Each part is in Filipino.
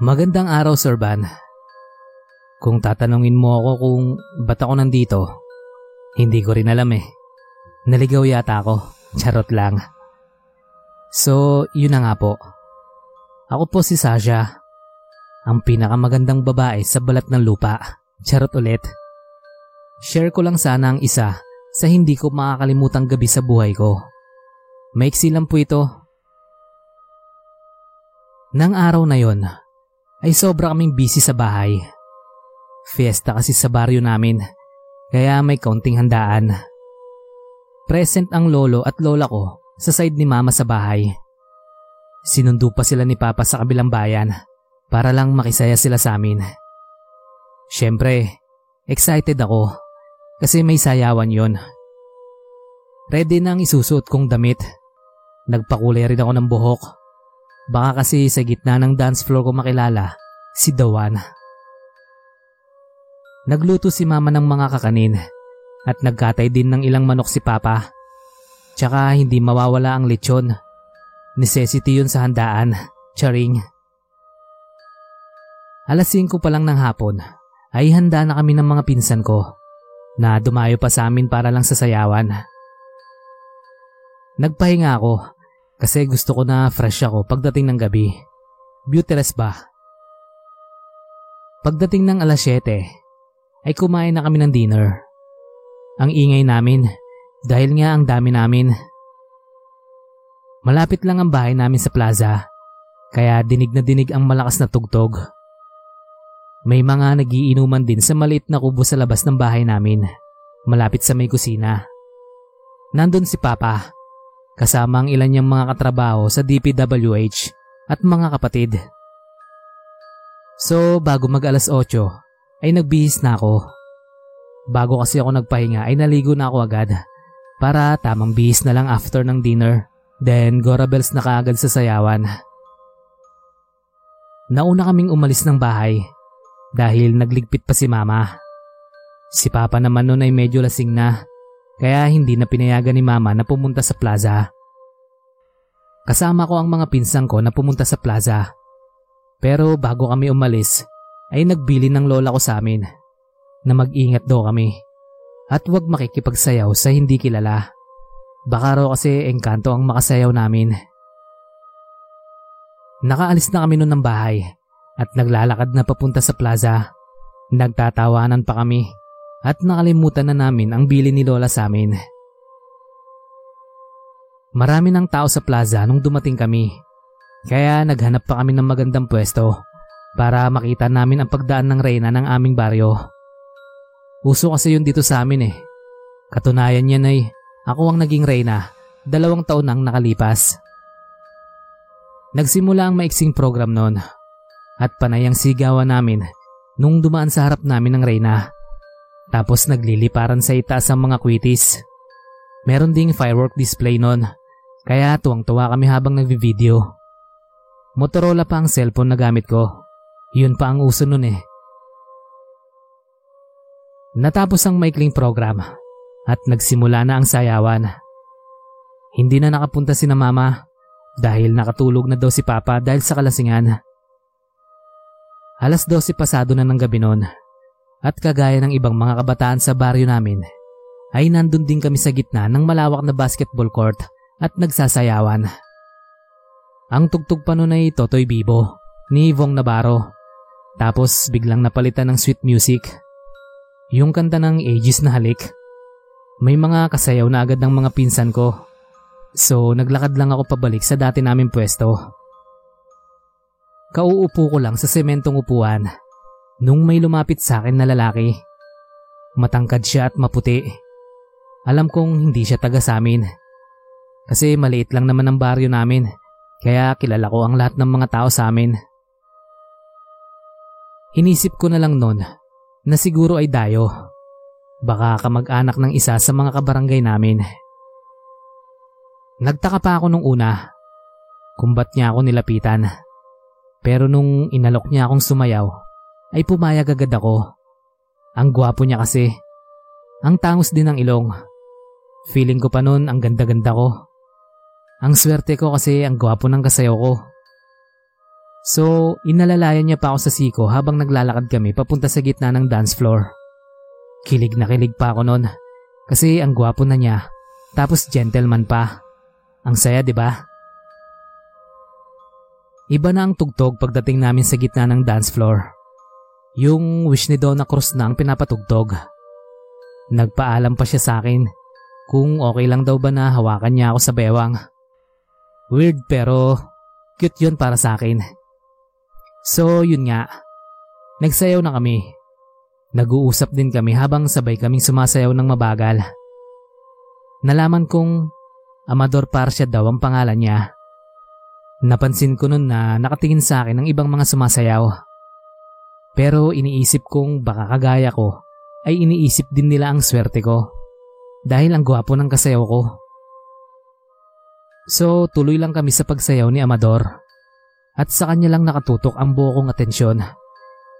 Magandang araw, Sir Van. Kung tatanungin mo ako kung ba't ako nandito, hindi ko rin alam eh. Naligaw yata ako. Charot lang. So, yun na nga po. Ako po si Sasha. Ang pinakamagandang babae sa balat ng lupa. Charot ulit. Share ko lang sana ang isa sa hindi ko makakalimutang gabi sa buhay ko. Maiksi lang po ito. Nang araw na yon, ay sobra kaming busy sa bahay. Fiesta kasi sa baryo namin, kaya may kaunting handaan. Present ang lolo at lola ko sa side ni mama sa bahay. Sinundo pa sila ni papa sa kabilang bayan para lang makisaya sila sa amin. Siyempre, excited ako kasi may sayawan yon. Ready na ang isusuot kong damit. Nagpakulay rin ako ng buhok. Baka kasi sa gitna ng dance floor ko makilala si Dawan. Nagluto si mama ng mga kakanin at nagkatay din ng ilang manok si papa. Tsaka hindi mawawala ang lechon. Necessity yun sa handaan. Charing. Alas 5 pa lang ng hapon ay handa na kami ng mga pinsan ko na dumayo pa sa amin para lang sa sayawan. Nagpahinga ako kasi gusto ko na fresh ako pagdating ng gabi. Beautyrest ba? Pagdating ng alas 7 ay kumain na kami ng dinner. Ang ingay namin dahil nga ang dami namin. Malapit lang ang bahay namin sa plaza kaya dinig na dinig ang malakas na tugtog. May mga nagiinuman din sa maliit na kubo sa labas ng bahay namin malapit sa may kusina. Nandun si Papa kasama ang ilan niyang mga katrabaho sa DPWH at mga kapatid. So bago mag alas 8 ay nagbihis na ako. Bago kasi ako nagpahinga ay naligo na ako agad para tamang bihis na lang after ng dinner. Then Gora Bells na kaagad sa sayawan. Nauna kaming umalis ng bahay dahil nagligpit pa si mama. Si papa naman noon ay medyo lasing na kaya hindi na pinayagan ni mama na pumunta sa plaza. Kasama ko ang mga pinsang ko na pumunta sa plaza. Pero bago kami umalis ay nagbili ng lola ko sa amin na mag-ingat daw kami at huwag makikipagsayaw sa hindi kilala. Baka raw kasi engkanto ang makasayaw namin. Nakaalis na kami noon ng bahay at naglalakad na papunta sa plaza. Nagtatawanan pa kami at nakalimutan na namin ang bili ni Lola sa amin. Marami ng tao sa plaza nung dumating kami kaya naghanap pa kami ng magandang pwesto para makita namin ang pagdaan ng reyna ng aming baryo. Uso kasi yun dito sa amin eh. Katunayan yan ay ako ang naging reyna dalawang taon nang nakalipas. Nagsimula ang maiksing program noon at panay ang sigawan namin nung dumaan sa harap namin ng reyna. Tapos nagliliparan sa itaas ang mga kwitis. Meron ding firework display noon kaya tuwang-tuwa kami habang nagvi-video. Motorola pa ang cellphone na gamit ko. Yun pa ang uso nun eh. Natapos ang maikling program at nagsimula na ang sayawan. Hindi na nakapunta si na mama dahil nakatulog na daw si papa dahil sa kalasingan. Alas 12 pasado na ng gabi noon at kagaya ng ibang mga kabataan sa baryo namin ay nandun din kami sa gitna ng malawak na basketball court at nagsasayawan. Ang tugtog pa noon ay Totoy Bibo ni Yvong Navarro tapos biglang napalitan ng sweet music yung kanta ng Aegis na halik. May mga kasayaw na agad ng mga pinsan ko. So naglakad lang ako pabalik sa dati naming pwesto. Kauupo ko lang sa sementong upuan nung may lumapit sa akin na lalaki. Matangkad siya at maputi. Alam kong hindi siya taga sa amin. Kasi maliit lang naman ang baryo namin kaya kilala ko ang lahat ng mga tao sa amin. Inisip ko na lang noon na siguro ay dayo. Baka kamag-anak ng isa sa mga kabarangay namin. Nagtaka pa ako nung una kung ba't niya ako nilapitan. Pero nung inalok niya akong sumayaw, ay pumayag agad ako. Ang gwapo niya kasi. Ang tangos din ng ilong. Feeling ko pa noon ang ganda-ganda ko. Ang swerte ko kasi ang gwapo ng kasayaw ko. So, inalalayan niya pa ako sa siko habang naglalakad kami papunta sa gitna ng dance floor. Kilig na kilig pa ako noon kasi ang gwapo na niya tapos gentleman pa. Ang saya, di ba? Iba na ang tugtog pagdating namin sa gitna ng dance floor. Yung wish ni Donna Cruz na ang pinapatugtog. Nagpaalam pa siya sa akin kung okay lang daw ba na hawakan niya ako sa bewang. Weird pero cute yun para sa akin. So yun nga, nagsayaw na kami. Nag-uusap din kami habang sabay kaming sumasayaw ng mabagal. Nalaman kong Amador Parsia daw ang pangalan niya. Napansin ko nun na nakatingin sa akin ng ibang mga sumasayaw. Pero iniisip kong baka kagaya ko ay iniisip din nila ang swerte ko dahil ang gwapo ng kasayaw ko. So tuloy lang kami sa pagsayaw ni Amador at sa kanya lang nakatutok ang buo kong atensyon.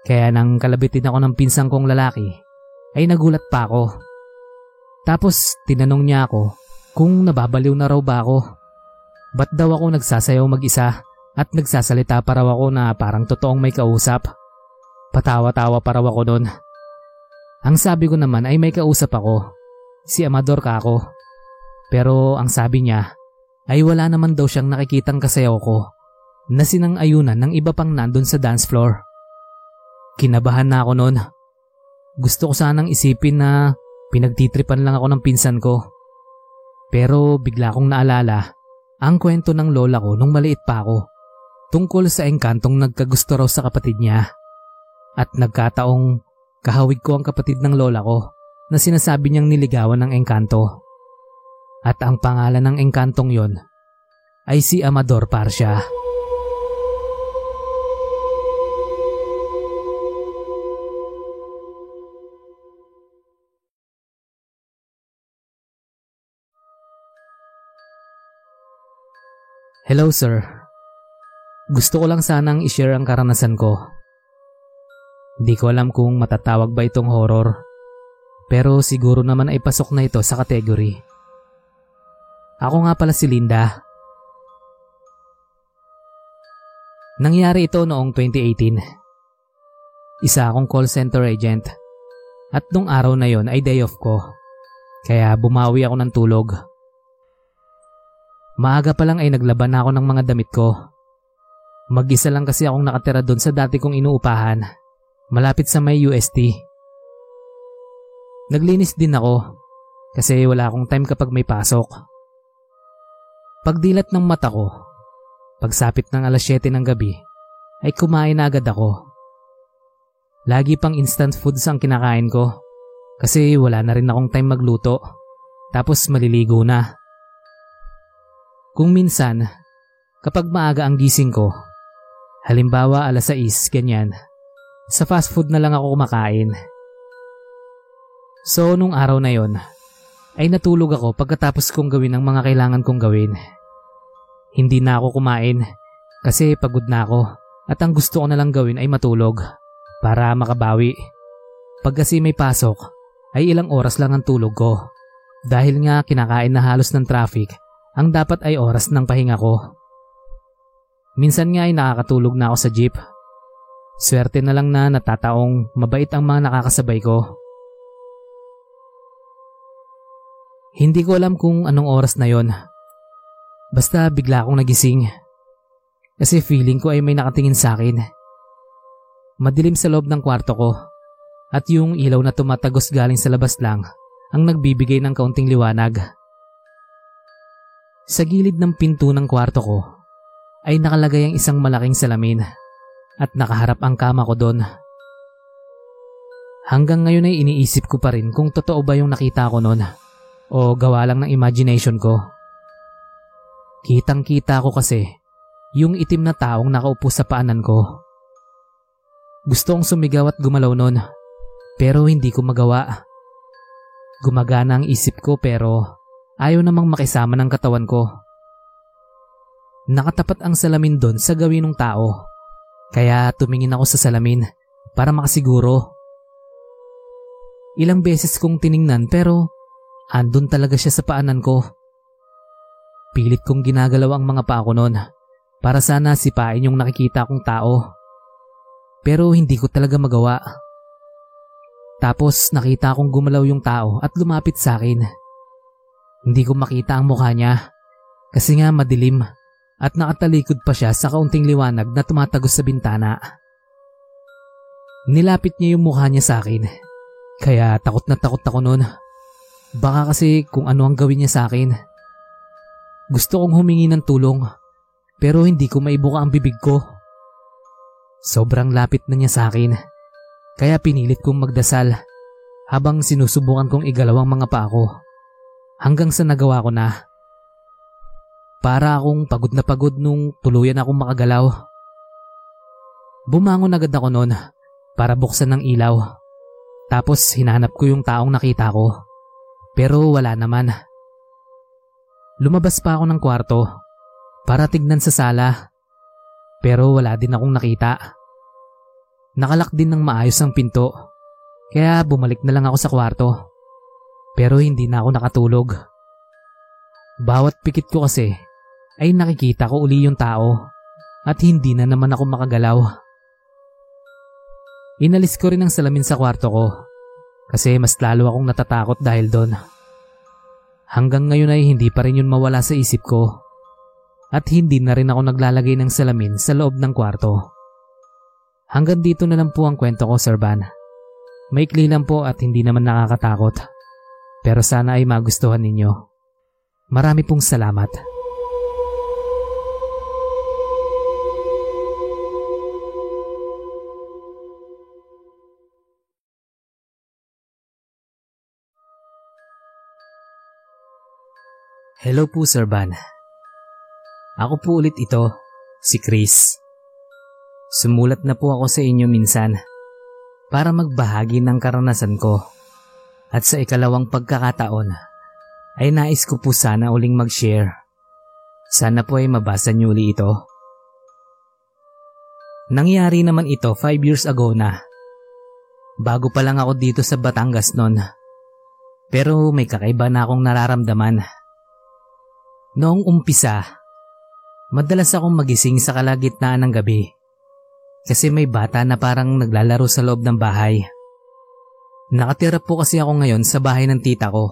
Kaya nang kalabitin ako ng pinsang kong lalaki, ay nagulat pa ako. Tapos tinanong niya ako kung nababaliw na raw ba ako. Ba't daw ako nagsasayaw mag-isa at nagsasalita pa raw ako na parang totoong may kausap. Patawa-tawa pa raw ako doon. Ang sabi ko naman ay may kausap ako. Si Amador ka ako. Pero ang sabi niya ay wala naman daw siyang nakikitang kasayaw ko na sinang ayunan ng iba pang nandun sa dance floor. Kinabahan na ako noon. Gusto ko sanang isipin na pinagtitripan lang ako ng pinsan ko. Pero bigla kong naalala ang kwento ng lola ko nung maliit pa ako tungkol sa engkantong nagkagusto raw sa kapatid niya. At nagkataong kahawig ko ang kapatid ng lola ko na sinasabi niyang niligawan ng engkanto. At ang pangalan ng engkantong yon ay si Amador Parsia. Hello sir. Gusto ko lang sanang i-share ang karanasan ko. Di ko alam kung matatawag ba itong horror. Pero siguro naman ay pasok na ito sa category. Ako nga pala si Linda. Nangyari ito noong 2018. Isa akong call center agent. At nung araw na yon ay day off ko. Kaya bumawi ako ng tulog. Maaga pa lang ay naglaban na ako ng mga damit ko. Mag-isa lang kasi akong nakatira doon sa dati kong inuupahan, malapit sa may UST. Naglinis din ako kasi wala akong time kapag may pasok. Pagdilat ng mata ko, pagsapit ng alas 7 ng gabi, ay kumain na agad ako. Lagi pang instant foods ang kinakain ko kasi wala na rin akong time magluto tapos maliligo na. Kung minsan, kapag maaga ang gising ko, halimbawa alas 6, ganyan, sa fast food na lang ako kumakain. So, nung araw na yon, ay natulog ako pagkatapos kong gawin ang mga kailangan kong gawin. Hindi na ako kumain kasi pagod na ako at ang gusto ko na lang gawin ay matulog para makabawi. Pag kasi may pasok, ay ilang oras lang ang tulog ko. Dahil nga kinakain na halos ng traffic ang dapat ay oras ng pahinga ko. Minsan nga ay nakakatulog na ako sa jeep. Swerte na lang na natataong mabait ang mga nakakasabay ko. Hindi ko alam kung anong oras na yon. Basta bigla akong nagising. Kasi feeling ko ay may nakatingin sa akin. Madilim sa loob ng kwarto ko at yung ilaw na tumatagos galing sa labas lang ang nagbibigay ng kaunting liwanag. Sa gilid ng pinto ng kwarto ko ay nakalagay ang isang malaking salamin at nakaharap ang kama ko doon. Hanggang ngayon ay iniisip ko pa rin kung totoo ba yung nakita ko noon o gawa lang ng imagination ko. Kitang kita ko kasi yung itim na taong nakaupo sa paanan ko. Gusto kong sumigaw at gumalaw noon pero hindi ko magawa. Gumagana ang isip ko pero Ayaw namang makisama ng katawan ko. Nakatapat ang salamin doon sa gawin ng tao. Kaya tumingin ako sa salamin para makasiguro. Ilang beses kong tiningnan pero andun talaga siya sa paanan ko. Pilit kong ginagalaw ang mga paa ko noon para sana sipain yung nakikita kong tao. Pero hindi ko talaga magawa. Tapos nakita kong gumalaw yung tao at lumapit sa akin. Hindi ko makita ang mukha niya kasi nga madilim at nakatalikod pa siya sa kaunting liwanag na tumatagos sa bintana. Nilapit niya yung mukha niya sa akin kaya takot na takot ako noon. Baka kasi kung ano ang gawin niya sa akin. Gusto kong humingi ng tulong pero hindi ko maibuka ang bibig ko. Sobrang lapit na niya sa akin kaya pinilit kong magdasal habang sinusubukan kong igalaw ang mga paa ko hanggang sa nagawa ko na. Para akong pagod na pagod nung tuluyan akong makagalaw. Bumangon agad ako noon para buksan ng ilaw. Tapos hinanap ko yung taong nakita ko. Pero wala naman. Lumabas pa ako ng kwarto para tignan sa sala. Pero wala din akong nakita. Nakalak din ng maayos ang pinto. Kaya bumalik na lang ako sa kwarto. Pero hindi na ako nakatulog. Bawat pikit ko kasi ay nakikita ko uli yung tao at hindi na naman ako makagalaw. Inalis ko rin ang salamin sa kwarto ko kasi mas lalo akong natatakot dahil doon. Hanggang ngayon ay hindi pa rin yun mawala sa isip ko at hindi na rin ako naglalagay ng salamin sa loob ng kwarto. Hanggang dito na lang po ang kwento ko, Sir Van. Maikli lang po at hindi naman nakakatakot. Pero sana ay magustuhan ninyo. Marami pong salamat. Hello po, Sir Van. Ako po ulit ito, si Chris. Sumulat na po ako sa inyo minsan para magbahagi ng karanasan ko. At sa ikalawang pagkakataon ay nais ko po sana uling mag-share. Sana po ay mabasa niyo uli ito. Nangyari naman ito 5 years ago na. Bago pa lang ako dito sa Batangas noon. Pero may kakaiba na akong nararamdaman. Noong umpisa, Madalas akong magising sa kalagitnaan ng gabi kasi may bata na parang naglalaro sa loob ng bahay. Nakatira po kasi ako ngayon sa bahay ng tita ko.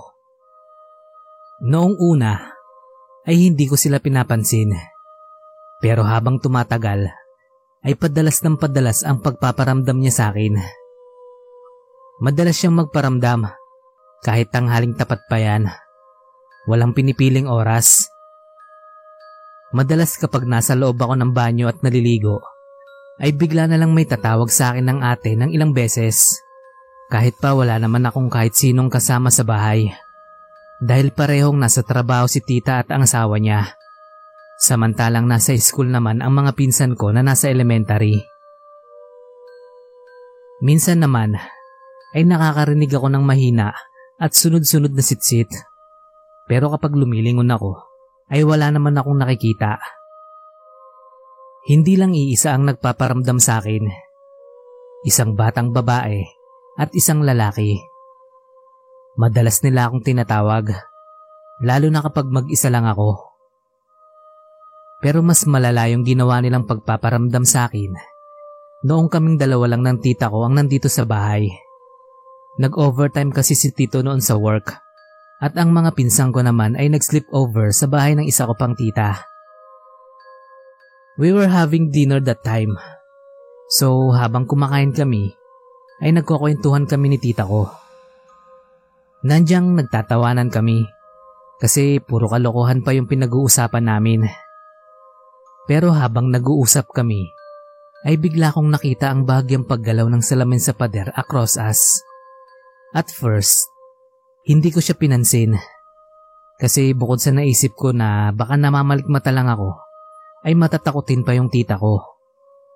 Noong una ay hindi ko sila pinapansin. Pero habang tumatagal ay padalas ng padalas ang pagpaparamdam niya sa akin. Madalas siyang magparamdam kahit tanghaling tapat pa yan. Walang pinipiling oras Madalas kapag nasa loob ako ng banyo at naliligo, ay bigla na lang may tatawag sa akin ng ate ng ilang beses. Kahit pa wala naman akong kahit sinong kasama sa bahay. Dahil parehong nasa trabaho si tita at ang asawa niya. Samantalang nasa school naman ang mga pinsan ko na nasa elementary. Minsan naman ay nakakarinig ako ng mahina at sunod-sunod na sitsit. Pero kapag lumilingon ako, ay wala naman akong nakikita. Hindi lang iisa ang nagpaparamdam sa akin. Isang batang babae at isang lalaki. Madalas nila akong tinatawag, lalo na kapag mag-isa lang ako. Pero mas malala yung ginawa nilang pagpaparamdam sa akin. Noong kaming dalawa lang ng tita ko ang nandito sa bahay. Nag-overtime kasi si tito noon sa work at ang mga pinsang ko naman ay nag-sleep over sa bahay ng isa ko pang tita. We were having dinner that time. So habang kumakain kami, ay nagkukwentuhan kami ni tita ko. Nandyang nagtatawanan kami kasi puro kalokohan pa yung pinag-uusapan namin. Pero habang nag-uusap kami, ay bigla kong nakita ang bahagyang paggalaw ng salamin sa pader across us. At first, hindi ko siya pinansin. Kasi bukod sa naisip ko na baka namamalikmata lang ako, ay matatakotin pa yung tita ko.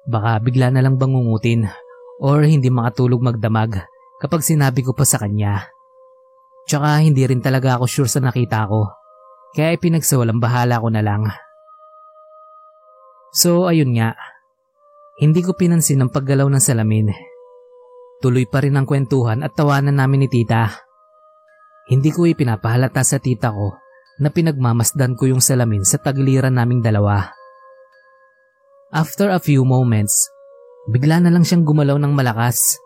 Baka bigla na lang bangungutin or hindi makatulog magdamag kapag sinabi ko pa sa kanya. Tsaka hindi rin talaga ako sure sa nakita ko. Kaya ipinagsawalang bahala ko na lang. So ayun nga, hindi ko pinansin ang paggalaw ng salamin. Tuloy pa rin ang kwentuhan at tawanan namin ni tita. Hindi ko ipinapahalata sa tita ko na pinagmamasdan ko yung salamin sa tagiliran naming dalawa. After a few moments, bigla na lang siyang gumalaw ng malakas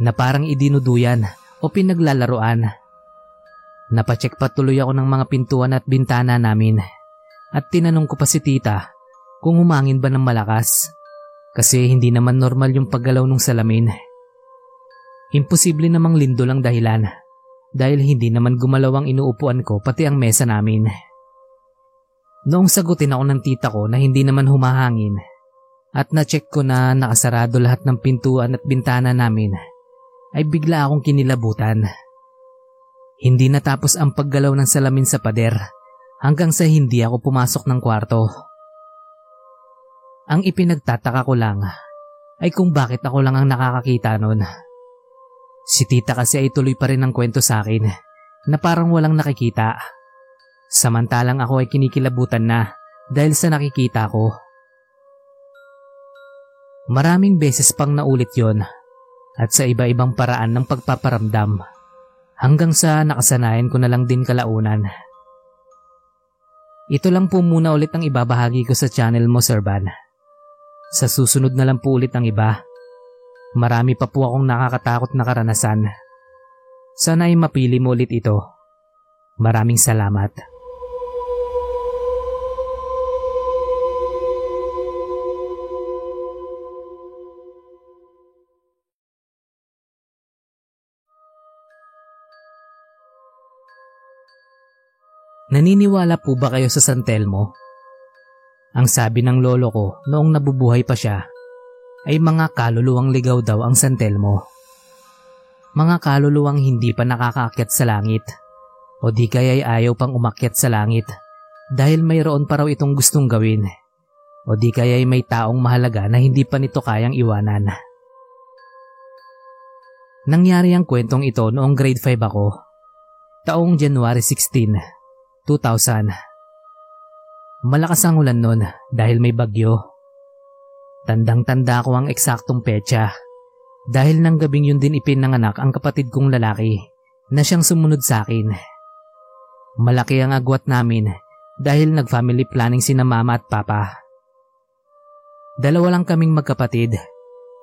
na parang idinuduyan o pinaglalaroan. Napacheck pa tuloy ako ng mga pintuan at bintana namin at tinanong ko pa si tita kung humangin ba ng malakas kasi hindi naman normal yung paggalaw ng salamin. Imposible namang lindo lang dahilan dahil hindi naman gumalaw ang inuupuan ko pati ang mesa namin. Noong sagutin ako ng tita ko na hindi naman humahangin at na-check ko na nakasarado lahat ng pintuan at bintana namin, ay bigla akong kinilabutan. Hindi natapos ang paggalaw ng salamin sa pader hanggang sa hindi ako pumasok ng kwarto. Ang ipinagtataka ko lang ay kung bakit ako lang ang nakakakita nun. Si tita kasi ay tuloy pa rin ang kwento sa akin na parang walang nakikita. Samantalang ako ay kinikilabutan na dahil sa nakikita ko. Maraming beses pang naulit yon at sa iba-ibang paraan ng pagpaparamdam hanggang sa nakasanayan ko na lang din kalaunan. Ito lang po muna ulit ang ibabahagi ko sa channel mo, Sir Van. Sa susunod na lang po ulit ang iba. Marami pa po akong nakakatakot na karanasan. Sana ay mapili mo ulit ito. Maraming salamat. Naniniwala po ba kayo sa San Telmo? Ang sabi ng lolo ko noong nabubuhay pa siya ay mga kaluluwang ligaw daw ang San Telmo. Mga kaluluwang hindi pa nakakaakyat sa langit o di kaya ay ayaw pang umakyat sa langit dahil mayroon pa raw itong gustong gawin o di kaya ay may taong mahalaga na hindi pa nito kayang iwanan. Nangyari ang kwentong ito noong grade 5 ako, taong January 16, 2000. Malakas ang ulan nun dahil may bagyo. Tandang-tanda ko ang eksaktong petsa dahil nang gabing yun din ipinanganak ang kapatid kong lalaki na siyang sumunod sa akin. Malaki ang agwat namin dahil nag-family planning sina mama at papa. Dalawa lang kaming magkapatid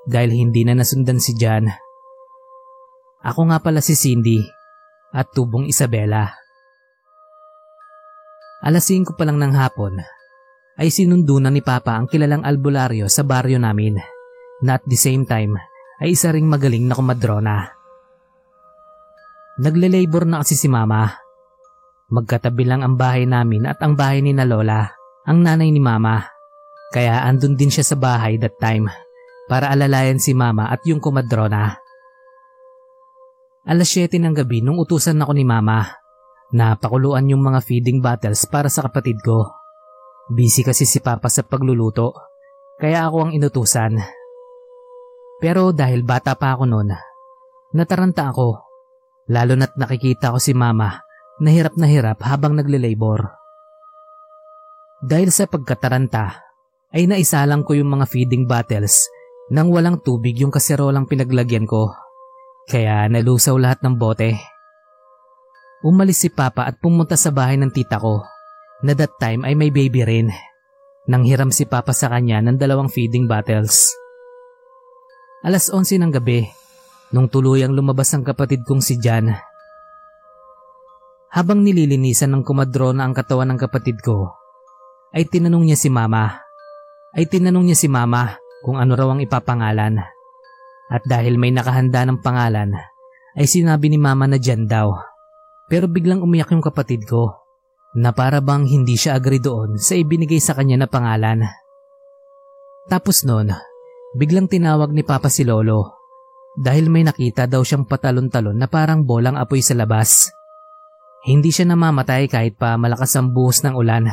dahil hindi na nasundan si Jan. Ako nga pala si Cindy at tubong Isabela. Alas 5 pa lang ng hapon ay sinundo na ni Papa ang kilalang albularyo sa baryo namin na at the same time ay isa ring magaling na kumadrona. Nagle-labor na kasi si Mama. Magkatabi lang ang bahay namin at ang bahay ni na Lola, ang nanay ni Mama. Kaya andun din siya sa bahay that time para alalayan si Mama at yung kumadrona. Alas 7 ng gabi nung utusan ako ni Mama Napakuluan yung mga feeding bottles para sa kapatid ko. Busy kasi si Papa sa pagluluto, kaya ako ang inutusan. Pero dahil bata pa ako noon, nataranta ako. Lalo na't nakikita ko si Mama na hirap na hirap habang nagle-labor. Dahil sa pagkataranta, ay naisalang ko yung mga feeding bottles nang walang tubig yung kaserolang pinaglagyan ko. Kaya nalusaw lahat ng bote. Umalis si Papa at pumunta sa bahay ng tita ko na that time ay may baby rin. Nang hiram si Papa sa kanya ng dalawang feeding bottles. Alas 11 ng gabi, nung tuluyang lumabas ang kapatid kong si Jan. Habang nililinisan ng kumadrona ang katawan ng kapatid ko, ay tinanong niya si Mama. Ay tinanong niya si Mama kung ano raw ang ipapangalan. At dahil may nakahanda ng pangalan, ay sinabi ni Mama na Jan daw. Pero biglang umiyak yung kapatid ko na para bang hindi siya agree doon sa ibinigay sa kanya na pangalan. Tapos noon, biglang tinawag ni Papa si Lolo dahil may nakita daw siyang patalon-talon na parang bolang apoy sa labas. Hindi siya namamatay kahit pa malakas ang buhos ng ulan.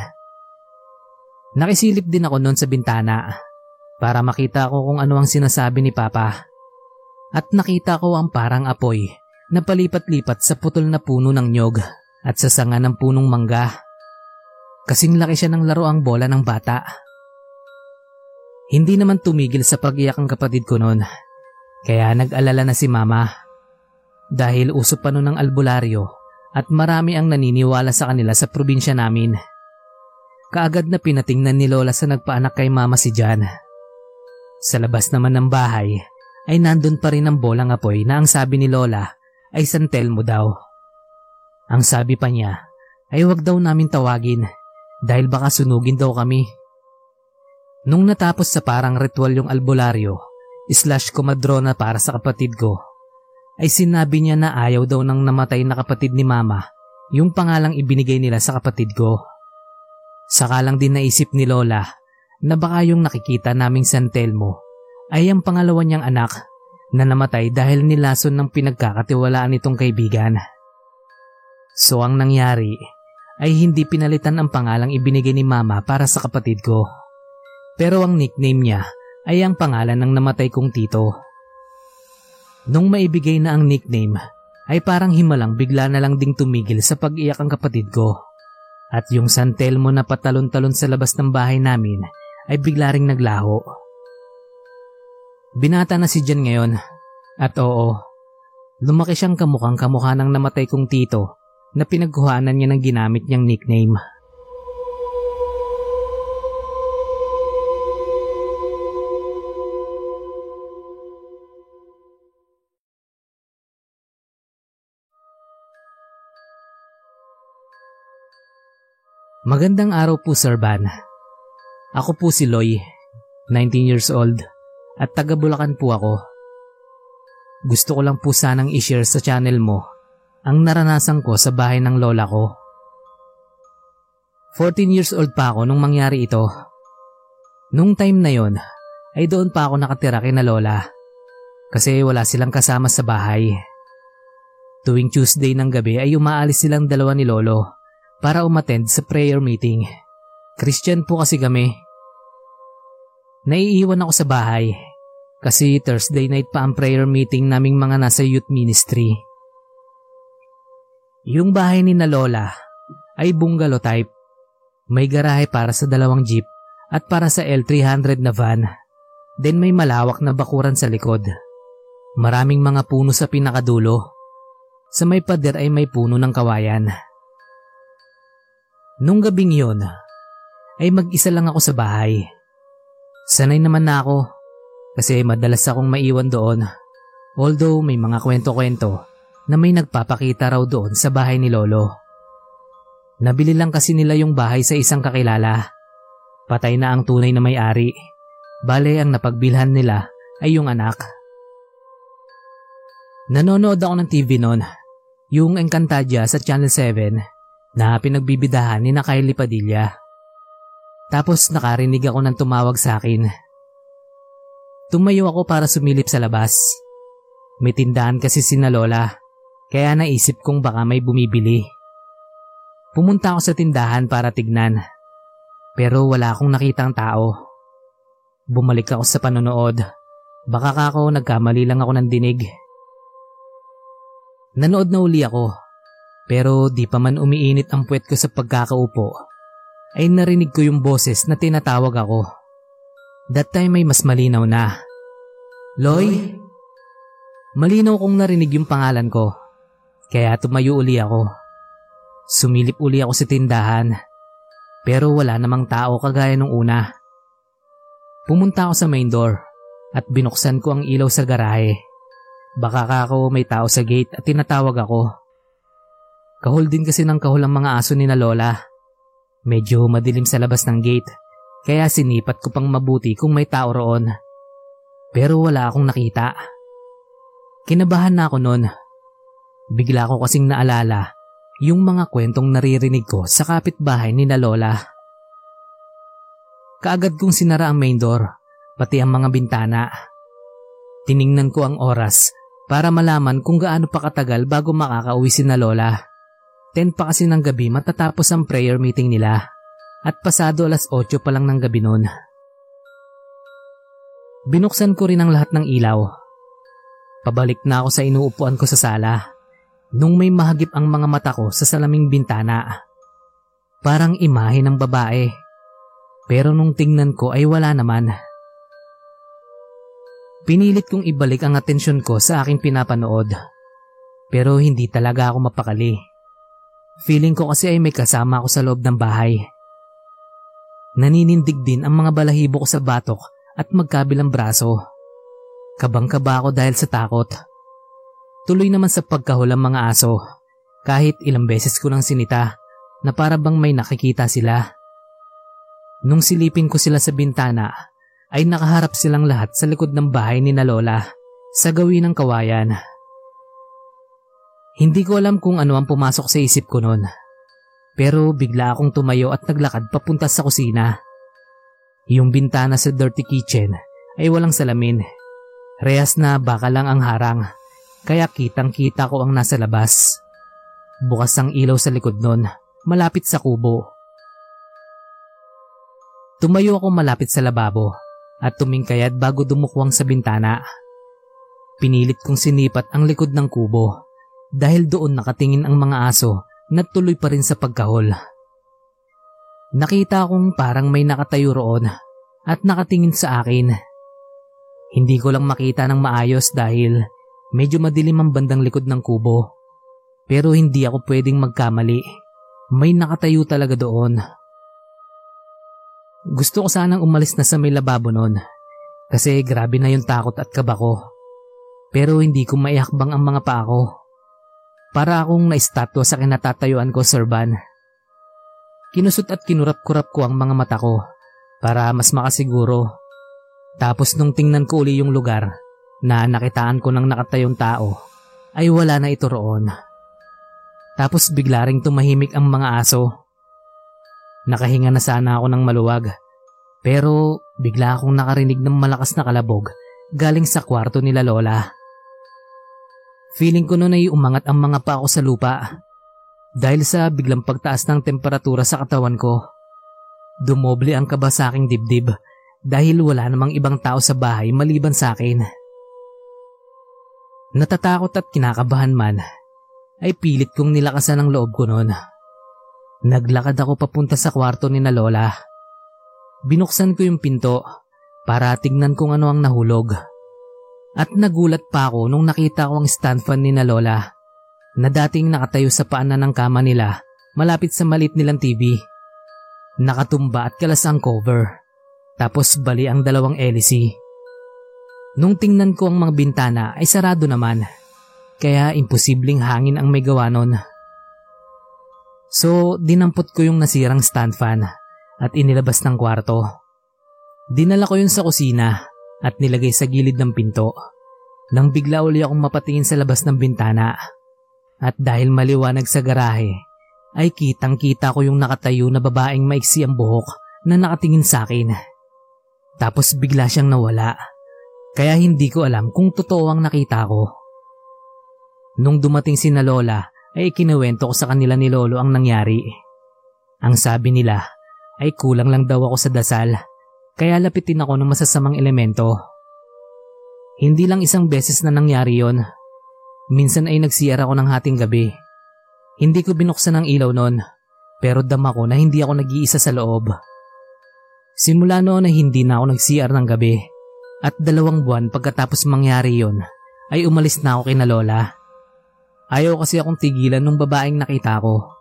Nakisilip din ako noon sa bintana para makita ko kung ano ang sinasabi ni Papa. At nakita ko ang parang apoy na palipat-lipat sa putol na puno ng nyog at sa sanga ng punong mangga. Kasing laki siya ng laro ang bola ng bata. Hindi naman tumigil sa pag-iyak ang kapatid ko noon, kaya nag-alala na si mama. Dahil uso pa noon ang albularyo at marami ang naniniwala sa kanila sa probinsya namin. Kaagad na pinatingnan ni Lola sa nagpaanak kay mama si Jan Sa labas naman ng bahay ay nandun pa rin ang bolang apoy na ang sabi ni Lola ay San Telmo daw. Ang sabi pa niya ay wag daw namin tawagin dahil baka sunugin daw kami. Nung natapos sa parang ritual yung albularyo, slash komadrona para sa kapatid ko, ay sinabi niya na ayaw daw ng namatay na kapatid ni mama yung pangalang ibinigay nila sa kapatid ko. Saka lang din naisip ni Lola na baka yung nakikita naming San Telmo ay ang pangalawa niyang anak na namatay dahil nilason ng pinagkakatiwalaan nitong kaibigan. So ang nangyari ay hindi pinalitan ang pangalang ibinigay ni mama para sa kapatid ko. Pero ang nickname niya ay ang pangalan ng namatay kong tito. Nung maibigay na ang nickname, ay parang himalang bigla na lang ding tumigil sa pag-iyak ang kapatid ko. At yung San Telmo na patalon-talon sa labas ng bahay namin ay bigla ring naglaho. Binata na si Jan ngayon. At oo, lumaki siyang kamukhang kamukha ng namatay kong tito na pinagkuhanan niya ng ginamit niyang nickname. Magandang araw po Sir Van. Ako po si Loy, 19 years old, at taga Bulacan po ako. Gusto ko lang po sanang i-share sa channel mo ang naranasan ko sa bahay ng lola ko. 14 years old pa ako nung mangyari ito. Nung time na yon, ay doon pa ako nakatira kina lola kasi wala silang kasama sa bahay. Tuwing Tuesday ng gabi ay umaalis silang dalawa ni lolo para umattend sa prayer meeting. Christian po kasi kami. Naiiwan ako sa bahay kasi Thursday night pa ang prayer meeting naming mga nasa youth ministry. Yung bahay ni na Lola ay bungalow type. May garahe para sa dalawang jeep at para sa L300 na van. Then may malawak na bakuran sa likod. Maraming mga puno sa pinakadulo. Sa may pader ay may puno ng kawayan. Nung gabing yon, ay mag-isa lang ako sa bahay. Sanay naman na ako kasi madalas akong maiwan doon. Although may mga kwento-kwento na may nagpapakita raw doon sa bahay ni Lolo. Nabili lang kasi nila yung bahay sa isang kakilala. Patay na ang tunay na may-ari. Bale ang napagbilhan nila ay yung anak. Nanonood ako ng TV noon. Yung Encantadia sa Channel 7 na pinagbibidahan ni na Padilla. Tapos nakarinig ako ng tumawag sa akin. Tumayo ako para sumilip sa labas. May tindahan kasi sina Lola, kaya naisip kong baka may bumibili. Pumunta ako sa tindahan para tignan, pero wala akong nakitang tao. Bumalik ako sa panonood, baka kako nagkamali lang ako ng dinig. Nanood na uli ako pero di pa man umiinit ang puwet ko sa pagkakaupo, ay narinig ko yung boses na tinatawag ako. That time ay mas malinaw na. Loy? Malinaw kong narinig yung pangalan ko, kaya tumayo uli ako. Sumilip uli ako sa tindahan, pero wala namang tao kagaya nung una. Pumunta ako sa main door at binuksan ko ang ilaw sa garahe. Baka ako may tao sa gate at tinatawag ako. Kahol din kasi ng kahol ang mga aso ni na Lola. Medyo madilim sa labas ng gate, kaya sinipat ko pang mabuti kung may tao roon. Pero wala akong nakita. Kinabahan na ako noon. Bigla ko kasing naalala yung mga kwentong naririnig ko sa kapitbahay ni na Lola. Kaagad kong sinara ang main door, pati ang mga bintana. Tiningnan ko ang oras para malaman kung gaano pa katagal bago makakauwi si na Lola. 10 pa kasi ng gabi matatapos ang prayer meeting nila at pasado alas 8 pa lang ng gabi noon. Binuksan ko rin ang lahat ng ilaw. Pabalik na ako sa inuupuan ko sa sala nung may mahagip ang mga mata ko sa salaming bintana. Parang imahe ng babae. Pero nung tingnan ko ay wala naman. Pinilit kong ibalik ang atensyon ko sa aking pinapanood. Pero hindi talaga ako mapakali. Feeling ko kasi ay may kasama ako sa loob ng bahay. Naninindig din ang mga balahibo ko sa batok at magkabilang braso. Kabang-kaba ako dahil sa takot. Tuloy naman sa pagkahul ang mga aso kahit ilang beses ko nang sinita na para bang may nakikita sila. Nung silipin ko sila sa bintana ay nakaharap silang lahat sa likod ng bahay ni na Lola sa gawin ng kawayan. Hindi ko alam kung ano ang pumasok sa isip ko noon. Pero bigla akong tumayo at naglakad papunta sa kusina. Yung bintana sa dirty kitchen ay walang salamin. Rehas na baka lang ang harang, kaya kitang kita ko ang nasa labas. Bukas ang ilaw sa likod nun, malapit sa kubo. Tumayo ako malapit sa lababo at tumingkayad bago dumukwang sa bintana. Pinilit kong sinipat ang likod ng kubo dahil doon nakatingin ang mga aso na tuloy pa rin sa pagkahol. Nakita kong parang may nakatayo roon at nakatingin sa akin. Hindi ko lang makita ng maayos dahil medyo madilim ang bandang likod ng kubo. Pero hindi ako pwedeng magkamali. May nakatayo talaga doon. Gusto ko sanang umalis na sa may lababo noon kasi grabe na yung takot at kaba ko. Pero hindi ko maiakbang ang mga paa ko. Para akong naistatwa sa kinatatayuan ko, Sir Van. Kinusot at kinurap-kurap ko ang mga mata ko para mas makasiguro. Tapos nung tingnan ko uli yung lugar na nakitaan ko ng nakatayong tao, ay wala na ito roon. Tapos bigla ring tumahimik ang mga aso. Nakahinga na sana ako ng maluwag. Pero bigla akong nakarinig ng malakas na kalabog galing sa kwarto nila Lola. Feeling ko noon ay umangat ang mga pa ako sa lupa dahil sa biglang pagtaas ng temperatura sa katawan ko. Dumoble ang kaba sa aking dibdib dahil wala namang ibang tao sa bahay maliban sa akin. Natatakot at kinakabahan man ay pilit kong nilakasan ang loob ko noon. Naglakad ako papunta sa kwarto ni na Lola. Binuksan ko yung pinto para tignan kung ano ang nahulog. At nagulat pa ako nung nakita ko ang stand fan ni na Lola na dating nakatayo sa paanan ng kama nila malapit sa malit nilang TV. Nakatumba at kalas ang cover. Tapos bali ang dalawang LC. Nung tingnan ko ang mga bintana ay sarado naman. Kaya imposibleng hangin ang may gawa nun. So, dinampot ko yung nasirang stand fan at inilabas ng kwarto. Dinala ko yun sa kusina at nilagay sa gilid ng pinto. Nang bigla uli akong mapatingin sa labas ng bintana. At dahil maliwanag sa garahe, ay kitang kita ko yung nakatayo na babaeng maiksi ang buhok na nakatingin sa akin. Tapos bigla siyang nawala. Kaya hindi ko alam kung totoo ang nakita ko. Nung dumating si na Lola, ay kinuwento ko sa kanila ni Lolo ang nangyari. Ang sabi nila ay kulang lang daw ako sa dasal kaya lapitin ako ng masasamang elemento. Hindi lang isang beses na nangyari yon. Minsan ay nag-CR ako ng hating gabi. Hindi ko binuksan ang ilaw noon, pero dama ko na hindi ako nag-iisa sa loob. Simula noon ay hindi na ako nag-CR ng gabi at dalawang buwan pagkatapos mangyari yon ay umalis na ako kina Lola. Ayaw kasi akong tigilan nung babaeng nakita ko.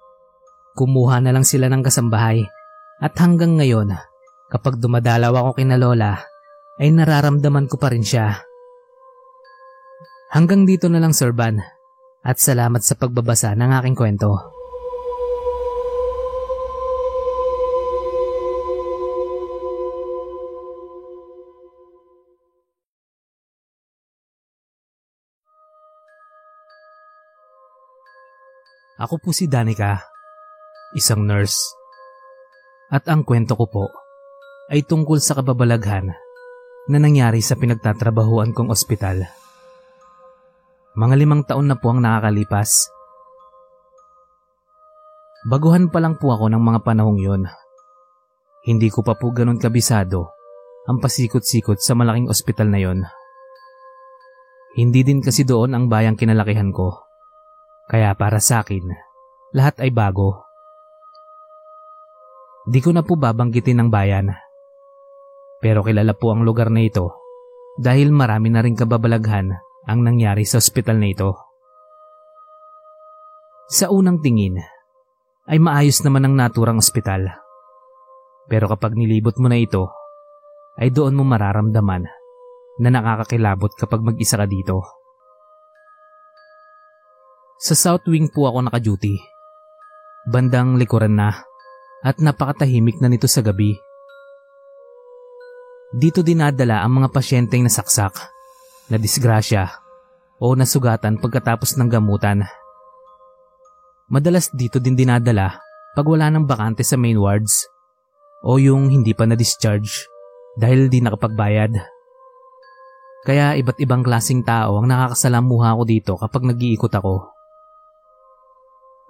Kumuha na lang sila ng kasambahay at hanggang ngayon Kapag dumadalaw ako kina Lola, ay nararamdaman ko pa rin siya. Hanggang dito na lang Sir Van at salamat sa pagbabasa ng aking kwento. Ako po si Danica, isang nurse. At ang kwento ko po ay tungkol sa kababalaghan na nangyari sa pinagtatrabahuan kong ospital. Mga limang taon na po ang nakakalipas. Baguhan pa lang po ako ng mga panahong yon. Hindi ko pa po ganun kabisado ang pasikot-sikot sa malaking ospital na yon. Hindi din kasi doon ang bayang kinalakihan ko. Kaya para sa akin, lahat ay bago. Di ko na po babanggitin ng bayan pero kilala po ang lugar na ito dahil marami na rin kababalaghan ang nangyari sa ospital na ito. Sa unang tingin, ay maayos naman ang naturang ospital. Pero kapag nilibot mo na ito, ay doon mo mararamdaman na nakakakilabot kapag mag-isa ka dito. Sa South Wing po ako naka-duty. Bandang likuran na at napakatahimik na nito sa gabi. Dito dinadala ang mga pasyenteng nasaksak, na disgrasya o nasugatan pagkatapos ng gamutan. Madalas dito din dinadala pag wala ng bakante sa main wards o yung hindi pa na-discharge dahil di nakapagbayad. Kaya iba't ibang klasing tao ang nakakasalamuha ko dito kapag nag-iikot ako.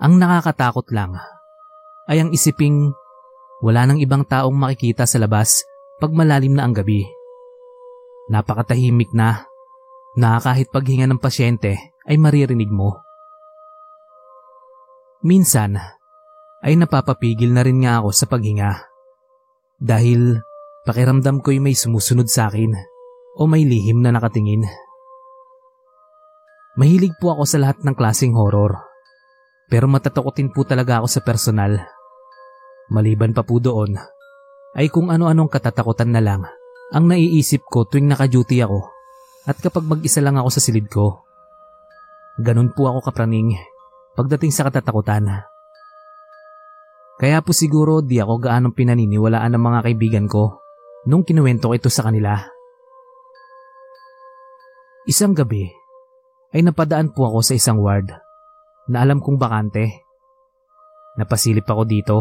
Ang nakakatakot lang ay ang isiping wala nang ibang taong makikita sa labas pag malalim na ang gabi. Napakatahimik na, na kahit paghinga ng pasyente ay maririnig mo. Minsan ay napapapigil na rin nga ako sa paghinga dahil pakiramdam ko'y may sumusunod sa akin o may lihim na nakatingin. Mahilig po ako sa lahat ng klaseng horror. Pero matatakotin po talaga ako sa personal. Maliban pa po doon, ay kung ano-anong katatakutan na lang ang naiisip ko tuwing naka-duty ako at kapag mag-isa lang ako sa silid ko. Ganun po ako kapraning pagdating sa katatakutan. Kaya po siguro di ako gaanong pinaniniwalaan ng mga kaibigan ko nung kinuwento ko ito sa kanila. Isang gabi ay napadaan po ako sa isang ward na alam kong bakante. Napasilip ako dito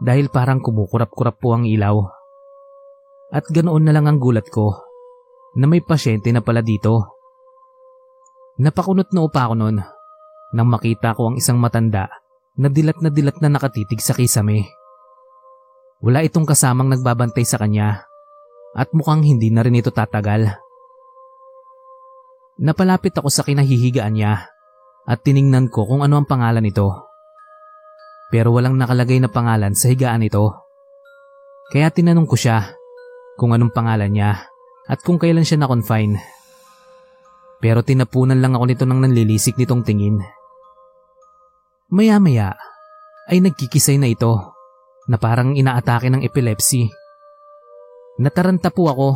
dahil parang kumukurap-kurap po ang ilaw. At ganoon na lang ang gulat ko na may pasyente na pala dito. Napakunot na upa ako noon nang makita ko ang isang matanda na dilat na dilat na nakatitig sa kisame. Wala itong kasamang nagbabantay sa kanya at mukhang hindi na rin ito tatagal. Napalapit ako sa kinahihigaan niya at tiningnan ko kung ano ang pangalan nito. Pero walang nakalagay na pangalan sa higaan nito. Kaya tinanong ko siya kung anong pangalan niya at kung kailan siya na-confine. Pero tinapunan lang ako nito ng nanlilisik nitong tingin. Maya-maya ay nagkikisay na ito na parang inaatake ng epilepsy. Nataranta po ako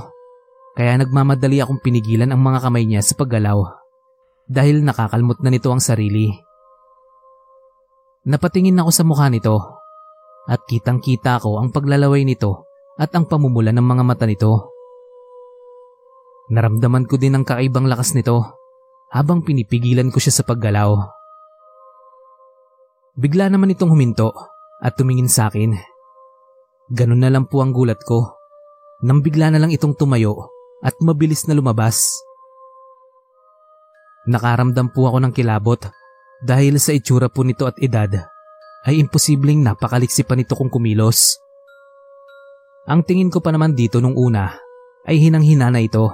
kaya nagmamadali akong pinigilan ang mga kamay niya sa paggalaw dahil nakakalmot na nito ang sarili. Napatingin ako sa mukha nito at kitang kita ko ang paglalaway nito at ang pamumula ng mga mata nito. Naramdaman ko din ang kakaibang lakas nito habang pinipigilan ko siya sa paggalaw. Bigla naman itong huminto at tumingin sa akin. Ganun na lang po ang gulat ko nang bigla na lang itong tumayo at mabilis na lumabas. Nakaramdam po ako ng kilabot dahil sa itsura po nito at edad ay imposibleng napakaliksi pa nito kung kumilos. Ang tingin ko pa naman dito nung una ay hinang-hina na ito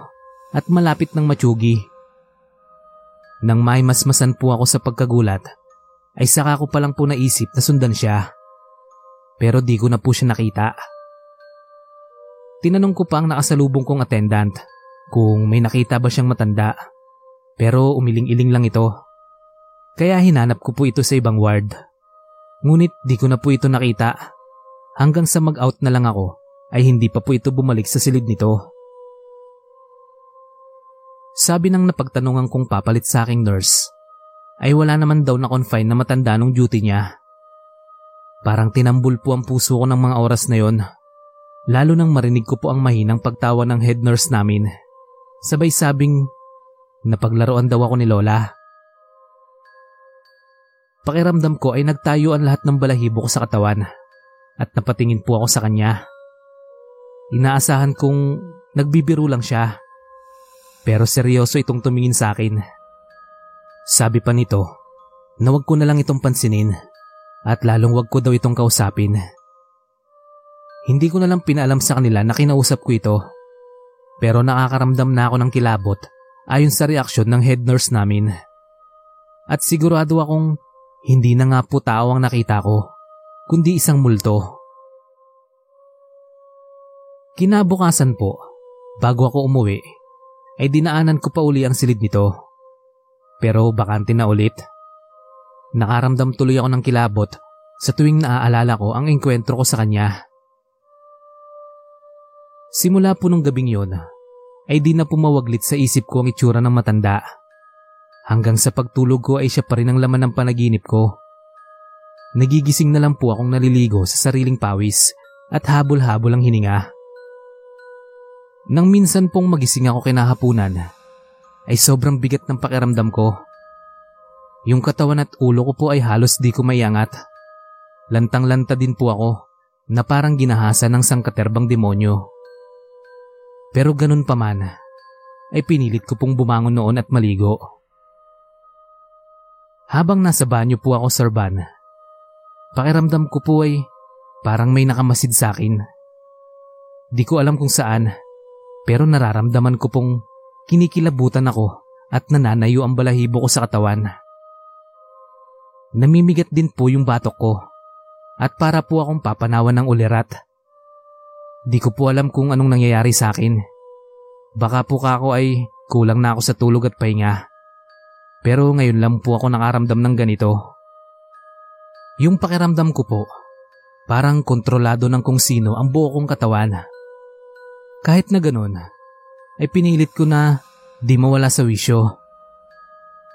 at malapit ng matsugi. Nang may masmasan po ako sa pagkagulat ay saka ko palang po naisip na sundan siya. Pero di ko na po siya nakita. Tinanong ko pa ang nakasalubong kong attendant kung may nakita ba siyang matanda. Pero umiling-iling lang ito. Kaya hinanap ko po ito sa ibang ward. Ngunit di ko na po ito nakita. Hanggang sa mag-out na lang ako ay hindi pa po ito bumalik sa silid nito. Sabi ng napagtanungan kong papalit sa aking nurse ay wala naman daw na confine na matanda nung duty niya. Parang tinambul po ang puso ko ng mga oras na yon Lalo nang marinig ko po ang mahinang pagtawa ng head nurse namin. Sabay sabing, napaglaruan daw ako ni Lola. Pakiramdam ko ay nagtayo ang lahat ng balahibo ko sa katawan at napatingin po ako sa kanya. Inaasahan kong nagbibiro lang siya. Pero seryoso itong tumingin sa akin. Sabi pa nito, na wag ko na lang itong pansinin at lalong wag ko daw itong kausapin. Hindi ko na lang pinaalam sa kanila na kinausap ko ito. Pero nakakaramdam na ako ng kilabot ayon sa reaksyon ng head nurse namin. At sigurado akong hindi na nga po tao ang nakita ko, kundi isang multo. Kinabukasan po, bago ako umuwi, ay dinaanan ko pa uli ang silid nito. Pero bakante na ulit. Nakaramdam tuloy ako ng kilabot sa tuwing naaalala ko ang engkwentro ko sa kanya. Simula po nung gabing yon, ay di na pumawaglit sa isip ko ang itsura ng matanda. Hanggang sa pagtulog ko ay siya pa rin ang laman ng panaginip ko. Nagigising na lang po akong naliligo sa sariling pawis at habol-habol ang hininga. Nang minsan pong magising ako kinahapunan, ay sobrang bigat ng pakiramdam ko. Yung katawan at ulo ko po ay halos di ko maiangat. Lantang-lanta din po ako na parang ginahasa ng sangkaterbang demonyo. Pero ganun pa man, ay pinilit ko pong bumangon noon at maligo. Habang nasa banyo po ako, Sir Van, pakiramdam ko po ay parang may nakamasid sa akin. Di ko alam kung saan, pero nararamdaman ko pong kinikilabutan ako at nananayo ang balahibo ko sa katawan. Namimigat din po yung batok ko at para po akong papanawan ng ulirat. Di ko po alam kung anong nangyayari sa akin. Baka po kako ay kulang na ako sa tulog at pahinga. Pero ngayon lang po ako nakaramdam ng ganito. Yung pakiramdam ko po, parang kontrolado ng kung sino ang buo kong katawan. Kahit na ganun, ay pinilit ko na di mawala sa wisyo.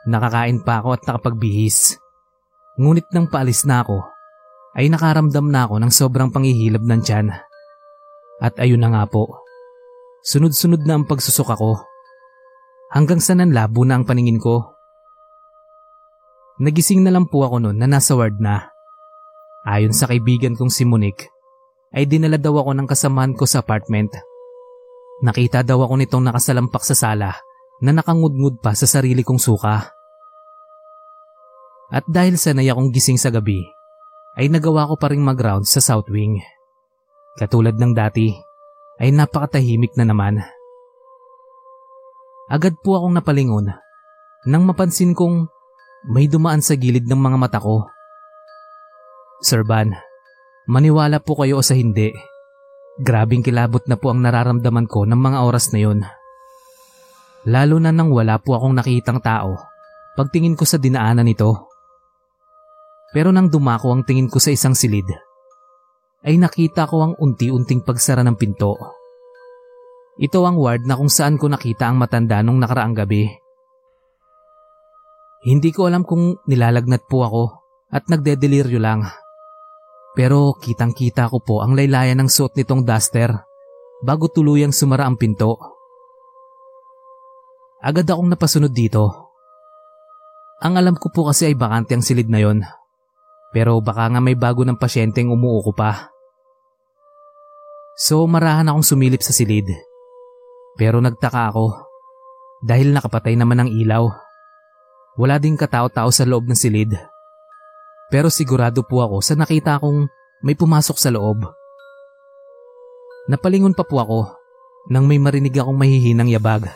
Nakakain pa ako at nakapagbihis. Ngunit nang paalis na ako, ay nakaramdam na ako ng sobrang pangihilab ng tiyan. At ayun na nga po, sunod-sunod na ang pagsusok ako. Hanggang sa nanlabo na ang paningin ko. Nagising na lang po ako noon na nasa ward na. Ayon sa kaibigan kong si Monique, ay dinala daw ako ng kasamahan ko sa apartment Nakita daw ako nitong nakasalampak sa sala na nakangudngud pa sa sarili kong suka. At dahil sanay akong gising sa gabi, ay nagawa ko pa rin mag-round sa South Wing. Katulad ng dati, ay napakatahimik na naman. Agad po akong napalingon nang mapansin kong may dumaan sa gilid ng mga mata ko. Sir Van, maniwala po kayo o sa hindi. Grabing kilabot na po ang nararamdaman ko ng mga oras na yon. Lalo na nang wala po akong nakitang tao pagtingin ko sa dinaanan nito. Pero nang dumako ang tingin ko sa isang silid, ay nakita ko ang unti-unting pagsara ng pinto. Ito ang ward na kung saan ko nakita ang matanda nung nakaraang gabi. Hindi ko alam kung nilalagnat po ako at nagdedeliryo lang. Pero kitang kita ko po ang laylayan ng suot nitong duster bago tuluyang sumara ang pinto. Agad akong napasunod dito. Ang alam ko po kasi ay bakante ang silid na yon. Pero baka nga may bago ng pasyenteng umuuko pa. So marahan akong sumilip sa silid. Pero nagtaka ako dahil nakapatay naman ang ilaw. Wala ding katao-tao sa loob ng silid. Pero sigurado po ako sa nakita kong may pumasok sa loob. Napalingon pa po ako nang may marinig akong mahihinang yabag.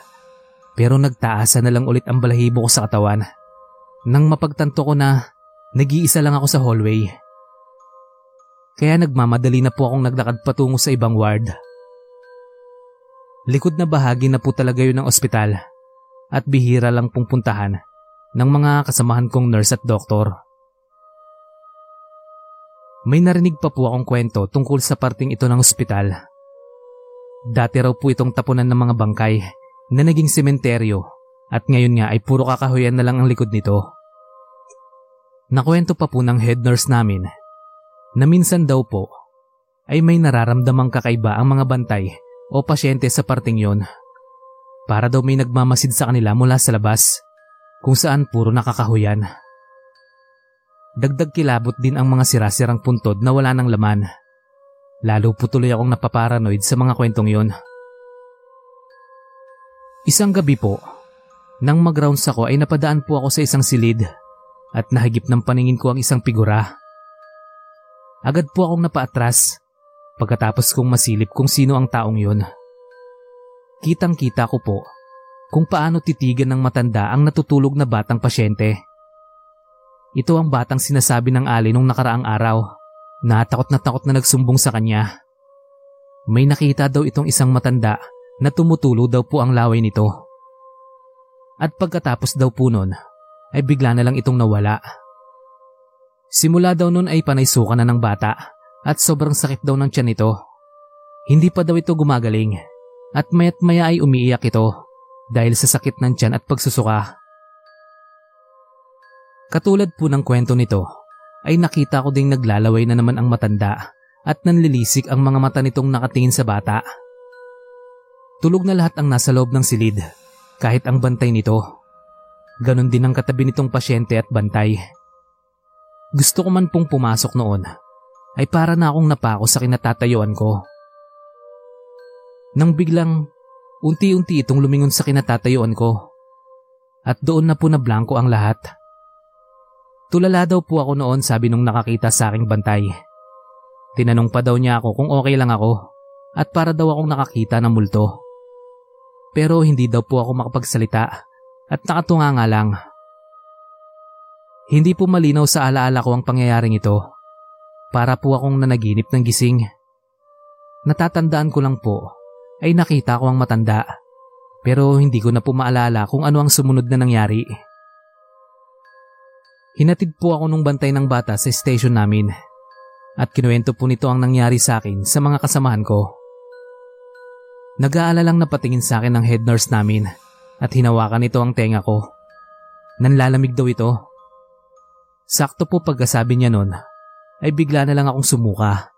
Pero nagtaasa na lang ulit ang balahibo ko sa katawan. Nang mapagtanto ko na nag-iisa lang ako sa hallway. Kaya nagmamadali na po akong naglakad patungo sa ibang ward. Likod na bahagi na po talaga yun ng ospital at bihira lang pong puntahan ng mga kasamahan kong nurse at doktor. May narinig pa po akong kwento tungkol sa parting ito ng ospital. Dati raw po itong tapunan ng mga bangkay na naging sementeryo at ngayon nga ay puro kakahuyan na lang ang likod nito. Nakwento pa po ng head nurse namin na minsan daw po ay may nararamdamang kakaiba ang mga bantay o pasyente sa parting yon. Para daw may nagmamasid sa kanila mula sa labas kung saan puro nakakahuyan. Dagdag kilabot din ang mga sirasirang puntod na wala ng laman. Lalo po tuloy akong napaparanoid sa mga kwentong yon. Isang gabi po, nang mag-rounds ako ay napadaan po ako sa isang silid at nahigip ng paningin ko ang isang figura. Agad po akong napaatras pagkatapos kong masilip kung sino ang taong yon. Kitang kita ko po kung paano titigan ng matanda ang natutulog na batang pasyente. Ito ang batang sinasabi ng ali nung nakaraang araw na takot na takot na nagsumbong sa kanya. May nakita daw itong isang matanda na tumutulo daw po ang laway nito. At pagkatapos daw po nun, ay bigla na lang itong nawala. Simula daw nun ay panay suka na ng bata at sobrang sakit daw ng tiyan nito. Hindi pa daw ito gumagaling at mayat maya ay umiiyak ito dahil sa sakit ng tiyan at pagsusuka. Katulad po ng kwento nito, ay nakita ko ding naglalaway na naman ang matanda at nanlilisik ang mga mata nitong nakatingin sa bata. Tulog na lahat ang nasa loob ng silid, kahit ang bantay nito. Ganon din ang katabi nitong pasyente at bantay. Gusto ko man pong pumasok noon, ay para na akong napako sa kinatatayuan ko. Nang biglang, unti-unti itong lumingon sa kinatatayuan ko. At doon na po na blanco ang lahat. Tulala daw po ako noon sabi nung nakakita sa aking bantay. Tinanong pa daw niya ako kung okay lang ako at para daw akong nakakita ng multo. Pero hindi daw po ako makapagsalita at nakatunga nga lang. Hindi po malinaw sa alaala ko ang pangyayaring ito. Para po akong nanaginip ng gising. Natatandaan ko lang po ay nakita ko ang matanda pero hindi ko na po maalala kung ano ang sumunod na nangyari. Hinatid po ako nung bantay ng bata sa station namin at kinuwento po nito ang nangyari sa akin sa mga kasamahan ko. Nag-aalalang napatingin sa akin ng head nurse namin at hinawakan nito ang tenga ko. Nanlalamig daw ito. Sakto po pagkasabi niya nun ay bigla na lang akong sumuka.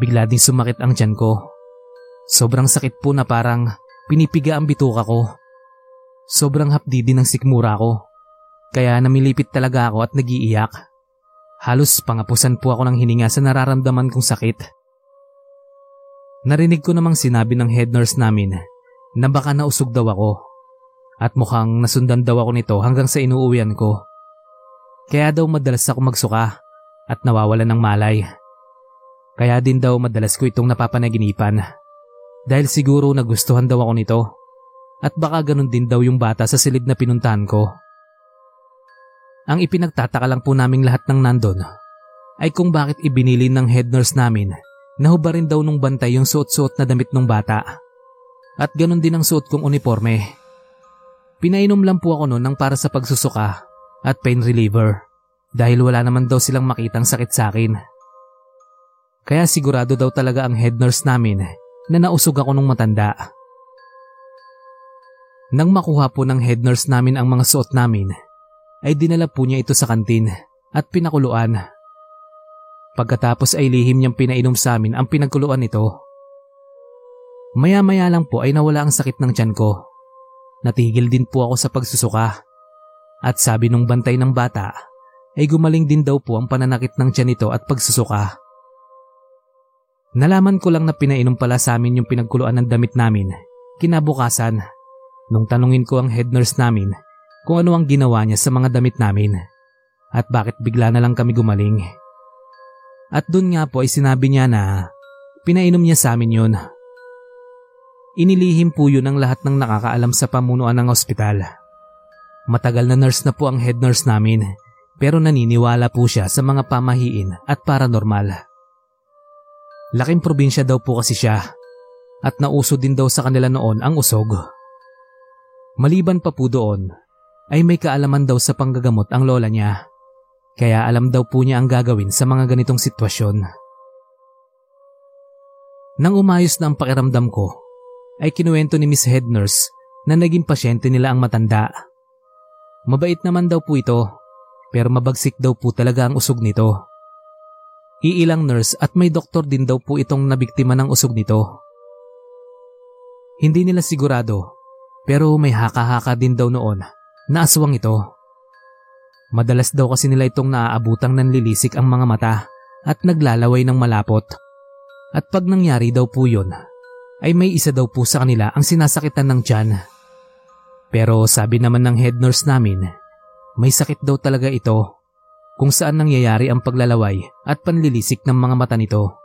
Bigla din sumakit ang tiyan ko. Sobrang sakit po na parang pinipiga ang bituka ko. Sobrang hapdi din ng sikmura ko. Kaya namilipit talaga ako at nagiiyak. Halos pangapusan po ako ng hininga sa nararamdaman kong sakit. Narinig ko namang sinabi ng head nurse namin na baka nausog daw ako at mukhang nasundan daw ako nito hanggang sa inuuwian ko. Kaya daw madalas ako magsuka at nawawalan ng malay. Kaya din daw madalas ko itong napapanaginipan dahil siguro nagustuhan daw ako nito at baka ganun din daw yung bata sa silid na pinuntahan ko. Ang ipinagtataka lang po naming lahat ng nandon ay kung bakit ibinili ng head nurse namin na hubarin daw nung bantay yung suot-suot na damit ng bata. At ganun din ang suot kong uniforme. Pinainom lang po ako noon ng para sa pagsusuka at pain reliever dahil wala naman daw silang makitang sakit sa akin. Kaya sigurado daw talaga ang head nurse namin na nausog ako nung matanda. Nang makuha po ng head nurse namin ang mga suot namin, ay dinala po niya ito sa kantin at pinakuluan. Pagkatapos ay lihim niyang pinainom sa amin ang pinagkuluan nito. Maya-maya lang po ay nawala ang sakit ng tiyan ko. Natigil din po ako sa pagsusuka. At sabi nung bantay ng bata, ay gumaling din daw po ang pananakit ng tiyan nito at pagsusuka. Nalaman ko lang na pinainom pala sa amin yung pinagkuluan ng damit namin. Kinabukasan, nung tanungin ko ang head nurse namin kung ano ang ginawa niya sa mga damit namin at bakit bigla na lang kami gumaling. At dun nga po ay sinabi niya na pinainom niya sa amin yun. Inilihim po yun ang lahat ng nakakaalam sa pamunuan ng ospital. Matagal na nurse na po ang head nurse namin pero naniniwala po siya sa mga pamahiin at paranormal. Laking probinsya daw po kasi siya at nauso din daw sa kanila noon ang usog. Maliban pa po doon ay may kaalaman daw sa panggagamot ang lola niya. Kaya alam daw po niya ang gagawin sa mga ganitong sitwasyon. Nang umayos na ang pakiramdam ko, ay kinuwento ni Miss Head Nurse na naging pasyente nila ang matanda. Mabait naman daw po ito, pero mabagsik daw po talaga ang usog nito. Iilang nurse at may doktor din daw po itong nabiktima ng usog nito. Hindi nila sigurado, pero may haka-haka din daw noon Naaswang ito. Madalas daw kasi nila itong naaabutang nanlilisik ang mga mata at naglalaway ng malapot. At pag nangyari daw po yun, ay may isa daw po sa kanila ang sinasakitan ng tiyan. Pero sabi naman ng head nurse namin, may sakit daw talaga ito kung saan nangyayari ang paglalaway at panlilisik ng mga mata nito.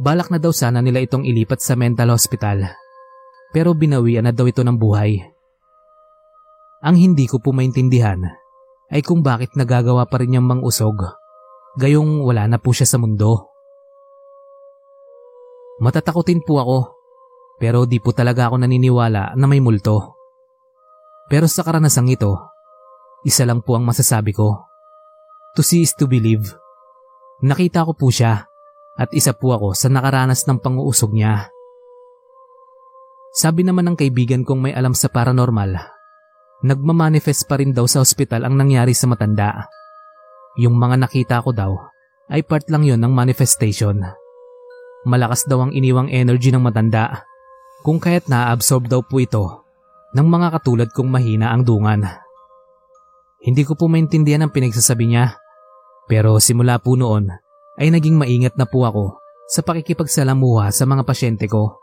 Balak na daw sana nila itong ilipat sa mental hospital pero binawian na daw ito ng buhay. Ang hindi ko po maintindihan ay kung bakit nagagawa pa rin niyang mang-usog, gayong wala na po siya sa mundo. Matatakotin po ako, pero di po talaga ako naniniwala na may multo. Pero sa karanasang ito, isa lang po ang masasabi ko. To see is to believe. Nakita ko po siya at isa po ako sa nakaranas ng panguusog niya. Sabi naman ng kaibigan kong may alam sa paranormal, nagmamanifest pa rin daw sa ospital ang nangyari sa matanda. Yung mga nakita ko daw ay part lang yon ng manifestation. Malakas daw ang iniwang energy ng matanda kung kaya't na-absorb daw po ito ng mga katulad kong mahina ang dungan. Hindi ko po maintindihan ang pinagsasabi niya pero simula po noon ay naging maingat na po ako sa pakikipagsalamuha sa mga pasyente ko.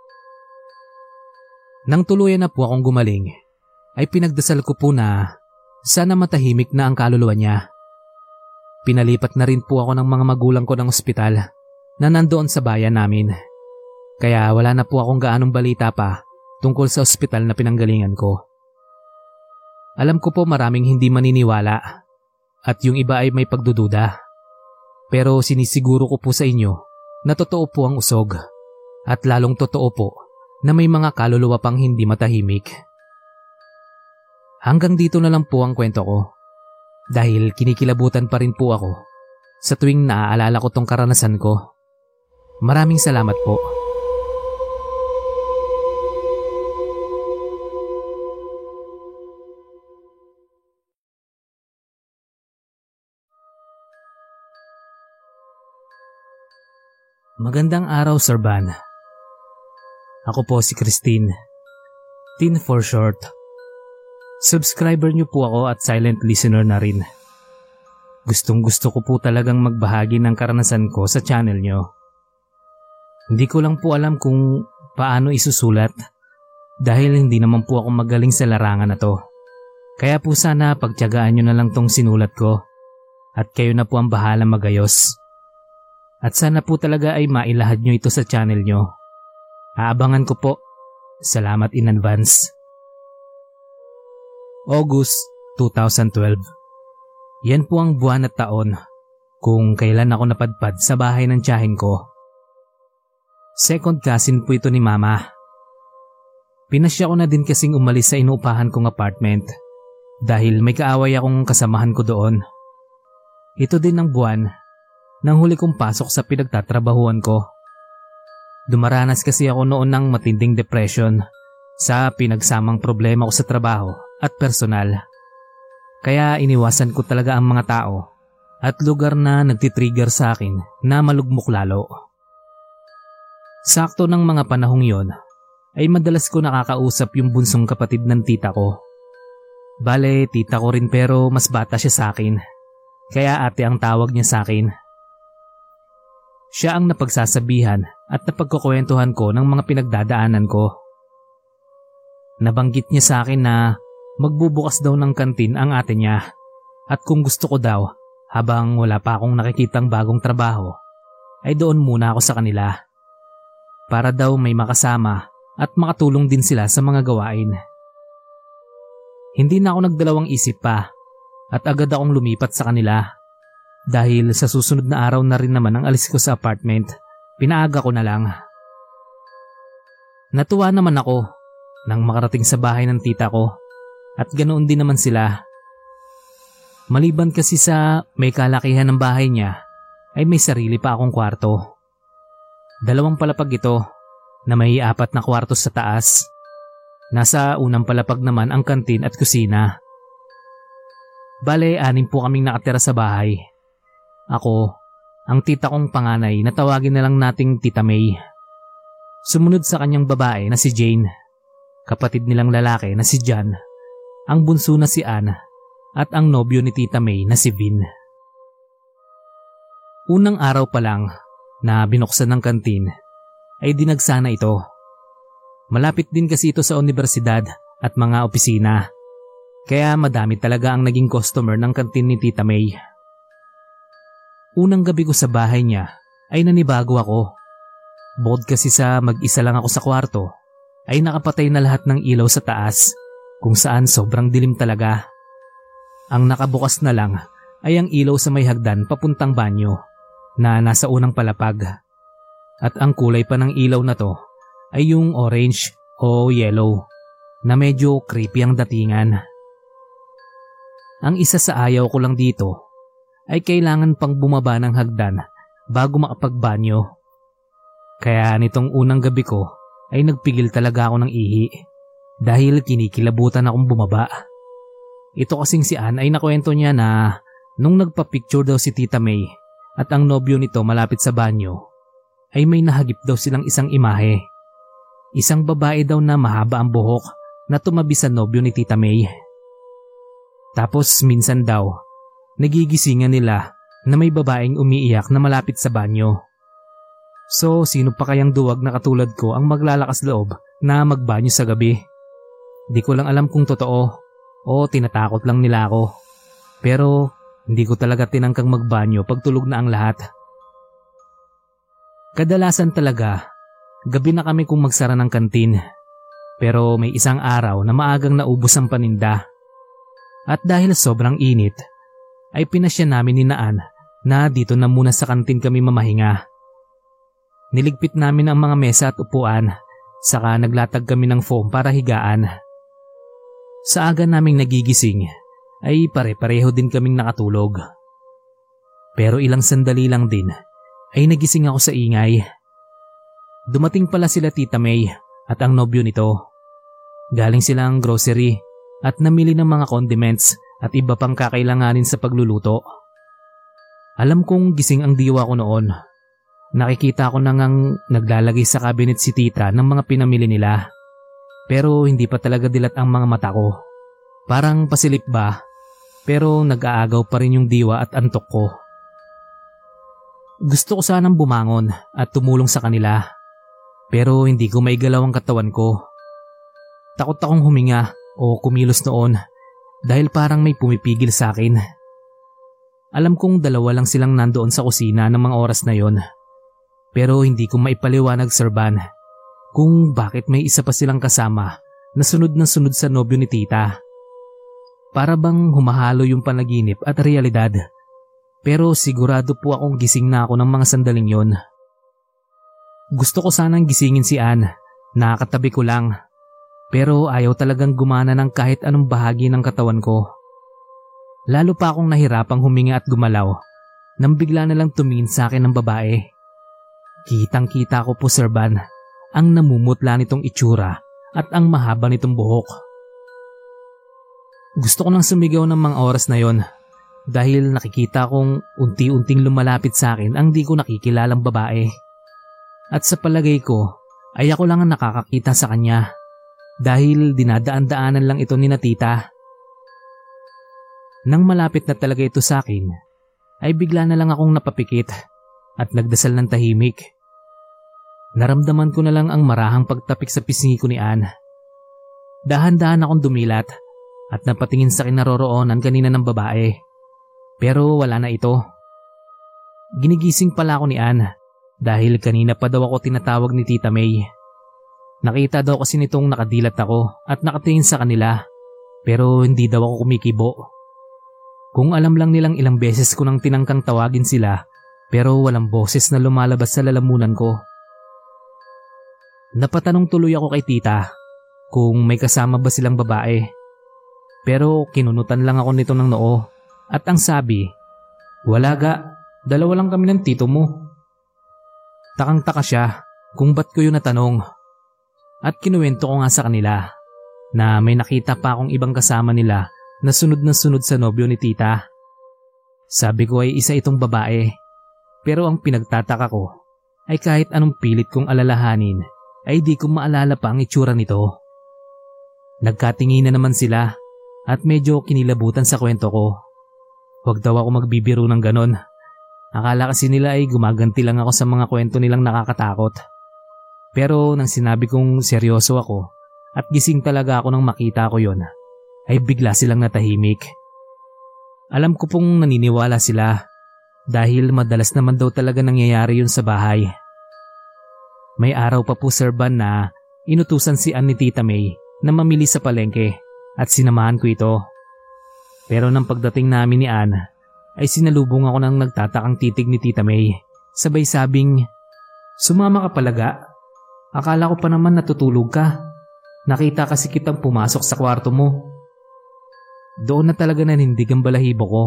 Nang tuluyan na po akong gumaling, ay pinagdasal ko po na sana matahimik na ang kaluluwa niya. Pinalipat na rin po ako ng mga magulang ko ng ospital na nandoon sa bayan namin. Kaya wala na po akong gaanong balita pa tungkol sa ospital na pinanggalingan ko. Alam ko po maraming hindi maniniwala at yung iba ay may pagdududa. Pero sinisiguro ko po sa inyo na totoo po ang usog at lalong totoo po na may mga kaluluwa pang hindi matahimik. Hanggang dito na lang po ang kwento ko. Dahil kinikilabutan pa rin po ako sa tuwing naaalala ko tong karanasan ko. Maraming salamat po. Magandang araw, Sir Van. Ako po si Christine. Tin for short. Subscriber niyo po ako at silent listener na rin. Gustong gusto ko po talagang magbahagi ng karanasan ko sa channel niyo. Hindi ko lang po alam kung paano isusulat dahil hindi naman po ako magaling sa larangan na to. Kaya po sana pagtyagaan nyo na lang tong sinulat ko at kayo na po ang bahala magayos. At sana po talaga ay mailahad nyo ito sa channel nyo Aabangan ko po. Salamat in advance. August 2012 Yan po ang buwan at taon kung kailan ako napadpad sa bahay ng tiyahin ko. Second cousin po ito ni mama. Pinasya ko na din kasing umalis sa inuupahan kong apartment dahil may kaaway akong kasamahan ko doon. Ito din ang buwan nang huli kong pasok sa pinagtatrabahuan ko. Dumaranas kasi ako noon ng matinding depression sa pinagsamang problema ko sa trabaho at personal. Kaya iniwasan ko talaga ang mga tao at lugar na nagtitrigger sa akin na malugmok lalo. Sakto ng mga panahong yon ay madalas ko nakakausap yung bunsong kapatid ng tita ko. Bale, tita ko rin pero mas bata siya sa akin. Kaya ate ang tawag niya sa akin. Siya ang napagsasabihan at napagkukwentuhan ko ng mga pinagdadaanan ko. Nabanggit niya sa akin na magbubukas daw ng kantin ang ate niya at kung gusto ko daw habang wala pa akong nakikitang bagong trabaho ay doon muna ako sa kanila para daw may makasama at makatulong din sila sa mga gawain. Hindi na ako nagdalawang isip pa at agad akong lumipat sa kanila dahil sa susunod na araw na rin naman ang alis ko sa apartment Pinaaga ko na lang. Natuwa naman ako nang makarating sa bahay ng tita ko at ganoon din naman sila. Maliban kasi sa may kalakihan ng bahay niya ay may sarili pa akong kwarto. Dalawang palapag ito na may apat na kwarto sa taas. Nasa unang palapag naman ang kantin at kusina. Bale, anim po kaming nakatira sa bahay. Ako, ang tita kong panganay na tawagin na lang nating Tita May. Sumunod sa kanyang babae na si Jane, kapatid nilang lalaki na si John, ang bunso na si Anne, at ang nobyo ni Tita May na si Vin. Unang araw pa lang na binuksan ng kantin ay dinagsana ito. Malapit din kasi ito sa universidad at mga opisina. Kaya madami talaga ang naging customer ng kantin ni Tita May. Unang gabi ko sa bahay niya ay nanibago ako. Bukod kasi sa mag-isa lang ako sa kwarto, ay nakapatay na lahat ng ilaw sa taas kung saan sobrang dilim talaga. Ang nakabukas na lang ay ang ilaw sa may hagdan papuntang banyo na nasa unang palapag. At ang kulay pa ng ilaw na to ay yung orange o yellow na medyo creepy ang datingan. Ang isa sa ayaw ko lang dito ay kailangan pang bumaba ng hagdan bago makapagbanyo Kaya nitong unang gabi ko ay nagpigil talaga ako ng ihi dahil kinikilabutan akong bumaba. Ito kasing si Ann ay nakwento niya na nung nagpa-picture daw si Tita May at ang nobyo nito malapit sa banyo ay may nahagip daw silang isang imahe. Isang babae daw na mahaba ang buhok na tumabi sa nobyo ni Tita May. Tapos minsan daw, nagigisingan nila na may babaeng umiiyak na malapit sa banyo. So sino pa kayang duwag na katulad ko ang maglalakas loob na magbanyo sa gabi? Di ko lang alam kung totoo o tinatakot lang nila ako. Pero hindi ko talaga tinangkang magbanyo pag tulog na ang lahat. Kadalasan talaga, gabi na kami kung magsara ng kantin. Pero may isang araw na maagang naubos ang paninda. At dahil sobrang init, ay pinasya namin ni Naan na dito na muna sa kantin kami mamahinga. Niligpit namin ang mga mesa at upuan, saka naglatag kami ng foam para higaan. Sa aga naming nagigising, ay pare-pareho din kaming nakatulog. Pero ilang sandali lang din, ay nagising ako sa ingay. Dumating pala sila Tita May at ang nobyo nito. Galing silang grocery at namili ng mga condiments at iba pang kakailanganin sa pagluluto. Alam kong gising ang diwa ko noon Nakikita ko nang ang naglalagay sa cabinet si tita ng mga pinamili nila. Pero hindi pa talaga dilat ang mga mata ko. Parang pasilip ba? Pero nag-aagaw pa rin yung diwa at antok ko. Gusto ko sanang bumangon at tumulong sa kanila. Pero hindi ko maigalaw ang katawan ko. Takot akong huminga o kumilos noon dahil parang may pumipigil sa akin. Alam kong dalawa lang silang nandoon sa kusina ng mga oras na yon pero hindi ko maipaliwanag Sir Van kung bakit may isa pa silang kasama na sunod na sunod sa nobyo ni tita. Para bang humahalo yung panaginip at realidad. Pero sigurado po akong gising na ako ng mga sandaling yon. Gusto ko sanang gisingin si Ann, nakakatabi ko lang. Pero ayaw talagang gumana ng kahit anong bahagi ng katawan ko. Lalo pa akong nahirapang huminga at gumalaw nang bigla na lang tumingin sa akin ng babae. Kitang kita ko po Sir Van ang namumutla nitong itsura at ang mahaba nitong buhok. Gusto ko nang sumigaw ng mga oras na yon dahil nakikita kong unti-unting lumalapit sa akin ang di ko nakikilalang babae. At sa palagay ko ay ako lang ang nakakakita sa kanya dahil dinadaan-daanan lang ito ni Natita. Nang malapit na talaga ito sa akin, ay bigla na lang akong napapikit at nagdasal ng tahimik. Naramdaman ko na lang ang marahang pagtapik sa pisngi ko ni Anne. Dahan-dahan akong dumilat at napatingin sa kinaroroonan kanina ng babae. Pero wala na ito. Ginigising pala ako ni Anne dahil kanina pa daw ako tinatawag ni Tita May. Nakita daw kasi nitong nakadilat ako at nakatingin sa kanila pero hindi daw ako kumikibo. Kung alam lang nilang ilang beses ko nang tinangkang tawagin sila pero walang boses na lumalabas sa lalamunan ko. Napatanong tuloy ako kay tita kung may kasama ba silang babae. Pero kinunutan lang ako nito ng noo at ang sabi, wala ga, dalawa lang kami ng tito mo. Takang taka siya kung ba't ko yun natanong. At kinuwento ko nga sa kanila na may nakita pa akong ibang kasama nila na sunod na sunod sa nobyo ni tita. Sabi ko ay isa itong babae. Pero ang pinagtataka ko ay kahit anong pilit kong alalahanin ay di ko maalala pa ang itsura nito. Nagkatingin na naman sila at medyo kinilabutan sa kwento ko. Huwag daw ako magbibiro ng ganon. Akala kasi nila ay gumaganti lang ako sa mga kwento nilang nakakatakot. Pero nang sinabi kong seryoso ako at gising talaga ako nang makita ko yon, ay bigla silang natahimik. Alam ko pong naniniwala sila dahil madalas naman daw talaga nangyayari yun sa bahay. May araw pa po Sir Van na inutusan si Ann ni Tita May na mamili sa palengke at sinamahan ko ito. Pero nang pagdating namin ni Ann ay sinalubong ako ng nagtatakang titig ni Tita May. Sabay sabing, Sumama ka palaga. Akala ko pa naman natutulog ka. Nakita kasi kitang pumasok sa kwarto mo. Doon na talaga nanindig ang balahibo ko.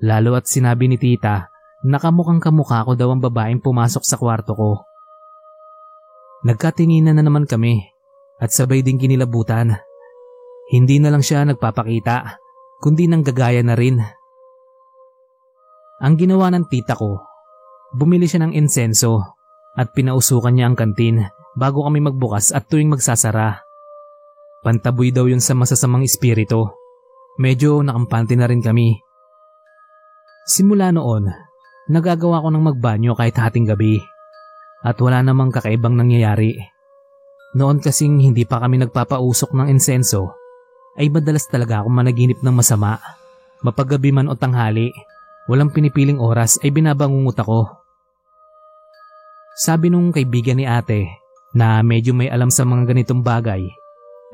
Lalo at sinabi ni tita na kamukhang kamukha ko daw ang babaeng pumasok sa kwarto ko. Nagkatinginan na naman kami at sabay din kinilabutan. Hindi na lang siya nagpapakita, kundi nang gagaya na rin. Ang ginawa ng tita ko, bumili siya ng insenso at pinausukan niya ang kantin bago kami magbukas at tuwing magsasara. Pantaboy daw yun sa masasamang espiritu. Medyo nakampante na rin kami. Simula noon, nagagawa ko ng magbanyo kahit hating gabi at wala namang kakaibang nangyayari. Noon kasing hindi pa kami nagpapausok ng insenso, ay madalas talaga akong managinip ng masama. Mapaggabi man o tanghali, walang pinipiling oras ay binabangungot ako. Sabi nung kaibigan ni ate na medyo may alam sa mga ganitong bagay,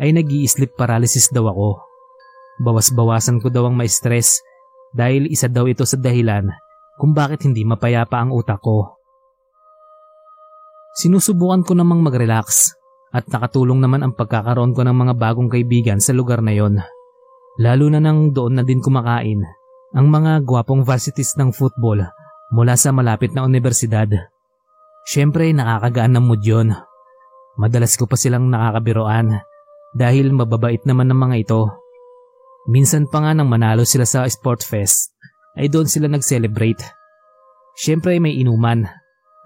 ay nag sleep paralysis daw ako. Bawas-bawasan ko daw ang ma-stress dahil isa daw ito sa dahilan kung bakit hindi mapayapa ang utak ko. Sinusubukan ko namang mag-relax at nakatulong naman ang pagkakaroon ko ng mga bagong kaibigan sa lugar na yon. Lalo na nang doon na din kumakain ang mga gwapong varsities ng football mula sa malapit na universidad. Siyempre nakakagaan ng mood yun. Madalas ko pa silang nakakabiroan dahil mababait naman ng mga ito. Minsan pa nga nang manalo sila sa sport fest ay doon sila nag-celebrate. Siyempre may inuman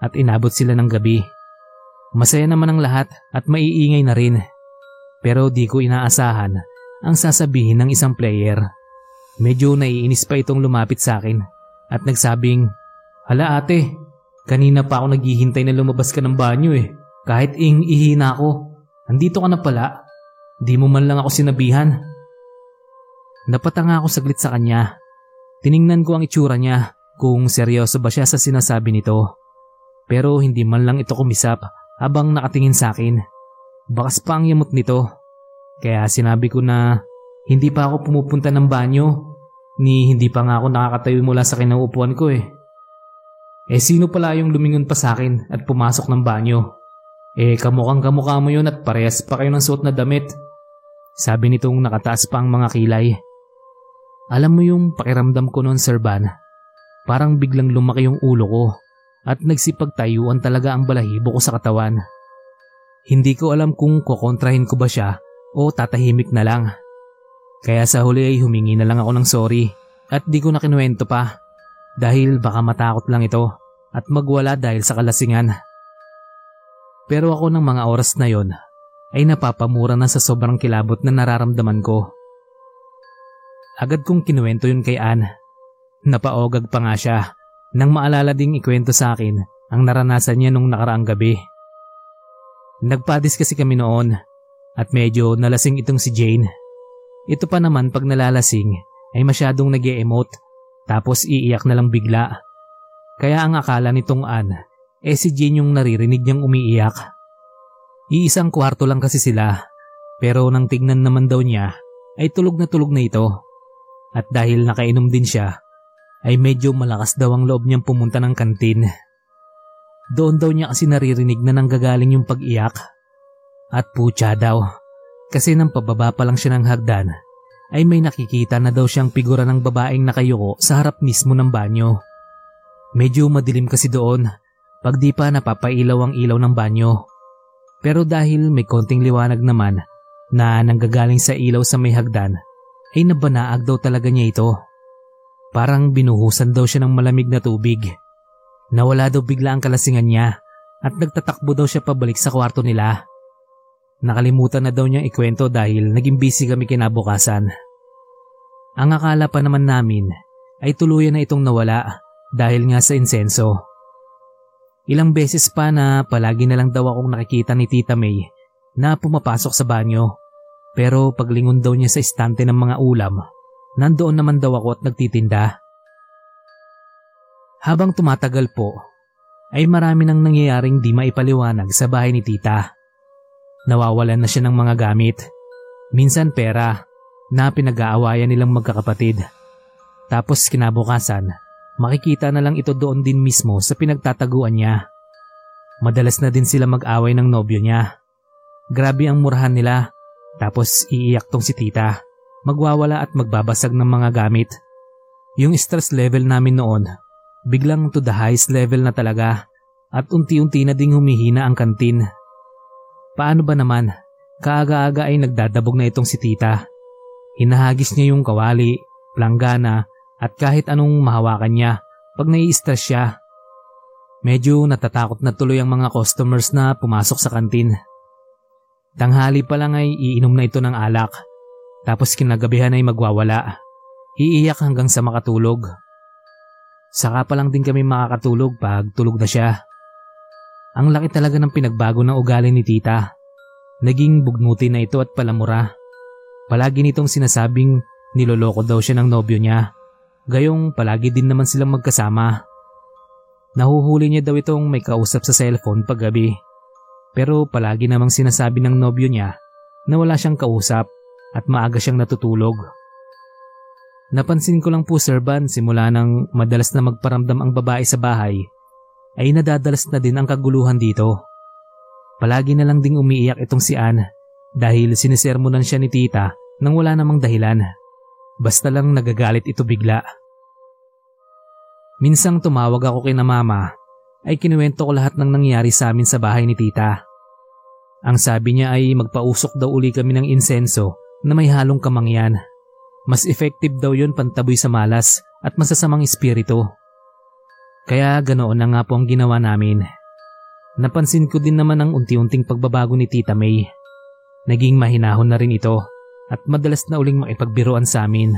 at inabot sila ng gabi. Masaya naman ang lahat at maiingay na rin. Pero di ko inaasahan ang sasabihin ng isang player. Medyo naiinis pa itong lumapit sa akin at nagsabing, Hala ate, kanina pa ako naghihintay na lumabas ka ng banyo eh. Kahit ing ihina ako, andito ka na pala. Di mo man lang ako sinabihan. Napatanga ako saglit sa kanya. Tiningnan ko ang itsura niya kung seryoso ba siya sa sinasabi nito. Pero hindi man lang ito kumisap habang nakatingin sa akin. Bakas pa ang yamot nito. Kaya sinabi ko na hindi pa ako pumupunta ng banyo ni hindi pa nga ako nakakatayo mula sa kinauupuan ko eh. Eh sino pala yung lumingon pa sa akin at pumasok ng banyo? Eh kamukhang kamukha mo yun at parehas pa kayo ng suot na damit. Sabi nitong nakataas pa ang mga kilay. Alam mo yung pakiramdam ko noon Sir Van, parang biglang lumaki yung ulo ko at nagsipagtayuan talaga ang balahibo ko sa katawan. Hindi ko alam kung kukontrahin ko ba siya o tatahimik na lang. Kaya sa huli ay humingi na lang ako ng sorry at di ko na kinuwento pa dahil baka matakot lang ito at magwala dahil sa kalasingan. Pero ako ng mga oras na yon ay napapamura na sa sobrang kilabot na nararamdaman ko. Agad kong kinuwento yun kay Anne. Napaogag pa nga siya nang maalala ding ikwento sa akin ang naranasan niya nung nakaraang gabi. Nagpadis kasi kami noon at medyo nalasing itong si Jane. Ito pa naman pag nalalasing ay masyadong nag emote tapos iiyak na lang bigla. Kaya ang akala nitong Ann eh si Jane yung naririnig niyang umiiyak. Iisang kwarto lang kasi sila pero nang tignan naman daw niya ay tulog na tulog na ito. At dahil nakainom din siya ay medyo malakas daw ang loob niyang pumunta ng kantin. Doon daw niya kasi naririnig na nanggagaling yung pag-iyak. At putya daw, kasi nang pababa pa lang siya ng hagdan, ay may nakikita na daw siyang figura ng babaeng nakayuko sa harap mismo ng banyo. Medyo madilim kasi doon, pag di pa napapailaw ang ilaw ng banyo. Pero dahil may konting liwanag naman na nanggagaling sa ilaw sa may hagdan, ay nabanaag daw talaga niya ito. Parang binuhusan daw siya ng malamig na tubig. Nawala daw bigla ang kalasingan niya at nagtatakbo daw siya pabalik sa kwarto nila. Nakalimutan na daw niyang ikwento dahil naging busy kami kinabukasan. Ang akala pa naman namin ay tuluyan na itong nawala dahil nga sa insenso. Ilang beses pa na palagi na lang daw akong nakikita ni Tita May na pumapasok sa banyo. Pero paglingon daw niya sa istante ng mga ulam, Nandoon naman daw ako at nagtitinda. Habang tumatagal po, ay marami nang nangyayaring di maipaliwanag sa bahay ni tita. Nawawalan na siya ng mga gamit. Minsan pera na pinag-aawayan nilang magkakapatid. Tapos kinabukasan, makikita na lang ito doon din mismo sa pinagtataguan niya. Madalas na din sila mag-away ng nobyo niya. Grabe ang murahan nila, tapos iiyak tong si tita magwawala at magbabasag ng mga gamit. Yung stress level namin noon, biglang to the highest level na talaga at unti-unti na ding humihina ang kantin. Paano ba naman? Kaaga-aga ay nagdadabog na itong si tita. Hinahagis niya yung kawali, planggana at kahit anong mahawakan niya pag nai-stress siya. Medyo natatakot na tuloy ang mga customers na pumasok sa kantin. Tanghali pa lang ay iinom na ito ng alak. Tapos kinagabihan ay magwawala. Iiyak hanggang sa makatulog. Saka pa lang din kami makakatulog pag tulog na siya. Ang laki talaga ng pinagbago ng ugali ni tita. Naging bugnuti na ito at palamura. Palagi nitong sinasabing niloloko daw siya ng nobyo niya. Gayong palagi din naman silang magkasama. Nahuhuli niya daw itong may kausap sa cellphone paggabi. Pero palagi namang sinasabi ng nobyo niya na wala siyang kausap at maaga siyang natutulog. Napansin ko lang po Sir Van simula nang madalas na magparamdam ang babae sa bahay ay nadadalas na din ang kaguluhan dito. Palagi na lang ding umiiyak itong si Anne dahil sinisermonan siya ni tita nang wala namang dahilan. Basta lang nagagalit ito bigla. Minsang tumawag ako kay na mama ay kinuwento ko lahat ng nangyari sa amin sa bahay ni tita. Ang sabi niya ay magpausok daw uli kami ng insenso na may halong kamangyan. Mas effective daw yon pantaboy sa malas at masasamang espiritu. Kaya ganoon na nga po ang ginawa namin. Napansin ko din naman ang unti-unting pagbabago ni Tita May. Naging mahinahon na rin ito at madalas na uling makipagbiruan sa amin.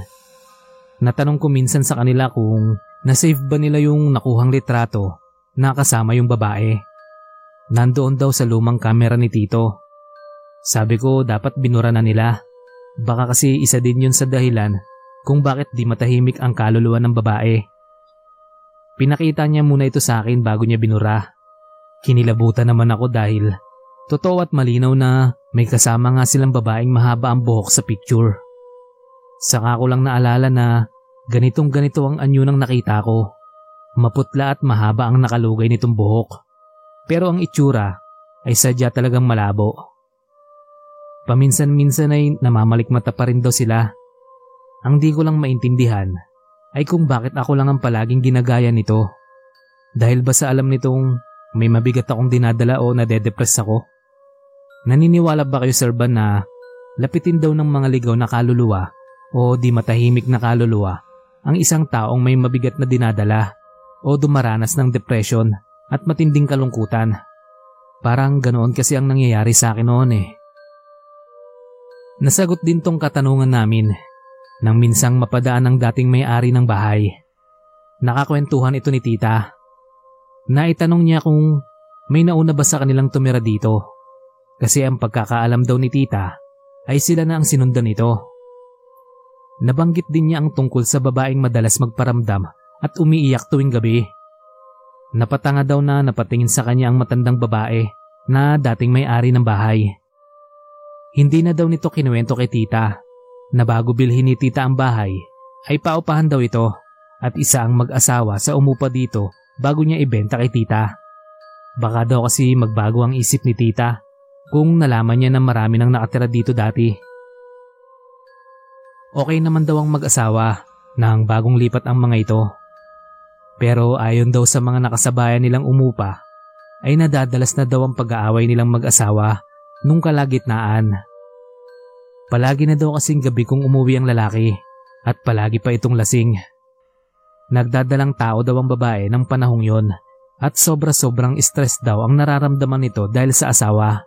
Natanong ko minsan sa kanila kung nasave ba nila yung nakuhang litrato nakasama yung babae. Nandoon daw sa lumang kamera ni Tito. Sabi ko dapat binura na nila. Baka kasi isa din yun sa dahilan kung bakit di matahimik ang kaluluwa ng babae. Pinakita niya muna ito sa akin bago niya binura. Kinilabutan naman ako dahil totoo at malinaw na may kasama nga silang babaeng mahaba ang buhok sa picture. Saka ko lang naalala na ganitong ganito ang anyo ng nakita ko. Maputla at mahaba ang nakalugay nitong buhok. Pero ang itsura ay sadya talagang malabo. Paminsan-minsan ay namamalikmata pa rin daw sila. Ang di ko lang maintindihan ay kung bakit ako lang ang palaging ginagaya nito. Dahil ba sa alam nitong may mabigat akong dinadala o nadedepress ako? Naniniwala ba kayo sir ba na lapitin daw ng mga ligaw na kaluluwa o di matahimik na kaluluwa ang isang taong may mabigat na dinadala o dumaranas ng depression at matinding kalungkutan. Parang ganoon kasi ang nangyayari sa akin noon eh. Nasagot din tong katanungan namin nang minsang mapadaan ng dating may-ari ng bahay. Nakakwentuhan ito ni tita. Naitanong niya kung may nauna ba sa kanilang tumira dito. Kasi ang pagkakaalam daw ni tita ay sila na ang sinundan nito. Nabanggit din niya ang tungkol sa babaeng madalas magparamdam at umiiyak tuwing gabi. Napatanga daw na napatingin sa kanya ang matandang babae na dating may-ari ng bahay. Hindi na daw nito kinuwento kay tita na bago bilhin ni tita ang bahay ay paupahan daw ito at isa ang mag-asawa sa umupa dito bago niya ibenta kay tita. Baka daw kasi magbago ang isip ni tita kung nalaman niya na marami nang nakatira dito dati. Okay naman daw ang mag-asawa nang bagong lipat ang mga ito pero ayon daw sa mga nakasabayan nilang umupa, ay nadadalas na daw ang pag-aaway nilang mag-asawa nung kalagitnaan. Palagi na daw kasing gabi kung umuwi ang lalaki at palagi pa itong lasing. Nagdadalang tao daw ang babae ng panahong yon at sobra-sobrang stress daw ang nararamdaman nito dahil sa asawa.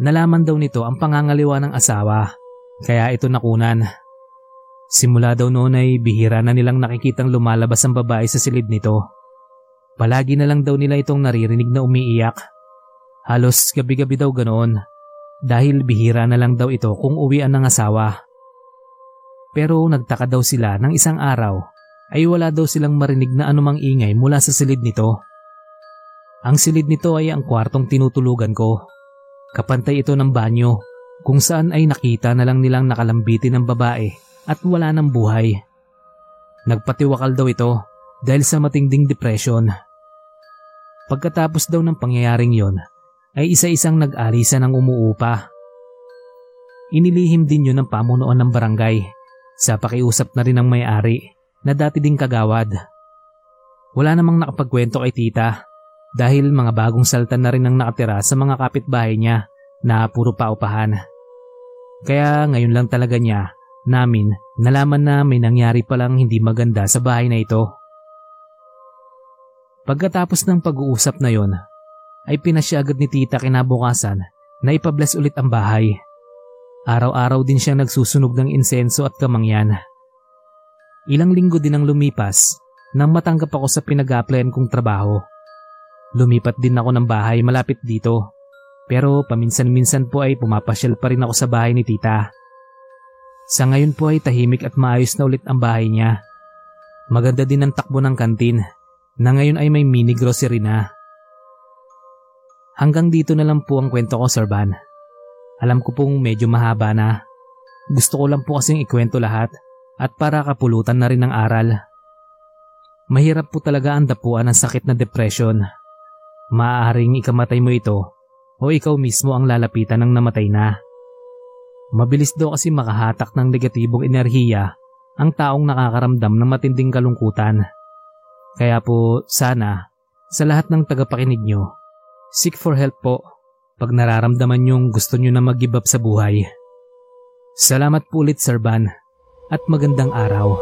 Nalaman daw nito ang pangangaliwa ng asawa kaya ito nakunan. Simula daw noon ay bihira na nilang nakikitang lumalabas ang babae sa silid nito. Palagi na lang daw nila itong naririnig na umiiyak. Halos gabi-gabi daw ganoon dahil bihira na lang daw ito kung uwian ng asawa. Pero nagtaka daw sila ng isang araw ay wala daw silang marinig na anumang ingay mula sa silid nito. Ang silid nito ay ang kwartong tinutulugan ko. Kapantay ito ng banyo kung saan ay nakita na lang nilang nakalambitin ng babae at wala ng buhay. Nagpatiwakal daw ito dahil sa matinding depression. Pagkatapos daw ng pangyayaring yon, ay isa-isang nag-alisa ng umuupa. Inilihim din yun ng pamunuan ng barangay sa pakiusap na rin ng may-ari na dati ding kagawad. Wala namang nakapagkwento kay tita dahil mga bagong saltan na rin ang nakatira sa mga kapitbahay niya na puro paupahan. Kaya ngayon lang talaga niya namin nalaman na may nangyari palang hindi maganda sa bahay na ito. Pagkatapos ng pag-uusap na yon, ay pinasya agad ni tita kinabukasan na ipabless ulit ang bahay. Araw-araw din siyang nagsusunog ng insenso at kamangyan. Ilang linggo din ang lumipas nang matanggap ako sa pinag-applyan kong trabaho. Lumipat din ako ng bahay malapit dito. Pero paminsan-minsan po ay pumapasyal pa rin ako sa bahay ni tita. Sa ngayon po ay tahimik at maayos na ulit ang bahay niya. Maganda din ang takbo ng kantin na ngayon ay may mini grocery na. Hanggang dito na lang po ang kwento ko, Sir Van. Alam ko pong medyo mahaba na. Gusto ko lang po kasing ikwento lahat at para kapulutan na rin ng aral. Mahirap po talaga ang dapuan ng sakit na depression Maaaring ikamatay mo ito o ikaw mismo ang lalapitan ng namatay na. Mabilis daw kasi makahatak ng negatibong enerhiya ang taong nakakaramdam ng matinding kalungkutan. Kaya po sana sa lahat ng tagapakinig nyo, seek for help po pag nararamdaman nyong gusto nyo na mag-give up sa buhay. Salamat po ulit Sir Van at magandang araw.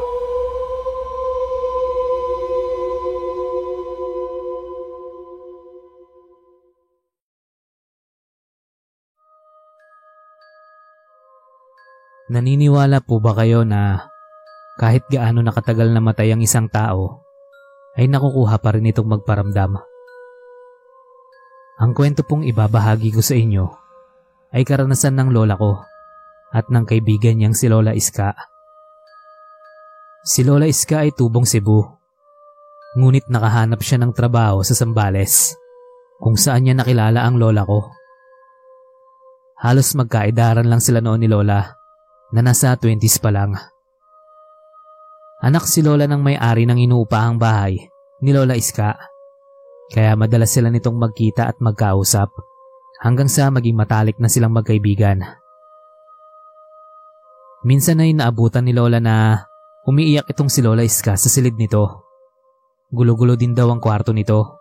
Naniniwala po ba kayo na kahit gaano nakatagal na matay ang isang tao, ay nakukuha pa rin itong magparamdam? Ang kwento pong ibabahagi ko sa inyo ay karanasan ng lola ko at ng kaibigan niyang si Lola Iska. Si Lola Iska ay tubong Cebu, ngunit nakahanap siya ng trabaho sa Sambales kung saan niya nakilala ang lola ko. Halos magkaidaran lang sila noon ni Lola na nasa 20s pa lang. Anak si Lola ng may-ari ng inuupahang bahay ni Lola Iska. Kaya madalas sila nitong magkita at magkausap hanggang sa maging matalik na silang magkaibigan. Minsan ay naabutan ni Lola na umiiyak itong si Lola Iska sa silid nito. Gulo-gulo din daw ang kwarto nito.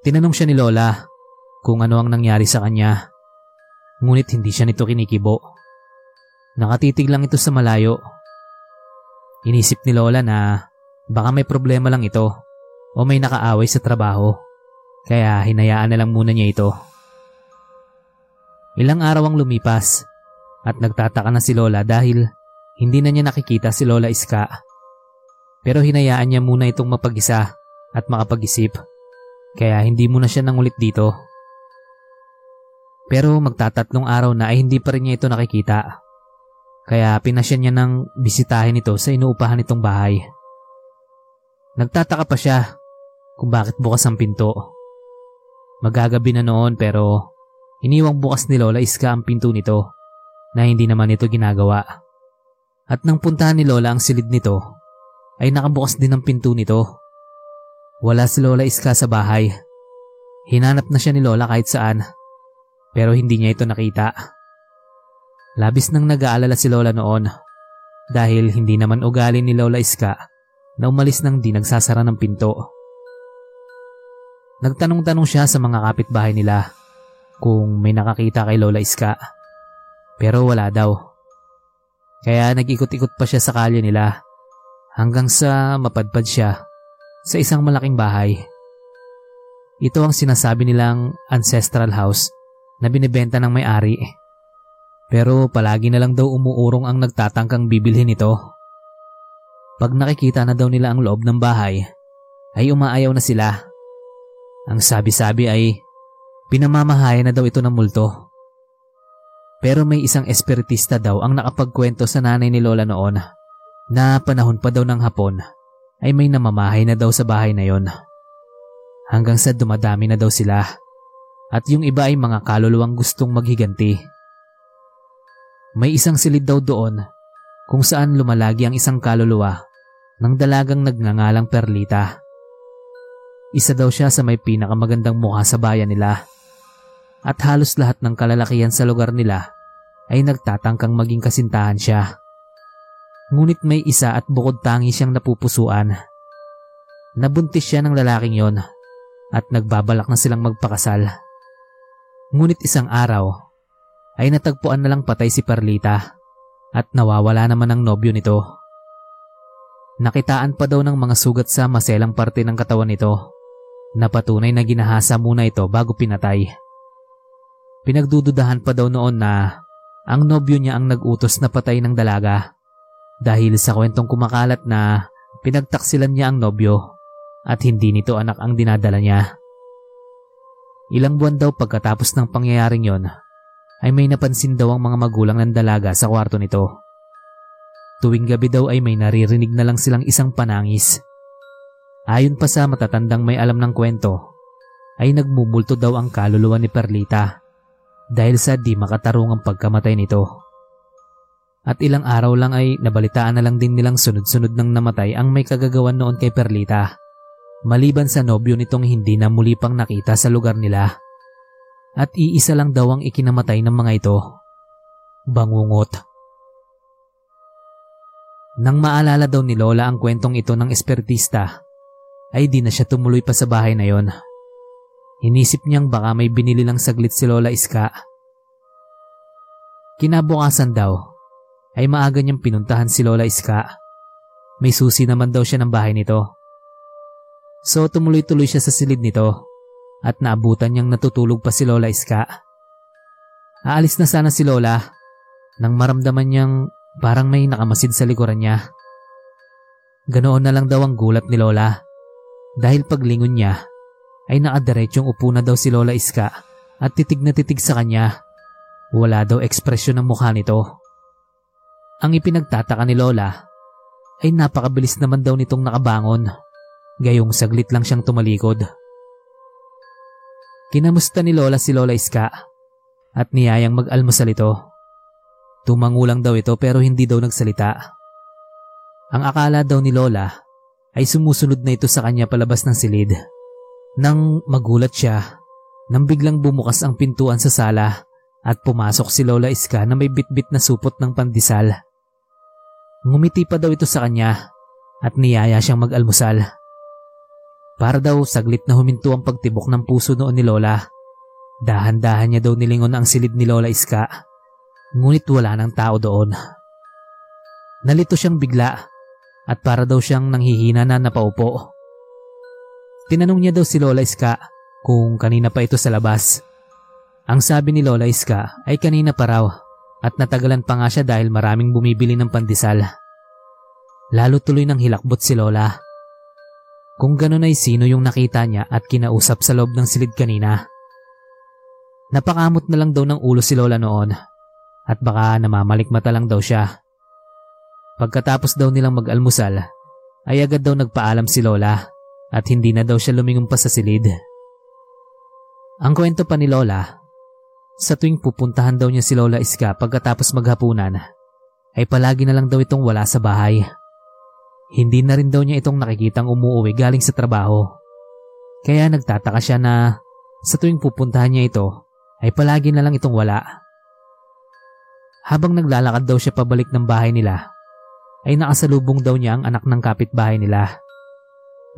Tinanong siya ni Lola kung ano ang nangyari sa kanya. Ngunit hindi siya nito kinikibo. Nakatitig lang ito sa malayo. Inisip ni Lola na baka may problema lang ito o may nakaaway sa trabaho kaya hinayaan na lang muna niya ito. Ilang araw ang lumipas at nagtataka na si Lola dahil hindi na niya nakikita si Lola Iska. Pero hinayaan niya muna itong mapag-isa at makapag-isip kaya hindi muna siya nangulit dito. Pero magtatatlong araw na ay hindi pa rin niya ito nakikita. Kaya pinasya niya ng bisitahin ito sa inuupahan nitong bahay. Nagtataka pa siya kung bakit bukas ang pinto. Magagabi na noon pero iniwang bukas ni Lola Iska ang pinto nito na hindi naman ito ginagawa. At nang puntahan ni Lola ang silid nito ay nakabukas din ang pinto nito. Wala si Lola Iska sa bahay. Hinanap na siya ni Lola kahit saan pero hindi niya ito nakita. Labis nang nag-aalala si Lola noon dahil hindi naman ugali ni Lola Iska na umalis nang di nagsasara ng pinto. Nagtanong-tanong siya sa mga kapitbahay nila kung may nakakita kay Lola Iska pero wala daw. Kaya nag-ikot-ikot pa siya sa kalye nila hanggang sa mapadpad siya sa isang malaking bahay. Ito ang sinasabi nilang ancestral house na binibenta ng may-ari. Pero palagi na lang daw umuurong ang nagtatangkang bibilhin ito. Pag nakikita na daw nila ang loob ng bahay, ay umaayaw na sila. Ang sabi-sabi ay pinamamahayan na daw ito ng multo. Pero may isang espiritista daw ang nakapagkwento sa nanay ni Lola noon na panahon pa daw ng hapon ay may namamahay na daw sa bahay na yon. Hanggang sa dumadami na daw sila at yung iba ay mga kaluluwang gustong maghiganti. May isang silid daw doon kung saan lumalagi ang isang kaluluwa ng dalagang nagngangalang Perlita. Isa daw siya sa may pinakamagandang mukha sa bayan nila. At halos lahat ng kalalakihan sa lugar nila ay nagtatangkang maging kasintahan siya. Ngunit may isa at bukod tangi siyang napupusuan. Nabuntis siya ng lalaking yon at nagbabalak na silang magpakasal. Ngunit isang araw ay natagpuan na lang patay si Perlita at nawawala naman ang nobyo nito. Nakitaan pa daw ng mga sugat sa maselang parte ng katawan nito na patunay na ginahasa muna ito bago pinatay. Pinagdududahan pa daw noon na ang nobyo niya ang nag-utos na patay ng dalaga dahil sa kwentong kumakalat na pinagtaksilan niya ang nobyo at hindi nito anak ang dinadala niya. Ilang buwan daw pagkatapos ng pangyayaring yon ay may napansin daw ang mga magulang ng dalaga sa kwarto nito. Tuwing gabi daw ay may naririnig na lang silang isang panangis. Ayon pa sa matatandang may alam ng kwento, ay nagmumulto daw ang kaluluwa ni Perlita dahil sa di makatarungang pagkamatay nito. At ilang araw lang ay nabalitaan na lang din nilang sunod-sunod nang namatay ang may kagagawan noon kay Perlita. Maliban sa nobyo nitong hindi na muli pang nakita sa lugar nila. At iisa lang daw ang ikinamatay ng mga ito. Bangungot. Nang maalala daw ni Lola ang kwentong ito ng espertista, ay di na siya tumuloy pa sa bahay na yon. Inisip niyang baka may binili lang saglit si Lola Iska. Kinabukasan daw, ay maaga niyang pinuntahan si Lola Iska. May susi naman daw siya ng bahay nito. So tumuloy-tuloy siya sa silid nito at naabutan niyang natutulog pa si Lola Iska. Aalis na sana si Lola nang maramdaman niyang parang may nakamasid sa likuran niya. Ganoon na lang daw ang gulat ni Lola dahil paglingon niya ay nakadiretsyong upo na daw si Lola Iska at titig na titig sa kanya. Wala daw ekspresyon ng mukha nito. Ang ipinagtataka ni Lola ay napakabilis naman daw nitong nakabangon. Gayong saglit lang siyang tumalikod. Kinamusta ni Lola si Lola Iska at niyayang mag-almusal ito. Tumangulang daw ito pero hindi daw nagsalita. Ang akala daw ni Lola ay sumusunod na ito sa kanya palabas ng silid. Nang magulat siya, nang biglang bumukas ang pintuan sa sala at pumasok si Lola Iska na may bitbit na supot ng pandesal. Ngumiti pa daw ito sa kanya at niyaya siyang mag-almusal. Para daw saglit na huminto ang pagtibok ng puso noon ni Lola. Dahan-dahan niya daw nilingon ang silid ni Lola Iska. Ngunit wala ng tao doon. Nalito siyang bigla at para daw siyang nanghihina na napaupo. Tinanong niya daw si Lola Iska kung kanina pa ito sa labas. Ang sabi ni Lola Iska ay kanina pa raw at natagalan pa nga siya dahil maraming bumibili ng pandesal. Lalo tuloy ng hilakbot si Lola. Kung gano'n ay sino yung nakita niya at kinausap sa loob ng silid kanina. Napakamot na lang daw ng ulo si Lola noon at baka namamalikmata lang daw siya. Pagkatapos daw nilang mag-almusal ay agad daw nagpaalam si Lola at hindi na daw siya lumingon pa sa silid. Ang kwento pa ni Lola sa tuwing pupuntahan daw niya si Lola Iska pagkatapos maghapunan, ay palagi na lang daw itong wala sa bahay. Hindi na rin daw niya itong nakikitang umuwi galing sa trabaho. Kaya nagtataka siya na sa tuwing pupuntahan niya ito, ay palagi na lang itong wala. Habang naglalakad daw siya pabalik ng bahay nila, ay nakasalubong daw niya ang anak ng kapitbahay nila.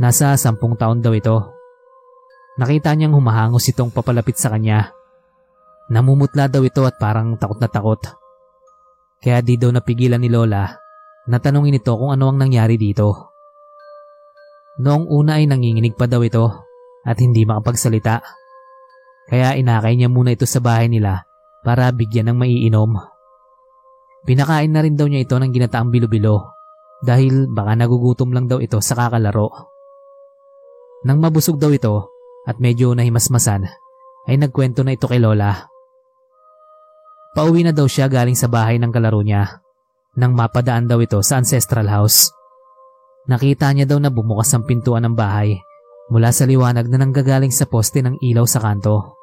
Nasa sampung taon daw ito. Nakita niyang humahangos itong papalapit sa kanya Namumutla daw ito at parang takot na takot. Kaya di daw napigilan ni Lola na tanungin ito kung ano ang nangyari dito. Noong una ay nanginginig pa daw ito at hindi makapagsalita. Kaya inakay niya muna ito sa bahay nila para bigyan ng maiinom. Pinakain na rin daw niya ito ng ginataang bilo-bilo dahil baka nagugutom lang daw ito sa kakalaro. Nang mabusog daw ito at medyo nahimasmasan, ay nagkwento na ito kay Lola Pauwi na daw siya galing sa bahay ng kalaro niya nang mapadaan daw ito sa ancestral house. Nakita niya daw na bumukas ang pintuan ng bahay mula sa liwanag na nanggagaling sa poste ng ilaw sa kanto.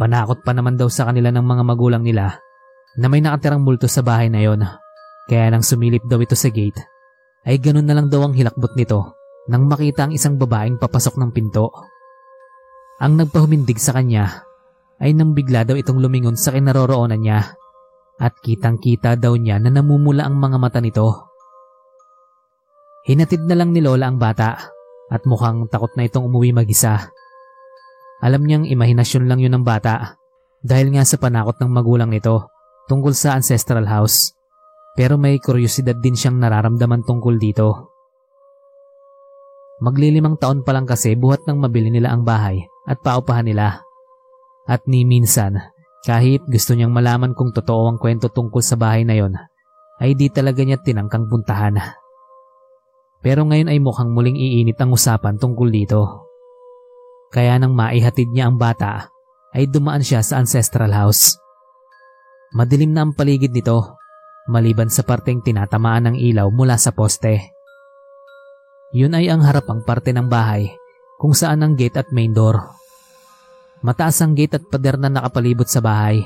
Panakot pa naman daw sa kanila ng mga magulang nila na may nakatirang multo sa bahay na yon. Kaya nang sumilip daw ito sa gate, ay ganun na lang daw ang hilakbot nito nang makita ang isang babaeng papasok ng pinto. Ang nagpahumindig sa kanya ay nang bigla daw itong lumingon sa kinaroroonan niya at kitang kita daw niya na namumula ang mga mata nito. Hinatid na lang ni Lola ang bata at mukhang takot na itong umuwi mag-isa. Alam niyang imahinasyon lang yun ng bata dahil nga sa panakot ng magulang nito tungkol sa ancestral house. Pero may kuryosidad din siyang nararamdaman tungkol dito. Maglilimang taon pa lang kasi buhat nang mabili nila ang bahay at paupahan nila. At ni minsan, kahit gusto niyang malaman kung totoo ang kwento tungkol sa bahay na yon, ay di talaga niya tinangkang puntahan. Pero ngayon ay mukhang muling iinit ang usapan tungkol dito. Kaya nang maihatid niya ang bata, ay dumaan siya sa ancestral house. Madilim na ang paligid nito, maliban sa parteng tinatamaan ng ilaw mula sa poste. Yun ay ang harapang parte ng bahay kung saan ang gate at main door. Mataas ang gate at pader na nakapalibot sa bahay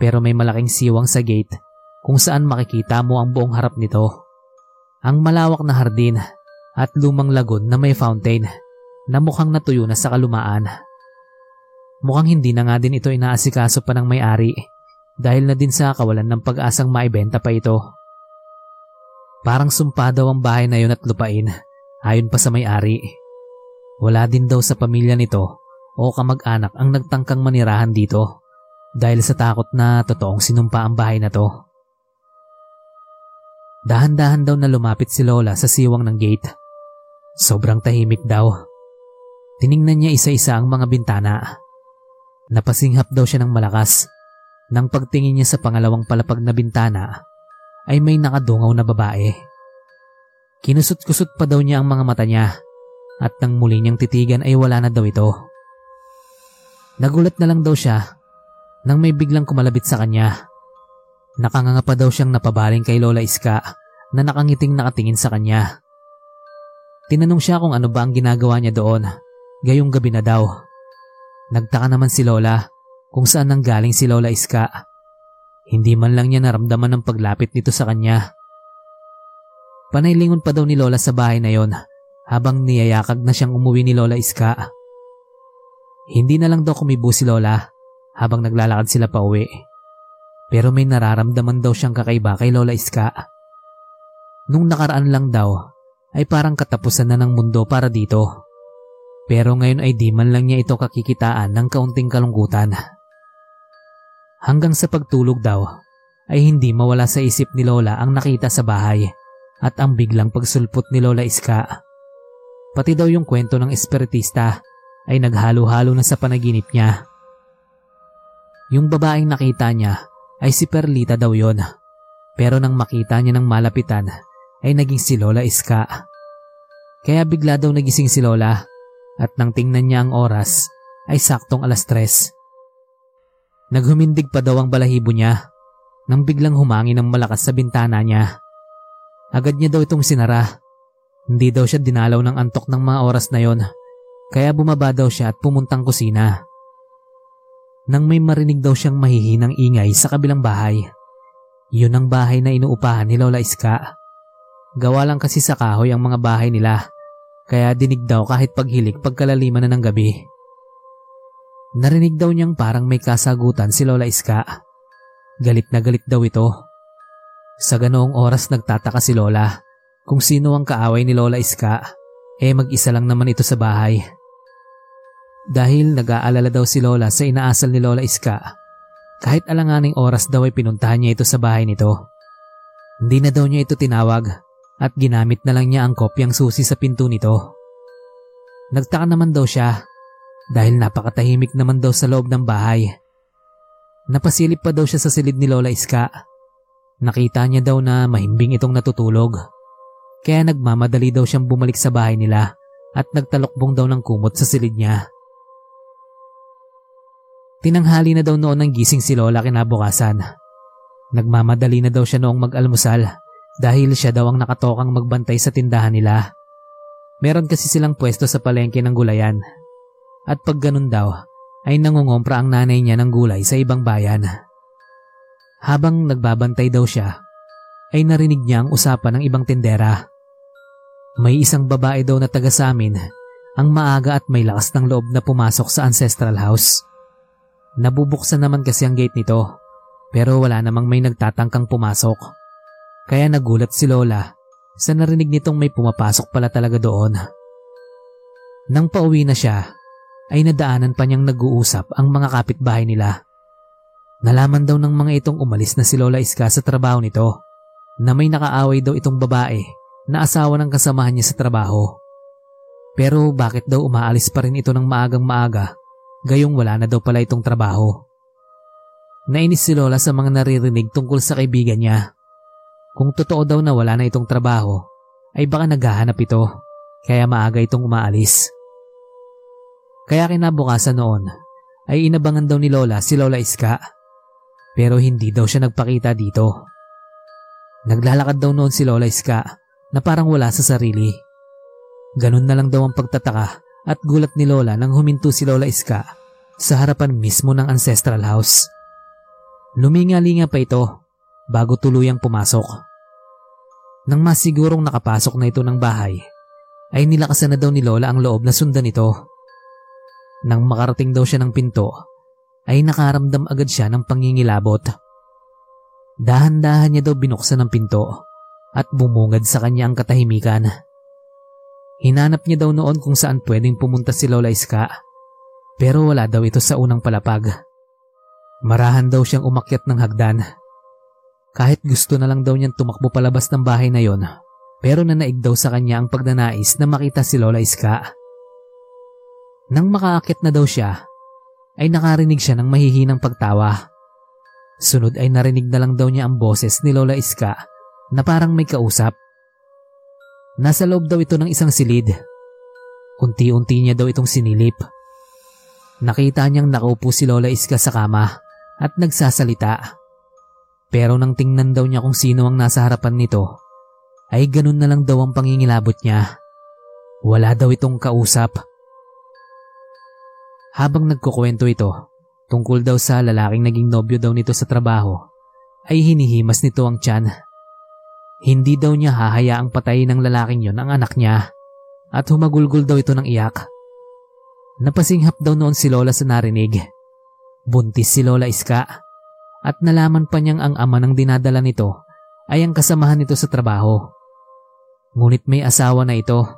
pero may malaking siwang sa gate kung saan makikita mo ang buong harap nito. Ang malawak na hardin at lumang lagon na may fountain na mukhang natuyo na sa kalumaan. Mukhang hindi na nga din ito inaasikaso pa ng may-ari dahil na din sa kawalan ng pag-asang maibenta pa ito. Parang sumpa daw ang bahay na yun at lupain Ayon pa sa may-ari, wala din daw sa pamilya nito o kamag-anak ang nagtangkang manirahan dito dahil sa takot na totoong sinumpa ang bahay na to. Dahan-dahan daw na lumapit si Lola sa siwang ng gate. Sobrang tahimik daw. Tiningnan niya isa-isa ang mga bintana. Napasinghap daw siya ng malakas. Nang pagtingin niya sa pangalawang palapag na bintana, ay may nakadungaw na babae. Kinusot-kusot pa daw niya ang mga mata niya at nang muli niyang titigan ay wala na daw ito. Nagulat na lang daw siya nang may biglang kumalabit sa kanya. Nakanganga pa daw siyang napabaling kay Lola Iska na nakangiting nakatingin sa kanya. Tinanong siya kung ano ba ang ginagawa niya doon, gayong gabi na daw. Nagtaka naman si Lola kung saan nanggaling si Lola Iska. Hindi man lang niya naramdaman ng paglapit nito sa kanya. Panaylingon pa daw ni Lola sa bahay na yon habang niyayakag na siyang umuwi ni Lola Iska. Hindi na lang daw kumibo si Lola habang naglalakad sila pa uwi. Pero may nararamdaman daw siyang kakaiba kay Lola Iska. Nung nakaraan lang daw ay parang katapusan na ng mundo para dito. Pero ngayon ay di man lang niya ito kakikitaan ng kaunting kalungkutan. Hanggang sa pagtulog daw ay hindi mawala sa isip ni Lola ang nakita sa bahay at ang biglang pagsulpot ni Lola Iska. Pati daw yung kwento ng espiritista ay naghalo-halo na sa panaginip niya. Yung babaeng nakita niya ay si Perlita daw yon. Pero nang makita niya ng malapitan ay naging si Lola Iska. Kaya bigla daw nagising si Lola at nang tingnan niya ang oras ay saktong alas tres. Naghumindig pa daw ang balahibo niya nang biglang humangin ng malakas sa bintana niya. Agad niya daw itong sinara. Hindi daw siya dinalaw ng antok ng mga oras na yon, kaya bumaba daw siya at pumuntang kusina. Nang may marinig daw siyang mahihinang ingay sa kabilang bahay. Yun ang bahay na inuupahan ni Lola Iska. Gawa lang kasi sa kahoy ang mga bahay nila, kaya dinig daw kahit paghilik pagkalaliman na ng gabi. Narinig daw niyang parang may kasagutan si Lola Iska. Galit na galit daw ito sa ganoong oras nagtataka si Lola kung sino ang kaaway ni Lola Iska, eh mag-isa lang naman ito sa bahay. Dahil nag-aalala daw si Lola sa inaasal ni Lola Iska, kahit alanganing oras daw ay pinuntahan niya ito sa bahay nito. Hindi na daw niya ito tinawag at ginamit na lang niya ang kopyang susi sa pinto nito. Nagtaka naman daw siya dahil napakatahimik naman daw sa loob ng bahay. Napasilip pa daw siya sa silid ni Lola Iska Nakita niya daw na mahimbing itong natutulog. Kaya nagmamadali daw siyang bumalik sa bahay nila at nagtalokbong daw ng kumot sa silid niya. Tinanghali na daw noon ng gising si Lola kinabukasan. Nagmamadali na daw siya noong mag-almusal dahil siya daw ang nakatokang magbantay sa tindahan nila. Meron kasi silang pwesto sa palengke ng gulayan. At pag ganun daw, ay nangungompra ang nanay niya ng gulay sa ibang bayan. Habang nagbabantay daw siya, ay narinig niya ang usapan ng ibang tendera. May isang babae daw na taga sa amin ang maaga at may lakas ng loob na pumasok sa ancestral house. Nabubuksan naman kasi ang gate nito pero wala namang may nagtatangkang pumasok. Kaya nagulat si Lola sa narinig nitong may pumapasok pala talaga doon. Nang pauwi na siya, ay nadaanan pa niyang nag-uusap ang mga kapitbahay nila. Nalaman daw ng mga itong umalis na si Lola Iska sa trabaho nito na may nakaaway daw itong babae na asawa ng kasamahan niya sa trabaho. Pero bakit daw umaalis pa rin ito ng maagang maaga gayong wala na daw pala itong trabaho? Nainis si Lola sa mga naririnig tungkol sa kaibigan niya. Kung totoo daw na wala na itong trabaho, ay baka naghahanap ito, kaya maaga itong umaalis. Kaya kinabukasan noon ay inabangan daw ni Lola si Lola Iska. Pero hindi daw siya nagpakita dito. Naglalakad daw noon si Lola Iska na parang wala sa sarili. Ganun na lang daw ang pagtataka at gulat ni Lola nang huminto si Lola Iska sa harapan mismo ng ancestral house. Luminga-linga pa ito bago tuluyang pumasok. Nang masigurong nakapasok na ito ng bahay, ay nilakasan na daw ni Lola ang loob na sundan ito. Nang makarating daw siya ng pinto, ay nakaramdam agad siya ng pangingilabot. Dahan-dahan niya daw binuksan ang pinto at bumungad sa kanya ang katahimikan. Hinanap niya daw noon kung saan pwedeng pumunta si Lola Iska, pero wala daw ito sa unang palapag. Marahan daw siyang umakyat ng hagdan. Kahit gusto na lang daw niyang tumakbo palabas ng bahay na yon, pero nanaig daw sa kanya ang pagnanais na makita si Lola Iska. Nang makaakit na daw siya, ay nakarinig siya ng mahihinang pagtawa. Sunod ay narinig na lang daw niya ang boses ni Lola Iska na parang may kausap. Nasa loob daw ito ng isang silid. Unti-unti niya daw itong sinilip. Nakita niyang nakaupo si Lola Iska sa kama at nagsasalita. Pero nang tingnan daw niya kung sino ang nasa harapan nito, ay ganun na lang daw ang pangingilabot niya. Wala daw itong kausap habang nagkukwento ito, tungkol daw sa lalaking naging nobyo daw nito sa trabaho, ay hinihimas nito ang tiyan. Hindi daw niya hahayaang patayin ng lalaking yon ang anak niya at humagulgol daw ito ng iyak. Napasinghap daw noon si Lola sa narinig. Buntis si Lola Iska at nalaman pa niyang ang ama ng dinadala nito ay ang kasamahan nito sa trabaho. Ngunit may asawa na ito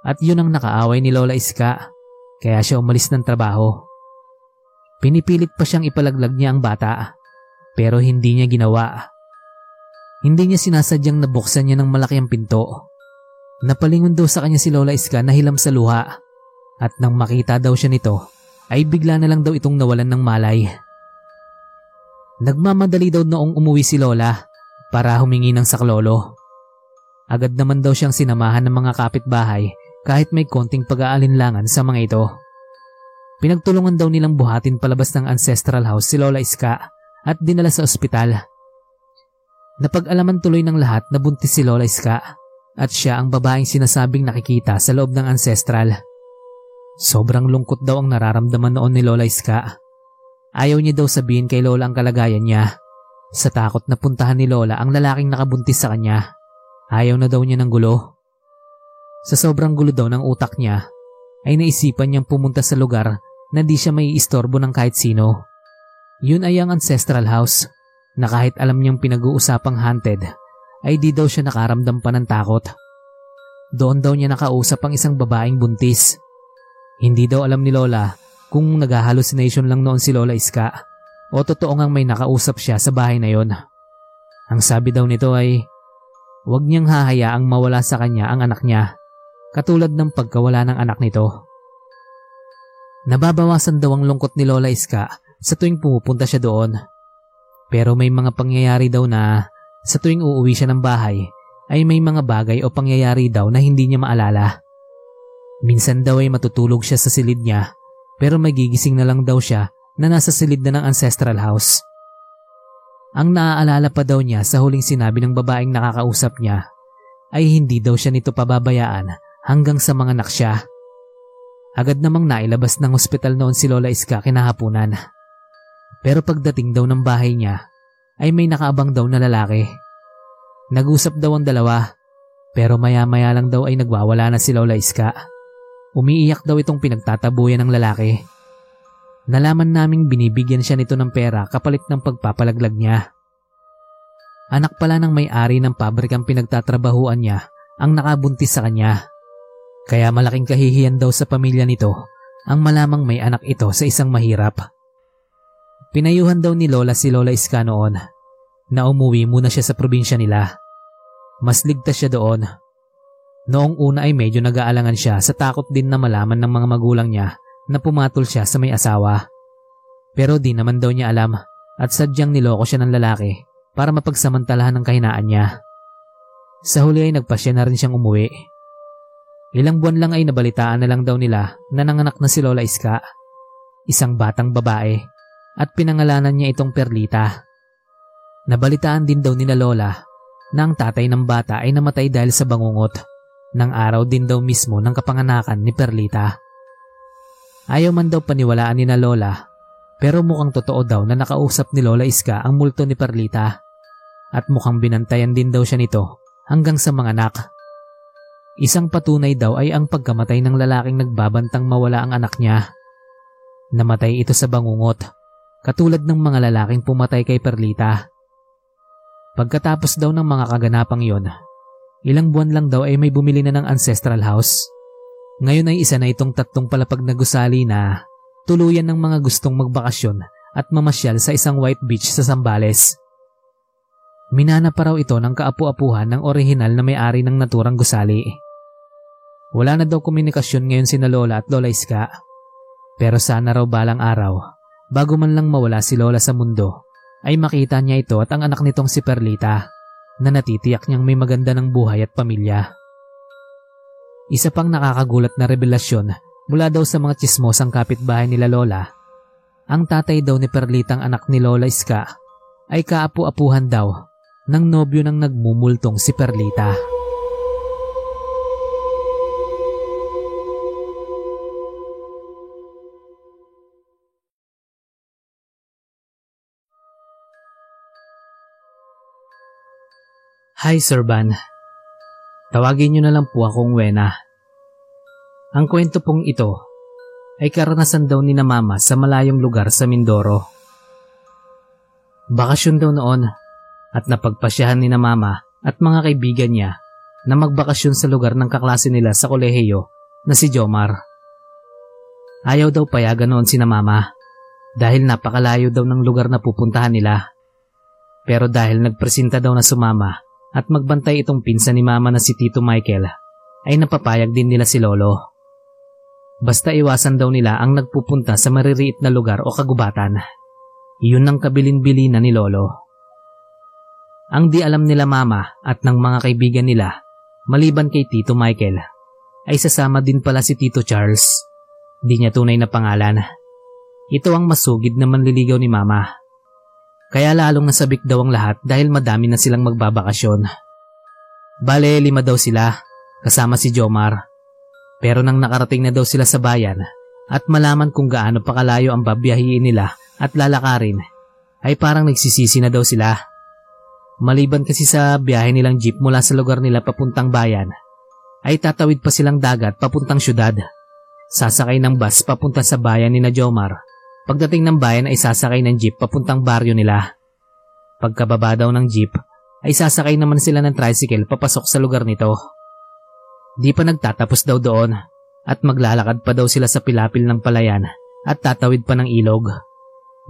at yun ang nakaaway ni Lola Iska kaya siya umalis ng trabaho. Pinipilit pa siyang ipalaglag niya ang bata pero hindi niya ginawa. Hindi niya sinasadyang nabuksan niya ng malaki ang pinto. Napalingon daw sa kanya si Lola Iska na hilam sa luha at nang makita daw siya nito ay bigla na lang daw itong nawalan ng malay. Nagmamadali daw noong umuwi si Lola para humingi ng saklolo. Agad naman daw siyang sinamahan ng mga kapitbahay kahit may konting pag-aalinlangan sa mga ito. Pinagtulungan daw nilang buhatin palabas ng ancestral house si Lola Iska at dinala sa ospital. Napag-alaman tuloy ng lahat na buntis si Lola Iska at siya ang babaeng sinasabing nakikita sa loob ng ancestral. Sobrang lungkot daw ang nararamdaman noon ni Lola Iska. Ayaw niya daw sabihin kay Lola ang kalagayan niya. Sa takot na puntahan ni Lola ang lalaking nakabuntis sa kanya. Ayaw na daw niya ng gulo. Sa sobrang gulo daw ng utak niya, ay naisipan niyang pumunta sa lugar na di siya may istorbo ng kahit sino. Yun ay ang ancestral house na kahit alam niyang pinag-uusapang haunted, ay di daw siya nakaramdam pa ng takot. Doon daw niya nakausap ang isang babaeng buntis. Hindi daw alam ni Lola kung nag-hallucination lang noon si Lola Iska o totoo ngang may nakausap siya sa bahay na yon. Ang sabi daw nito ay, huwag niyang hahayaang mawala sa kanya ang anak niya katulad ng pagkawala ng anak nito. Nababawasan daw ang lungkot ni Lola Iska sa tuwing pumupunta siya doon. Pero may mga pangyayari daw na sa tuwing uuwi siya ng bahay ay may mga bagay o pangyayari daw na hindi niya maalala. Minsan daw ay matutulog siya sa silid niya pero magigising na lang daw siya na nasa silid na ng ancestral house. Ang naaalala pa daw niya sa huling sinabi ng babaeng nakakausap niya ay hindi daw siya nito pababayaan hanggang sa mga anak siya. Agad namang nailabas ng ospital noon si Lola Iska kinahapunan. Pero pagdating daw ng bahay niya, ay may nakaabang daw na lalaki. Nag-usap daw ang dalawa, pero maya-maya lang daw ay nagwawala na si Lola Iska. Umiiyak daw itong pinagtatabuyan ng lalaki. Nalaman naming binibigyan siya nito ng pera kapalit ng pagpapalaglag niya. Anak pala ng may-ari ng pabrikang pinagtatrabahuan niya ang nakabuntis sa kanya. Kaya malaking kahihiyan daw sa pamilya nito ang malamang may anak ito sa isang mahirap. Pinayuhan daw ni Lola si Lola Iska noon na umuwi muna siya sa probinsya nila. Mas ligtas siya doon. Noong una ay medyo nag-aalangan siya sa takot din na malaman ng mga magulang niya na pumatol siya sa may asawa. Pero di naman daw niya alam at sadyang niloko siya ng lalaki para mapagsamantalahan ng kahinaan niya. Sa huli ay nagpasya na rin siyang umuwi. Ilang buwan lang ay nabalitaan na lang daw nila na nanganak na si Lola Iska, isang batang babae, at pinangalanan niya itong Perlita. Nabalitaan din daw nila Lola na ang tatay ng bata ay namatay dahil sa bangungot ng araw din daw mismo ng kapanganakan ni Perlita. Ayaw man daw paniwalaan ni na Lola pero mukhang totoo daw na nakausap ni Lola Iska ang multo ni Perlita at mukhang binantayan din daw siya nito hanggang sa mga anak. Isang patunay daw ay ang pagkamatay ng lalaking nagbabantang mawala ang anak niya. Namatay ito sa bangungot, katulad ng mga lalaking pumatay kay Perlita. Pagkatapos daw ng mga kaganapang yon, ilang buwan lang daw ay may bumili na ng ancestral house. Ngayon ay isa na itong tatlong palapag na gusali na tuluyan ng mga gustong magbakasyon at mamasyal sa isang white beach sa Sambales. Minana pa raw ito ng kaapu-apuhan ng orihinal na may-ari ng naturang gusali. Wala na daw komunikasyon ngayon si Lola at Lola Iska. Pero sana raw balang araw, bago man lang mawala si Lola sa mundo, ay makita niya ito at ang anak nitong si Perlita na natitiyak niyang may maganda ng buhay at pamilya. Isa pang nakakagulat na revelasyon mula daw sa mga chismosang kapitbahay nila Lola, ang tatay daw ni Perlitang anak ni Lola Iska ay kaapu-apuhan daw ng nobyo ng nagmumultong si Perlita. Hi Sir Van. Tawagin niyo na lang po akong Wena. Ang kwento pong ito ay karanasan daw ni na mama sa malayong lugar sa Mindoro. Bakasyon daw noon at napagpasyahan ni na mama at mga kaibigan niya na magbakasyon sa lugar ng kaklase nila sa kolehiyo na si Jomar. Ayaw daw payagan noon si na mama dahil napakalayo daw ng lugar na pupuntahan nila. Pero dahil nagpresenta daw na sumama at magbantay itong pinsan ni mama na si Tito Michael, ay napapayag din nila si Lolo. Basta iwasan daw nila ang nagpupunta sa maririit na lugar o kagubatan. Iyon ang kabilin-bilinan ni Lolo. Ang di alam nila mama at ng mga kaibigan nila, maliban kay Tito Michael, ay sasama din pala si Tito Charles. Di niya tunay na pangalan. Ito ang masugid na manliligaw ni mama. Kaya lalong nasabik daw ang lahat dahil madami na silang magbabakasyon. Bale, lima daw sila, kasama si Jomar. Pero nang nakarating na daw sila sa bayan at malaman kung gaano pa kalayo ang babiyahiin nila at lalakarin, ay parang nagsisisi na daw sila. Maliban kasi sa biyahe nilang jeep mula sa lugar nila papuntang bayan, ay tatawid pa silang dagat papuntang syudad. Sasakay ng bus papunta sa bayan ni na Jomar. Pagdating ng bayan ay sasakay ng jeep papuntang baryo nila. Pagkababa daw ng jeep, ay sasakay naman sila ng tricycle papasok sa lugar nito. Di pa nagtatapos daw doon at maglalakad pa daw sila sa pilapil ng palayan at tatawid pa ng ilog.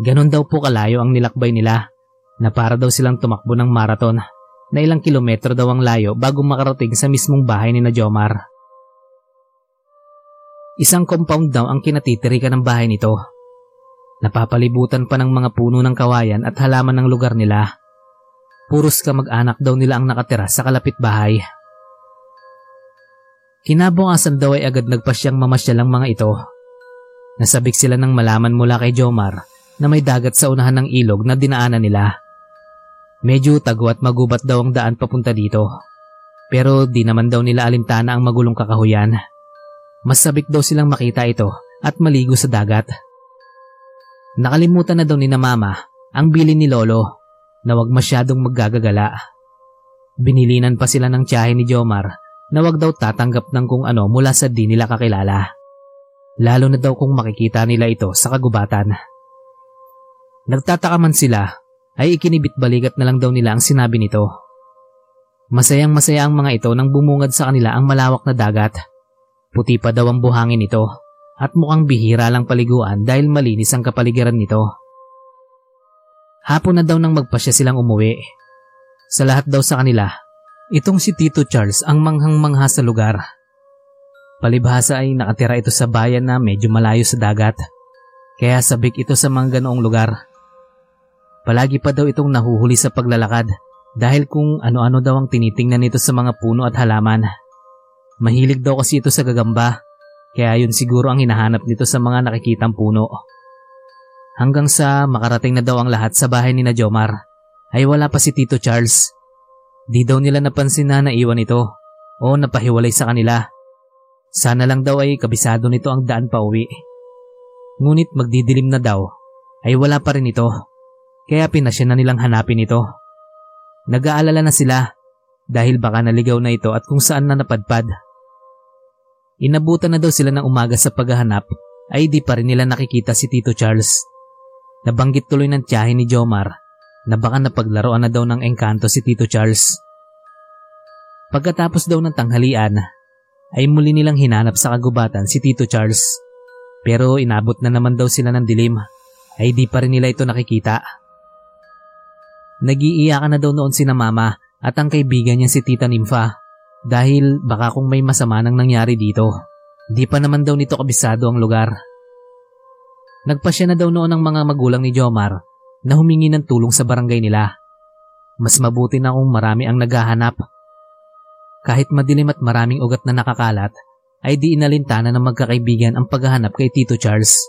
Ganon daw po kalayo ang nilakbay nila na para daw silang tumakbo ng marathon na ilang kilometro daw ang layo bago makarating sa mismong bahay ni na Jomar. Isang compound daw ang kinatitirikan ng bahay nito. Napapalibutan pa ng mga puno ng kawayan at halaman ng lugar nila. Puros ka mag-anak daw nila ang nakatira sa kalapit bahay. Kinabukasan daw ay agad nagpasyang mamasyal ang mga ito. Nasabik sila ng malaman mula kay Jomar na may dagat sa unahan ng ilog na dinaanan nila. Medyo tago at magubat daw ang daan papunta dito. Pero di naman daw nila alintana ang magulong kakahuyan. Mas sabik daw silang makita ito at maligo sa dagat. Nakalimutan na daw ni na mama ang bilin ni Lolo na wag masyadong maggagagala. Binilinan pa sila ng tiyahe ni Jomar na wag daw tatanggap ng kung ano mula sa di nila kakilala. Lalo na daw kung makikita nila ito sa kagubatan. Nagtataka man sila ay ikinibit balikat na lang daw nila ang sinabi nito. Masayang masaya ang mga ito nang bumungad sa kanila ang malawak na dagat. Puti pa daw ang buhangin nito at mukhang bihira lang paliguan dahil malinis ang kapaligiran nito. Hapon na daw nang magpasya silang umuwi. Sa lahat daw sa kanila, itong si Tito Charles ang manghang-mangha sa lugar. Palibhasa ay nakatira ito sa bayan na medyo malayo sa dagat, kaya sabik ito sa mga ganoong lugar. Palagi pa daw itong nahuhuli sa paglalakad dahil kung ano-ano daw ang tinitingnan nito sa mga puno at halaman. Mahilig daw kasi ito sa gagamba, kaya yun siguro ang hinahanap nito sa mga nakikitang puno. Hanggang sa makarating na daw ang lahat sa bahay ni na Jomar, ay wala pa si Tito Charles. Di daw nila napansin na naiwan ito o napahiwalay sa kanila. Sana lang daw ay kabisado nito ang daan pa uwi. Ngunit magdidilim na daw ay wala pa rin ito. Kaya pinasya na nilang hanapin ito. Nag-aalala na sila dahil baka naligaw na ito at kung saan na napadpad. Inabutan na daw sila ng umaga sa paghahanap ay di pa rin nila nakikita si Tito Charles. Nabanggit tuloy ng tiyahe ni Jomar na baka napaglaruan na daw ng engkanto si Tito Charles. Pagkatapos daw ng tanghalian, ay muli nilang hinanap sa kagubatan si Tito Charles. Pero inabot na naman daw sila ng dilim, ay di pa rin nila ito nakikita. Nagiiyakan na daw noon si na mama at ang kaibigan niya si Tita Nympha dahil baka kung may masama nang nangyari dito. Di pa naman daw nito kabisado ang lugar. Nagpasya na daw noon ang mga magulang ni Jomar na humingi ng tulong sa barangay nila. Mas mabuti na kung marami ang naghahanap. Kahit madilim at maraming ugat na nakakalat, ay di inalintana ng magkakaibigan ang paghahanap kay Tito Charles.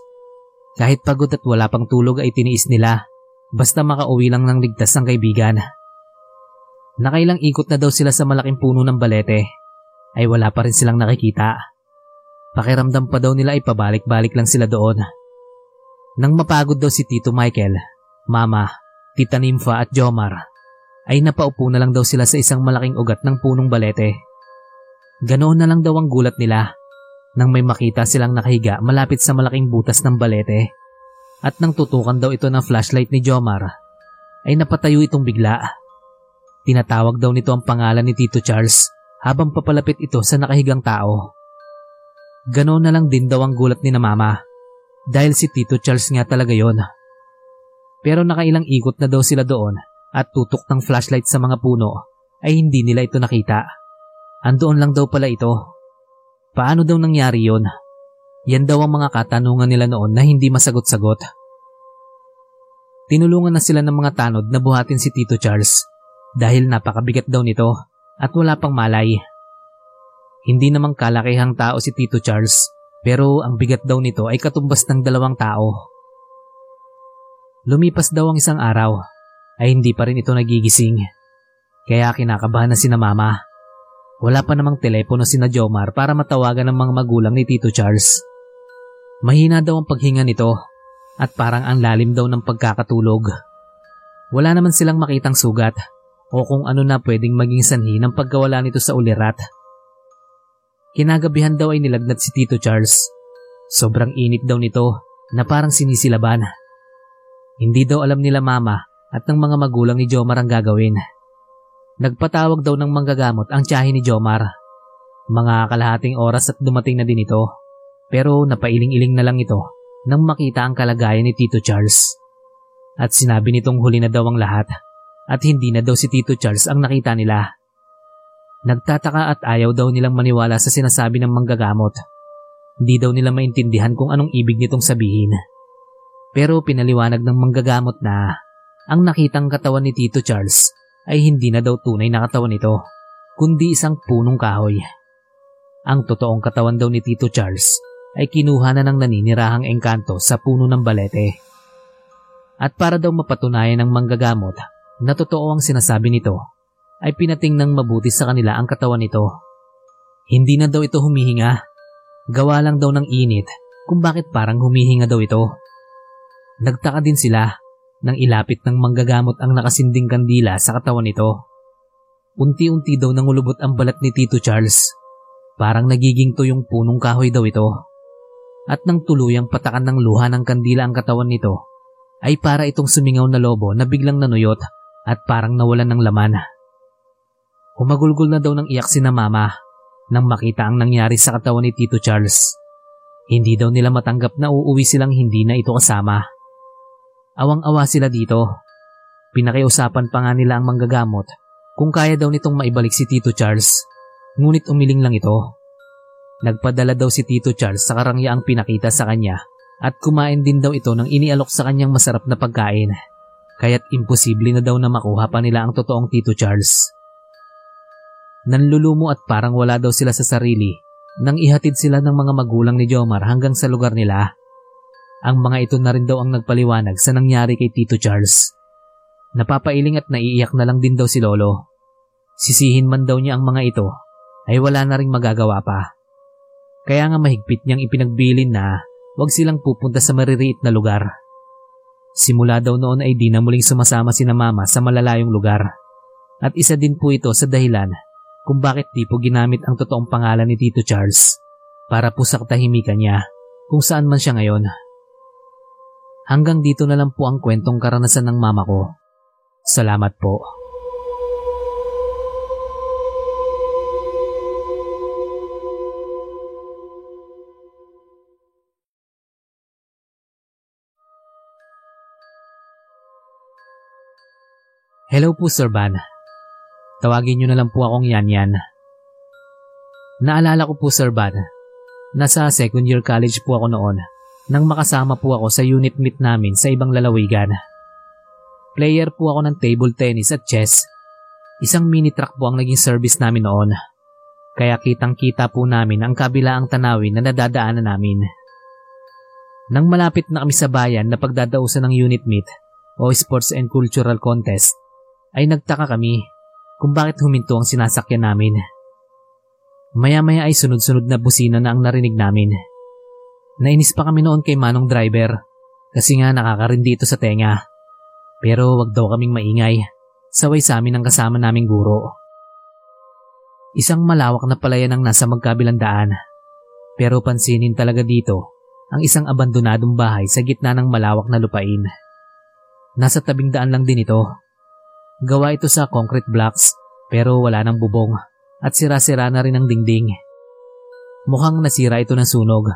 Kahit pagod at wala pang tulog ay tiniis nila Basta makauwi lang ng ligtas ang kaibigan. Nakailang ikot na daw sila sa malaking puno ng balete, ay wala pa rin silang nakikita. Pakiramdam pa daw nila ay pabalik-balik lang sila doon. Nang mapagod daw si Tito Michael, Mama, Tita Nympha at Jomar, ay napaupo na lang daw sila sa isang malaking ugat ng punong balete. Ganoon na lang daw ang gulat nila nang may makita silang nakahiga malapit sa malaking butas ng balete at nang tutukan daw ito ng flashlight ni Jomar, ay napatayo itong bigla. Tinatawag daw nito ang pangalan ni Tito Charles habang papalapit ito sa nakahigang tao. Ganoon na lang din daw ang gulat ni na mama dahil si Tito Charles nga talaga yon. Pero nakailang ikot na daw sila doon at tutok ng flashlight sa mga puno ay hindi nila ito nakita. Andoon lang daw pala ito. Paano daw nangyari yon? Yan daw ang mga katanungan nila noon na hindi masagot-sagot. Tinulungan na sila ng mga tanod na buhatin si Tito Charles dahil napakabigat daw nito at wala pang malay. Hindi namang kalakihang tao si Tito Charles pero ang bigat daw nito ay katumbas ng dalawang tao. Lumipas daw ang isang araw ay hindi pa rin ito nagigising. Kaya kinakabahan na si na mama. Wala pa namang telepono si na Jomar para matawagan ng mga magulang ni Tito Charles. Mahina daw ang paghinga nito at parang ang lalim daw ng pagkakatulog. Wala naman silang makitang sugat o kung ano na pwedeng maging sanhi ng pagkawala nito sa ulirat. Kinagabihan daw ay nilagnat si Tito Charles. Sobrang init daw nito na parang sinisilaban. Hindi daw alam nila mama at ng mga magulang ni Jomar ang gagawin. Nagpatawag daw ng manggagamot ang tiyahin ni Jomar. Mga kalahating oras at dumating na din ito. Pero napailing-iling na lang ito nang makita ang kalagayan ni Tito Charles. At sinabi nitong huli na daw ang lahat at hindi na daw si Tito Charles ang nakita nila. Nagtataka at ayaw daw nilang maniwala sa sinasabi ng manggagamot. Hindi daw nila maintindihan kung anong ibig nitong sabihin. Pero pinaliwanag ng manggagamot na ang nakitang katawan ni Tito Charles ay hindi na daw tunay na katawan nito, kundi isang punong kahoy. Ang totoong katawan daw ni Tito Charles ay kinuha na ng naninirahang engkanto sa puno ng balete. At para daw mapatunayan ng manggagamot na totoo ang sinasabi nito, ay pinating ng mabuti sa kanila ang katawan nito. Hindi na daw ito humihinga. Gawa lang daw ng init kung bakit parang humihinga daw ito. Nagtaka din sila nang ilapit ng manggagamot ang nakasinding kandila sa katawan nito. Unti-unti daw nangulubot ang balat ni Tito Charles. Parang nagiging tuyong punong kahoy daw ito at nang tuluyang patakan ng luha ng kandila ang katawan nito, ay para itong sumingaw na lobo na biglang nanuyot at parang nawalan ng laman. Humagulgol na daw ng iyak si na mama nang makita ang nangyari sa katawan ni Tito Charles. Hindi daw nila matanggap na uuwi silang hindi na ito kasama. Awang-awa sila dito. Pinakiusapan pa nga nila ang manggagamot kung kaya daw nitong maibalik si Tito Charles. Ngunit umiling lang ito. Nagpadala daw si Tito Charles sa karangyaang pinakita sa kanya at kumain din daw ito ng inialok sa kanyang masarap na pagkain. Kaya't imposible na daw na makuha pa nila ang totoong Tito Charles. Nanlulumo at parang wala daw sila sa sarili nang ihatid sila ng mga magulang ni Jomar hanggang sa lugar nila. Ang mga ito na rin daw ang nagpaliwanag sa nangyari kay Tito Charles. Napapailing at naiiyak na lang din daw si Lolo. Sisihin man daw niya ang mga ito ay wala na ring magagawa pa. Kaya nga mahigpit niyang ipinagbilin na huwag silang pupunta sa maririit na lugar. Simula daw noon ay di na muling sumasama si na mama sa malalayong lugar. At isa din po ito sa dahilan kung bakit di po ginamit ang totoong pangalan ni Tito Charles para po sa katahimikan niya kung saan man siya ngayon. Hanggang dito na lang po ang kwentong karanasan ng mama ko. Salamat po. Hello po Sir Van. Tawagin niyo na lang po akong Yan Yan. Naalala ko po Sir Van, nasa second year college po ako noon nang makasama po ako sa unit meet namin sa ibang lalawigan. Player po ako ng table tennis at chess. Isang mini truck po ang naging service namin noon. Kaya kitang kita po namin ang kabilaang tanawin na nadadaanan namin. Nang malapit na kami sa bayan na pagdadausan ng unit meet o sports and cultural contest, ay nagtaka kami kung bakit huminto ang sinasakyan namin. Maya-maya ay sunod-sunod na busina na ang narinig namin. Nainis pa kami noon kay Manong driver kasi nga nakakarindi ito sa tenga. Pero wag daw kaming maingay. Saway sa amin ang kasama naming guro. Isang malawak na palayan ang nasa magkabilang daan. Pero pansinin talaga dito ang isang abandonadong bahay sa gitna ng malawak na lupain. Nasa tabing daan lang din ito Gawa ito sa concrete blocks pero wala nang bubong at sira-sira na rin ang dingding. Mukhang nasira ito ng sunog.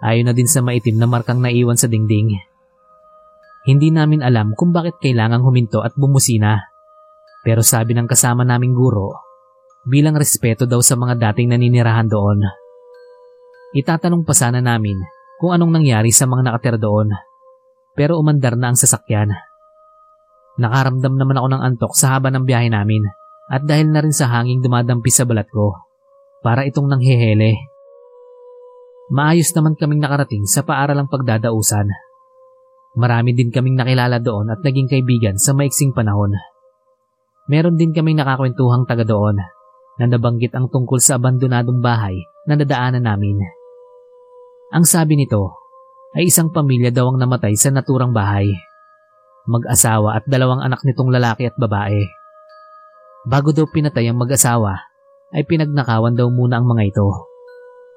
Ayon na din sa maitim na markang naiwan sa dingding. Hindi namin alam kung bakit kailangang huminto at bumusina. Pero sabi ng kasama naming guro, bilang respeto daw sa mga dating naninirahan doon. Itatanong pa sana namin kung anong nangyari sa mga nakatira doon. Pero umandar na ang sasakyan. Nakaramdam naman ako ng antok sa haba ng biyahe namin at dahil na rin sa hanging dumadampi sa balat ko. Para itong nanghehele. Maayos naman kaming nakarating sa paaralang pagdadausan. Marami din kaming nakilala doon at naging kaibigan sa maiksing panahon. Meron din kaming nakakwentuhang taga doon na nabanggit ang tungkol sa abandonadong bahay na nadaanan namin. Ang sabi nito ay isang pamilya daw ang namatay sa naturang bahay mag-asawa at dalawang anak nitong lalaki at babae. Bago daw pinatay ang mag-asawa, ay pinagnakawan daw muna ang mga ito.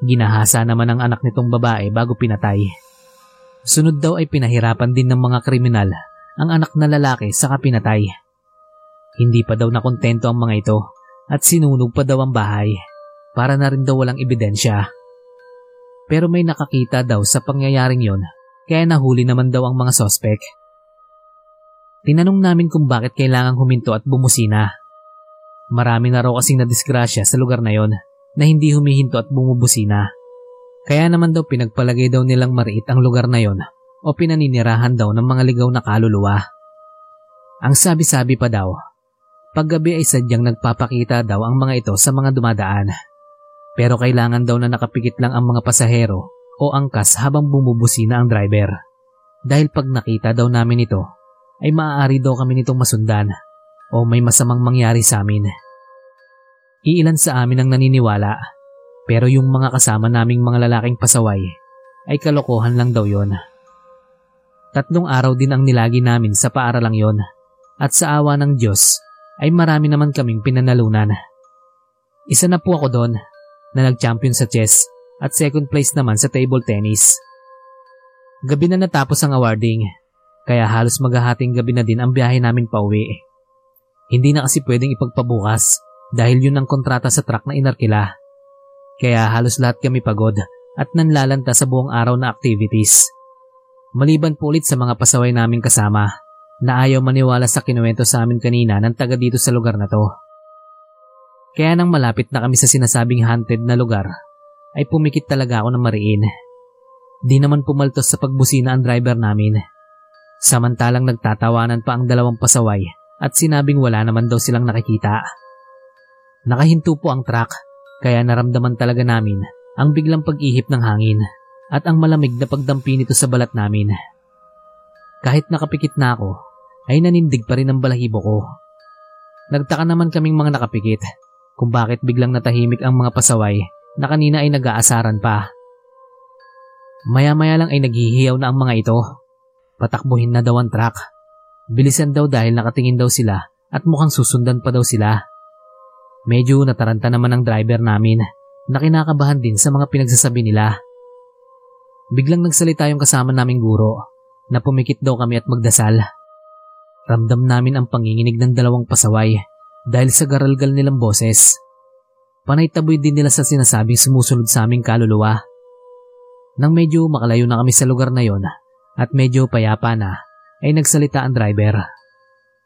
Ginahasa naman ang anak nitong babae bago pinatay. Sunod daw ay pinahirapan din ng mga kriminal ang anak na lalaki sa kapinatay. Hindi pa daw nakontento ang mga ito at sinunog pa daw ang bahay para na rin daw walang ebidensya. Pero may nakakita daw sa pangyayaring yon kaya nahuli naman daw ang mga sospek. Tinanong namin kung bakit kailangang huminto at bumusina. Marami na raw kasing nadisgrasya sa lugar na yon na hindi humihinto at bumubusina. Kaya naman daw pinagpalagay daw nilang mariit ang lugar na yon o pinaninirahan daw ng mga ligaw na kaluluwa. Ang sabi-sabi pa daw, paggabi ay sadyang nagpapakita daw ang mga ito sa mga dumadaan. Pero kailangan daw na nakapikit lang ang mga pasahero o angkas habang bumubusina ang driver. Dahil pag nakita daw namin ito, ay maaari daw kami nitong masundan o may masamang mangyari sa amin. Iilan sa amin ang naniniwala pero yung mga kasama naming mga lalaking pasaway ay kalokohan lang daw yon. Tatlong araw din ang nilagi namin sa paaralang yon at sa awa ng Diyos ay marami naman kaming pinanalunan. Isa na po ako doon na nag-champion sa chess at second place naman sa table tennis. Gabi na natapos ang awarding kaya halos maghahating gabi na din ang biyahe namin pa uwi. Hindi na kasi pwedeng ipagpabukas dahil yun ang kontrata sa truck na inarkila. Kaya halos lahat kami pagod at nanlalanta sa buong araw na activities. Maliban po ulit sa mga pasaway naming kasama na ayaw maniwala sa kinuwento sa amin kanina ng taga dito sa lugar na to. Kaya nang malapit na kami sa sinasabing haunted na lugar, ay pumikit talaga ako ng mariin. Di naman pumaltos sa pagbusina ang driver namin. Samantalang nagtatawanan pa ang dalawang pasaway at sinabing wala naman daw silang nakikita. Nakahinto po ang truck kaya naramdaman talaga namin ang biglang pag-ihip ng hangin at ang malamig na pagdampi nito sa balat namin. Kahit nakapikit na ako, ay nanindig pa rin ang balahibo ko. Nagtaka naman kaming mga nakapikit kung bakit biglang natahimik ang mga pasaway na kanina ay nag-aasaran pa. Maya-maya lang ay naghihiyaw na ang mga ito. Patakbuhin na daw ang truck. Bilisan daw dahil nakatingin daw sila at mukhang susundan pa daw sila. Medyo nataranta naman ang driver namin na kinakabahan din sa mga pinagsasabi nila. Biglang nagsalita yung kasama naming guro na pumikit daw kami at magdasal. Ramdam namin ang panginginig ng dalawang pasaway dahil sa garalgal nilang boses. Panay taboy din nila sa sinasabing sumusunod sa aming kaluluwa. Nang medyo makalayo na kami sa lugar na yon at medyo payapa na, ay nagsalita ang driver.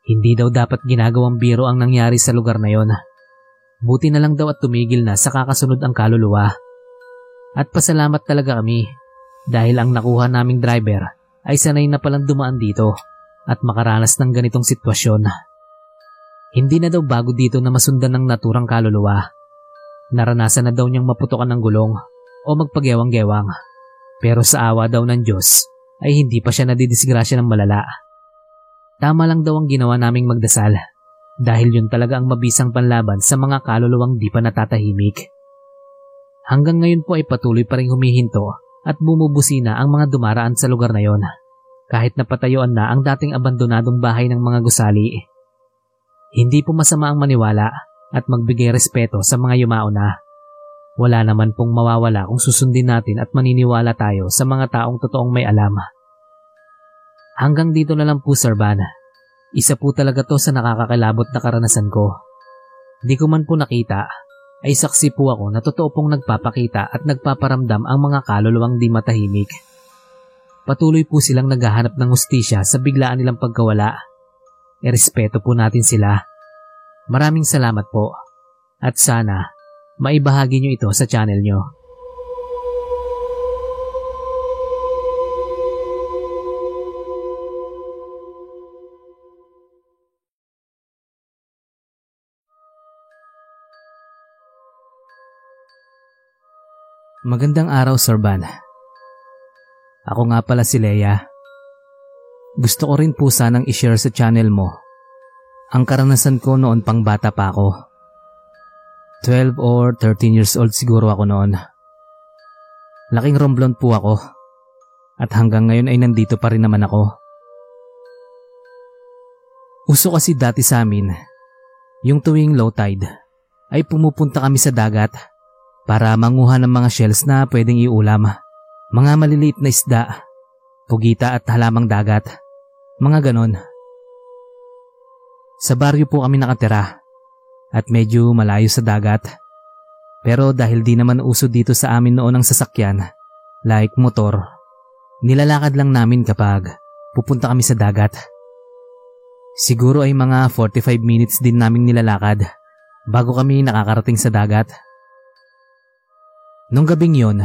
Hindi daw dapat ginagawang biro ang nangyari sa lugar na yon. Buti na lang daw at tumigil na sa kakasunod ang kaluluwa. At pasalamat talaga kami dahil ang nakuha naming driver ay sanay na palang dumaan dito at makaranas ng ganitong sitwasyon. Hindi na daw bago dito na masundan ng naturang kaluluwa. Naranasan na daw niyang maputokan ng gulong o magpagewang-gewang. Pero sa awa daw ng Diyos ay hindi pa siya nadidisgrasya ng malala. Tama lang daw ang ginawa naming magdasal dahil yun talaga ang mabisang panlaban sa mga kaluluwang di pa natatahimik. Hanggang ngayon po ay patuloy pa rin humihinto at bumubusina ang mga dumaraan sa lugar na yon kahit napatayuan na ang dating abandonadong bahay ng mga gusali. Hindi po masama ang maniwala at magbigay respeto sa mga yumao na. Wala naman pong mawawala kung susundin natin at maniniwala tayo sa mga taong totoong may alam. Hanggang dito na lang po Sir Van. Isa po talaga to sa nakakakilabot na karanasan ko. Di ko man po nakita, ay saksi po ako na totoo pong nagpapakita at nagpaparamdam ang mga kaluluwang di matahimik. Patuloy po silang naghahanap ng hustisya sa biglaan nilang pagkawala. Erespeto po natin sila. Maraming salamat po. At sana, maibahagi nyo ito sa channel nyo. Magandang araw, Sir Van. Ako nga pala si Leia. Gusto ko rin po sanang i-share sa channel mo ang karanasan ko noon pang bata pa ako. 12 or 13 years old siguro ako noon. Laking romblon po ako at hanggang ngayon ay nandito pa rin naman ako. Uso kasi dati sa amin, yung tuwing low tide ay pumupunta kami sa dagat para manguha ng mga shells na pwedeng iulam. Mga maliliit na isda, pugita at halamang dagat. Mga ganon. Sa baryo po kami nakatira at medyo malayo sa dagat. Pero dahil di naman uso dito sa amin noon ang sasakyan, like motor, nilalakad lang namin kapag pupunta kami sa dagat. Siguro ay mga 45 minutes din namin nilalakad bago kami nakakarating sa dagat. Nung gabing yon,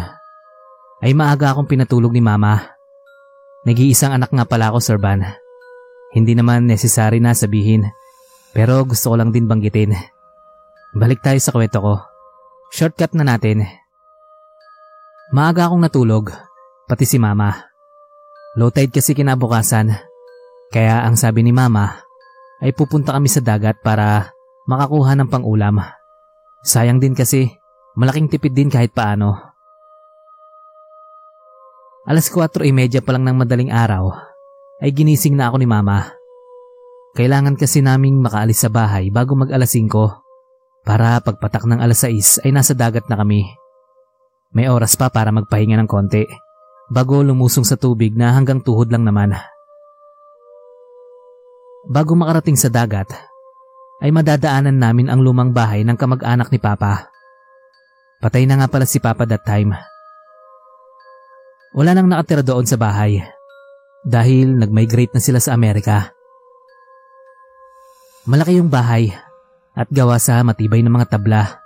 ay maaga akong pinatulog ni mama. Nag-iisang anak nga pala ako, Sir Van. Hindi naman necessary na sabihin, pero gusto ko lang din banggitin. Balik tayo sa kwento ko. Shortcut na natin. Maaga akong natulog, pati si mama. Low tide kasi kinabukasan, kaya ang sabi ni mama ay pupunta kami sa dagat para makakuha ng pang-ulam. Sayang din kasi, malaking tipid din kahit paano. Alas 4.30 pa lang ng madaling araw ay ginising na ako ni mama. Kailangan kasi naming makaalis sa bahay bago mag alas 5 para pagpatak ng alas 6 ay nasa dagat na kami. May oras pa para magpahinga ng konti bago lumusong sa tubig na hanggang tuhod lang naman. Bago makarating sa dagat, ay madadaanan namin ang lumang bahay ng kamag-anak ni Papa. Patay na nga pala si Papa that time. Wala nang nakatira doon sa bahay dahil nag-migrate na sila sa Amerika. Malaki yung bahay at gawa sa matibay na mga tabla.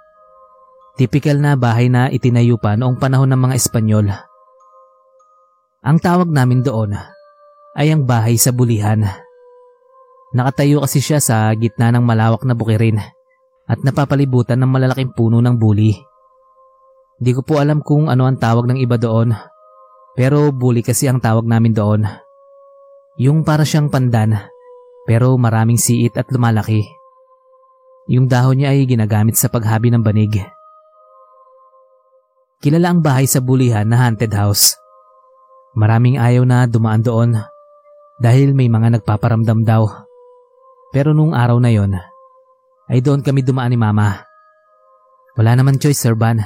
Typical na bahay na itinayo pa noong panahon ng mga Espanyol. Ang tawag namin doon ay ang bahay sa bulihan. Nakatayo kasi siya sa gitna ng malawak na bukirin at napapalibutan ng malalaking puno ng buli. Di ko po alam kung ano ang tawag ng iba doon, pero buli kasi ang tawag namin doon. Yung para siyang pandan, pero maraming siit at lumalaki. Yung dahon niya ay ginagamit sa paghabi ng banig. Kilala ang bahay sa bulihan na haunted house. Maraming ayaw na dumaan doon dahil may mga nagpaparamdam daw. Pero nung araw na yon, ay doon kami dumaan ni Mama. Wala naman choice, Sir Van.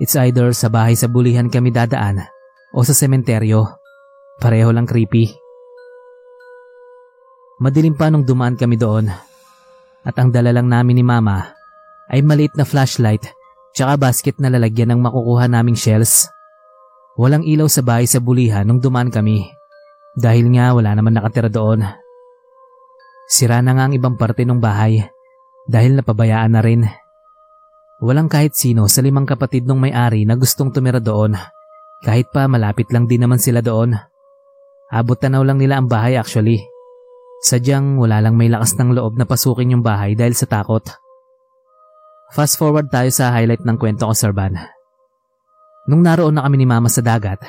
It's either sa bahay sa bulihan kami dadaan o sa sementeryo. Pareho lang creepy. Madilim pa nung dumaan kami doon. At ang dala lang namin ni Mama ay maliit na flashlight tsaka basket na lalagyan ng makukuha naming shells. Walang ilaw sa bahay sa bulihan nung dumaan kami dahil nga wala naman nakatira doon. Sira na nga ang ibang parte ng bahay dahil napabayaan na rin. Walang kahit sino sa limang kapatid ng may-ari na gustong tumira doon kahit pa malapit lang din naman sila doon. Abot tanaw lang nila ang bahay actually. Sadyang wala lang may lakas ng loob na pasukin yung bahay dahil sa takot. Fast forward tayo sa highlight ng kwento ko, Sir Van. Nung naroon na kami ni Mama sa dagat,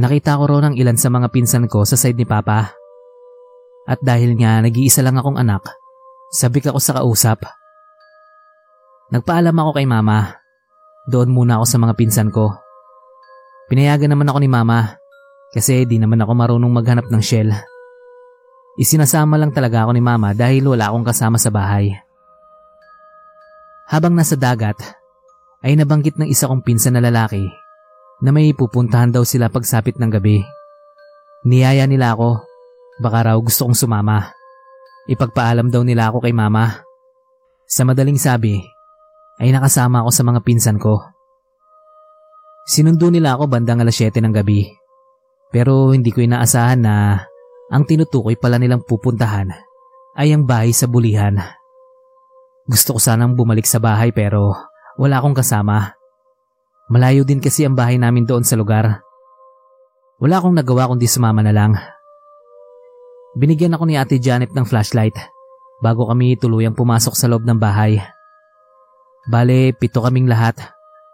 nakita ko ron ang ilan sa mga pinsan ko sa side ni Papa. At dahil nga nag-iisa lang akong anak, sabik ako sa kausap. Nagpaalam ako kay Mama. Doon muna ako sa mga pinsan ko. Pinayagan naman ako ni Mama kasi di naman ako marunong maghanap ng shell. Isinasama lang talaga ako ni mama dahil wala akong kasama sa bahay. Habang nasa dagat, ay nabanggit ng isa kong pinsan na lalaki na may pupuntahan daw sila pagsapit ng gabi. Niyaya nila ako, baka raw gusto kong sumama. Ipagpaalam daw nila ako kay mama. Sa madaling sabi, ay nakasama ako sa mga pinsan ko. Sinundo nila ako bandang alas 7 ng gabi. Pero hindi ko inaasahan na ang tinutukoy pala nilang pupuntahan ay ang bahay sa bulihan. Gusto ko sanang bumalik sa bahay pero wala akong kasama. Malayo din kasi ang bahay namin doon sa lugar. Wala akong nagawa kundi sumama na lang. Binigyan ako ni Ate Janet ng flashlight bago kami tuluyang pumasok sa loob ng bahay. Bale, pito kaming lahat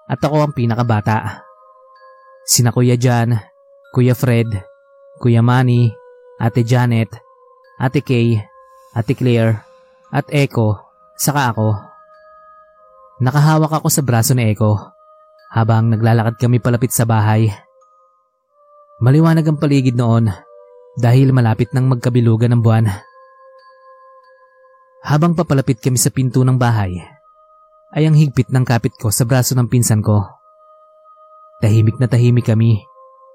at ako ang pinakabata. Sina Kuya Jan, Kuya Fred, Kuya Manny, Ate Janet, Ate Kay, Ate Claire, at Echo, saka ako. Nakahawak ako sa braso ni Echo habang naglalakad kami palapit sa bahay. Maliwanag ang paligid noon dahil malapit nang magkabilugan ng buwan. Habang papalapit kami sa pinto ng bahay, ay ang higpit ng kapit ko sa braso ng pinsan ko. Tahimik na tahimik kami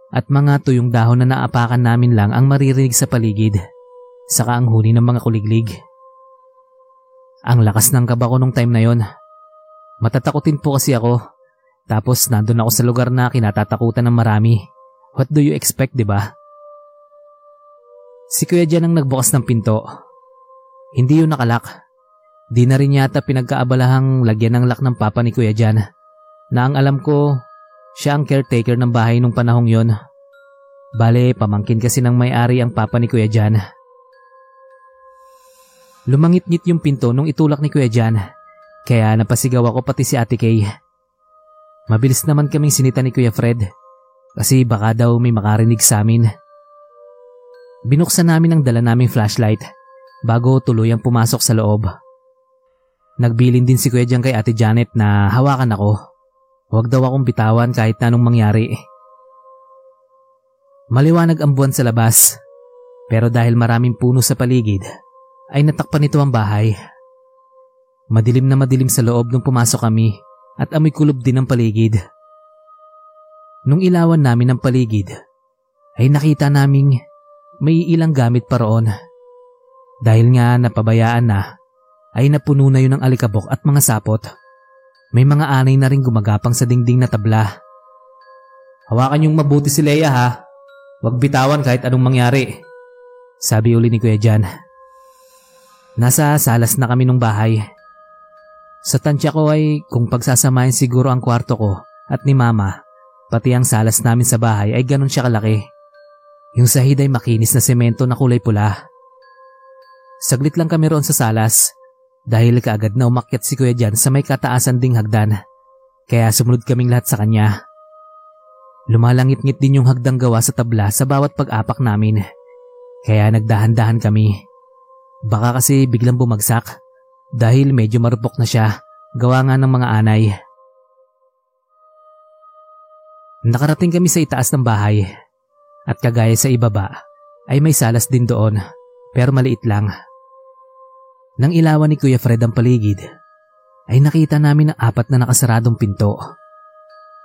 at mga tuyong dahon na naapakan namin lang ang maririnig sa paligid, saka ang huni ng mga kuliglig. Ang lakas ng kaba ko nung time na yon. Matatakotin po kasi ako. Tapos nandun ako sa lugar na kinatatakutan ng marami. What do you expect, di ba? Si Kuya Jan ang nagbukas ng pinto. Hindi yun nakalak. Di na rin yata pinagkaabalahang lagyan ng lock ng papa ni Kuya Jan. Na ang alam ko, siya ang caretaker ng bahay nung panahong yon. Bale, pamangkin kasi ng may-ari ang papa ni Kuya Jan. Lumangit-ngit yung pinto nung itulak ni Kuya Jan, kaya napasigaw ako pati si Ate Kay. Mabilis naman kaming sinita ni Kuya Fred, kasi baka daw may makarinig sa amin. Binuksan namin ang dala naming flashlight bago tuluyang pumasok sa loob. Nagbilin din si Kuya Jan kay Ate Janet na hawakan ako. Huwag daw akong bitawan kahit anong mangyari. Maliwanag ang buwan sa labas, pero dahil maraming puno sa paligid, ay natakpan nito ang bahay. Madilim na madilim sa loob nung pumasok kami at amoy kulob din ang paligid. Nung ilawan namin ang paligid, ay nakita naming may ilang gamit pa roon. Dahil nga napabayaan na, ay napuno na yun ng alikabok at mga sapot. May mga anay na rin gumagapang sa dingding na tabla. Hawakan yung mabuti si Leia ha. Huwag bitawan kahit anong mangyari. Sabi uli ni Kuya Jan. Nasa salas na kami ng bahay. Sa tansya ko ay kung pagsasamahin siguro ang kwarto ko at ni Mama, pati ang salas namin sa bahay ay ganun siya kalaki. Yung sahid ay makinis na semento na kulay pula. Saglit lang kami roon sa salas dahil kaagad na umakyat si Kuya Jan sa may kataasan ding hagdan. Kaya sumunod kaming lahat sa kanya. Lumalangit-ngit din yung hagdang gawa sa tabla sa bawat pag-apak namin. Kaya nagdahan-dahan kami. Baka kasi biglang bumagsak dahil medyo marupok na siya gawa nga ng mga anay. Nakarating kami sa itaas ng bahay at kagaya sa ibaba ay may salas din doon pero maliit lang. Nang ilawan ni Kuya Fred ang paligid ay nakita namin ang apat na nakasaradong pinto.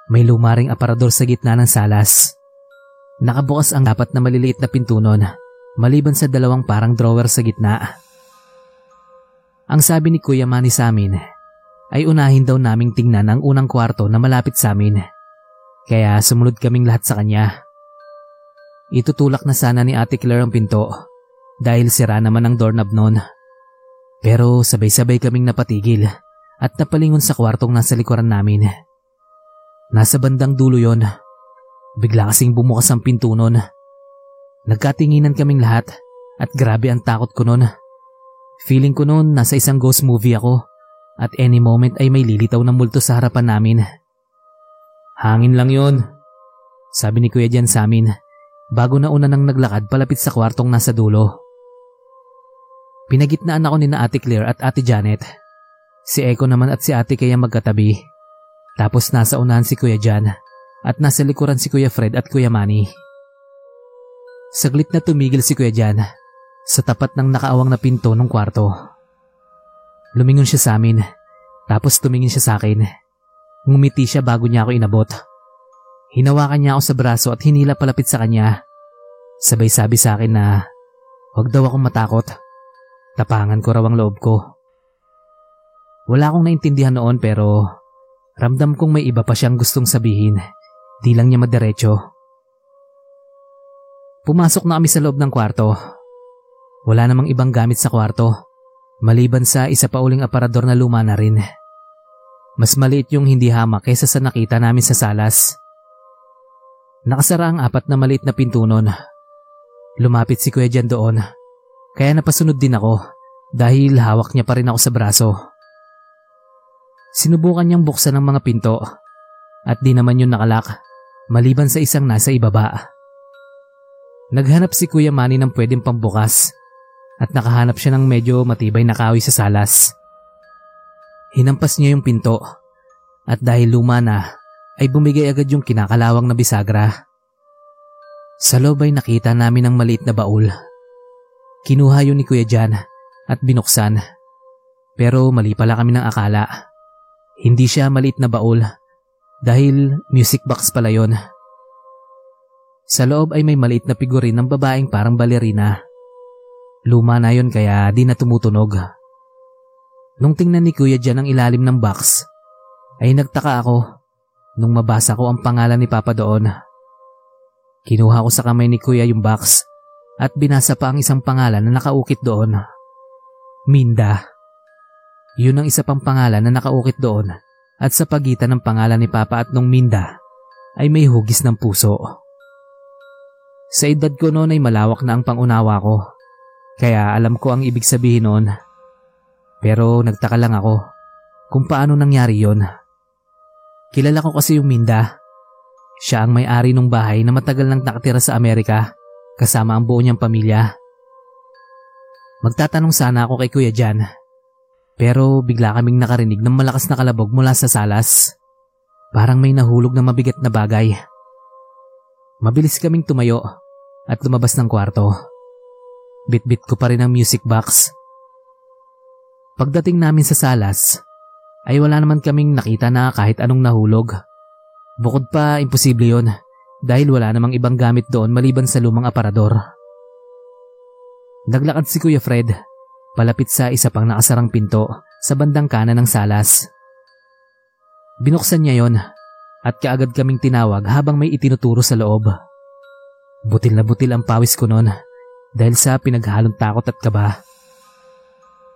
May lumaring aparador sa gitna ng salas. Nakabukas ang apat na maliliit na pinto nun maliban sa dalawang parang drawer sa gitna. Ang sabi ni Kuya Manny sa amin ay unahin daw naming tingnan ang unang kwarto na malapit sa amin. Kaya sumunod kaming lahat sa kanya. Itutulak na sana ni Ate Claire ang pinto dahil sira naman ang doorknob noon. Pero sabay-sabay kaming napatigil at napalingon sa kwartong nasa likuran namin. Nasa bandang dulo yon. Bigla kasing bumukas ang pinto noon. Nagkatinginan kaming lahat at grabe ang takot ko noon. Feeling ko noon nasa isang ghost movie ako at any moment ay may lilitaw na multo sa harapan namin. Hangin lang yon, sabi ni Kuya Jan sa amin bago na una nang naglakad palapit sa kwartong nasa dulo. Pinagitnaan ako ni na Ate Claire at Ate Janet. Si Eko naman at si Ate kaya magkatabi. Tapos nasa unahan si Kuya Jan at nasa likuran si Kuya Fred at Kuya Manny. Saglit na tumigil si Kuya Jan sa tapat ng nakaawang na pinto ng kwarto. Lumingon siya sa amin tapos tumingin siya sa akin. Ngumiti siya bago niya ako inabot. Hinawakan niya ako sa braso at hinila palapit sa kanya. Sabay sabi sa akin na huwag daw akong matakot. Tapangan ko raw ang loob ko. Wala akong naintindihan noon pero ramdam kong may iba pa siyang gustong sabihin. Di lang niya madiretso. Pumasok na kami sa loob ng kwarto. Wala namang ibang gamit sa kwarto. Maliban sa isa pa uling aparador na luma na rin. Mas maliit yung hindi hamak kaysa sa nakita namin sa salas. Nakasara ang apat na maliit na pinto nun. Lumapit si Kuya Jan doon. Kaya napasunod din ako dahil hawak niya pa rin ako sa braso. Sinubukan niyang buksan ang mga pinto at di naman yun nakalak maliban sa isang nasa ibaba. Naghanap si Kuya Manny ng pwedeng pambukas at nakahanap siya ng medyo matibay na kahoy sa salas. Hinampas niya yung pinto at dahil luma na ay bumigay agad yung kinakalawang na bisagra. Sa loob ay nakita namin ang maliit na baul. Kinuha yun ni Kuya Jan at binuksan. Pero mali pala kami ng akala. Hindi siya maliit na baul dahil music box pala yon. Sa loob ay may maliit na figurin ng babaeng parang balerina. Luma na yon kaya di na tumutunog. Nung tingnan ni Kuya dyan ang ilalim ng box, ay nagtaka ako nung mabasa ko ang pangalan ni Papa doon. Kinuha ko sa kamay ni Kuya yung box at binasa pa ang isang pangalan na nakaukit doon. Minda. Yun ang isa pang pangalan na nakaukit doon at sa pagitan ng pangalan ni Papa at nung Minda ay may hugis ng puso. Sa edad ko noon ay malawak na ang pangunawa ko kaya alam ko ang ibig sabihin noon pero nagtaka lang ako kung paano nangyari yon. Kilala ko kasi yung Minda. Siya ang may-ari ng bahay na matagal nang nakatira sa Amerika kasama ang buo niyang pamilya. Magtatanong sana ako kay Kuya Jan. Pero bigla kaming nakarinig ng malakas na kalabog mula sa salas. Parang may nahulog na mabigat na bagay. Mabilis kaming tumayo at lumabas ng kwarto. Bitbit ko pa rin ang music box Pagdating namin sa salas, ay wala naman kaming nakita na kahit anong nahulog. Bukod pa, imposible yon dahil wala namang ibang gamit doon maliban sa lumang aparador. Naglakad si Kuya Fred, palapit sa isa pang nakasarang pinto sa bandang kanan ng salas. Binuksan niya yon at kaagad kaming tinawag habang may itinuturo sa loob. Butil na butil ang pawis ko noon dahil sa pinaghalong takot at kaba.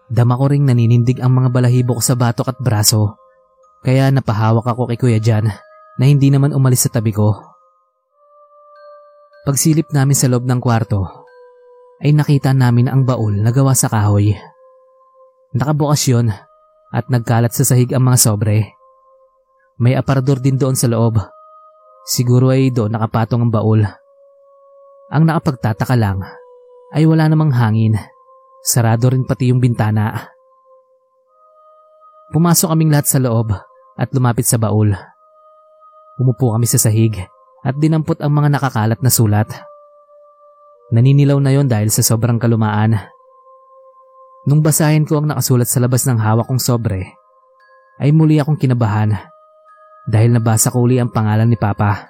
Dama ko ring naninindig ang mga balahibo ko sa batok at braso kaya napahawak ako kay Kuya Jan na hindi naman umalis sa tabi ko. Pagsilip namin sa loob ng kwarto ay nakita namin ang baul na gawa sa kahoy. Nakabukas yun at nagkalat sa sahig ang mga sobre. May aparador din doon sa loob. Siguro ay doon nakapatong ang baul. Ang nakapagtataka lang ay wala namang hangin. Sarado rin pati yung bintana. Pumasok kaming lahat sa loob at lumapit sa baul. Umupo kami sa sahig at dinampot ang mga nakakalat na sulat. Naninilaw na yon dahil sa sobrang kalumaan. Nung basahin ko ang nakasulat sa labas ng hawak kong sobre, ay muli akong kinabahan dahil nabasa ko uli ang pangalan ni Papa.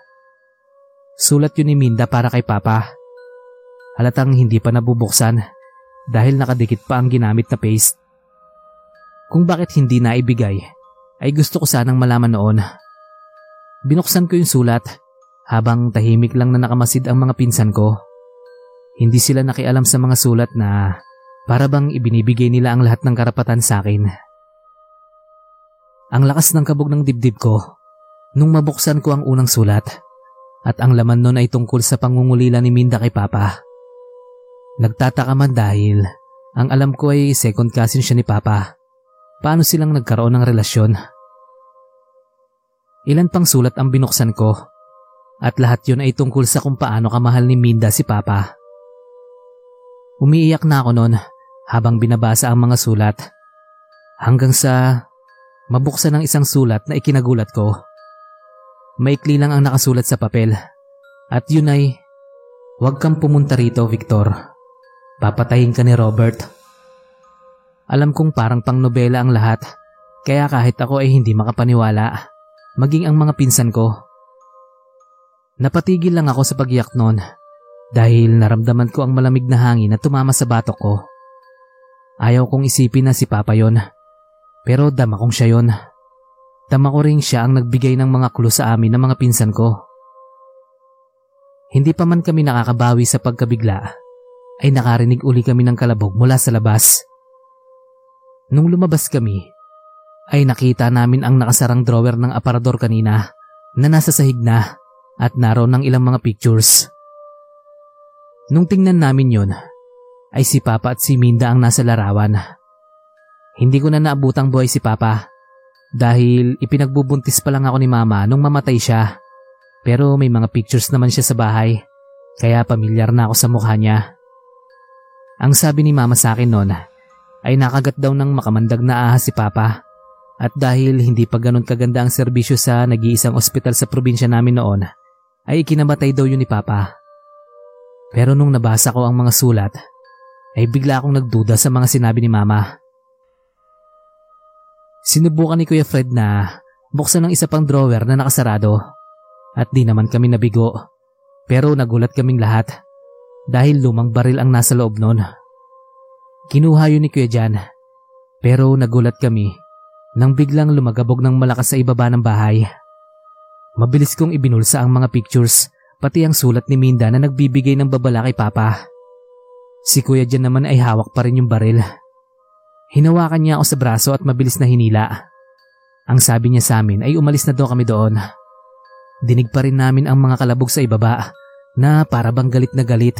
Sulat yun ni Minda para kay Papa. Halatang hindi pa nabubuksan dahil nakadikit pa ang ginamit na paste. Kung bakit hindi na ibigay ay gusto ko sanang malaman noon. Binuksan ko yung sulat habang tahimik lang na nakamasid ang mga pinsan ko. Hindi sila nakialam sa mga sulat na para bang ibinibigay nila ang lahat ng karapatan sa akin. Ang lakas ng kabog ng dibdib ko nung mabuksan ko ang unang sulat at ang laman nun ay tungkol sa pangungulila ni Minda kay Papa. Nagtataka man dahil ang alam ko ay second cousin siya ni Papa. Paano silang nagkaroon ng relasyon? Ilan pang sulat ang binuksan ko at lahat yun ay tungkol sa kung paano kamahal ni Minda si Papa. Umiiyak na ako noon habang binabasa ang mga sulat hanggang sa mabuksan ang isang sulat na ikinagulat ko. Maikli lang ang nakasulat sa papel. At yun ay, huwag kang pumunta rito, Victor. Papatayin ka ni Robert. Alam kong parang pang nobela ang lahat, kaya kahit ako ay hindi makapaniwala, maging ang mga pinsan ko. Napatigil lang ako sa pagyak noon dahil naramdaman ko ang malamig na hangin na tumama sa batok ko. Ayaw kong isipin na si Papa yon, pero dama kong siya yon. Tama ko rin siya ang nagbigay ng mga clue sa amin ng mga pinsan ko. Hindi pa man kami nakakabawi sa pagkabigla, ay nakarinig uli kami ng kalabog mula sa labas. Nung lumabas kami, ay nakita namin ang nakasarang drawer ng aparador kanina na nasa sahig na at naroon ng ilang mga pictures. Nung tingnan namin yon, ay si Papa at si Minda ang nasa larawan. Hindi ko na naabutang buhay si Papa dahil ipinagbubuntis pa lang ako ni mama nung mamatay siya. Pero may mga pictures naman siya sa bahay, kaya pamilyar na ako sa mukha niya. Ang sabi ni mama sa akin noon ay nakagat daw ng makamandag na ahas si papa. At dahil hindi pa ganun kaganda ang serbisyo sa nag-iisang ospital sa probinsya namin noon, ay ikinamatay daw yun ni papa. Pero nung nabasa ko ang mga sulat, ay bigla akong nagduda sa mga sinabi ni mama. Sinubukan ni Kuya Fred na buksan ng isa pang drawer na nakasarado at di naman kami nabigo. Pero nagulat kaming lahat dahil lumang baril ang nasa loob nun. Kinuha yun ni Kuya Jan pero nagulat kami nang biglang lumagabog ng malakas sa ibaba ng bahay. Mabilis kong ibinulsa ang mga pictures pati ang sulat ni Minda na nagbibigay ng babala kay Papa. Si Kuya Jan naman ay hawak pa rin yung baril. Hinawakan niya ako sa braso at mabilis na hinila. Ang sabi niya sa amin ay umalis na daw kami doon. Dinig pa rin namin ang mga kalabog sa ibaba na para bang galit na galit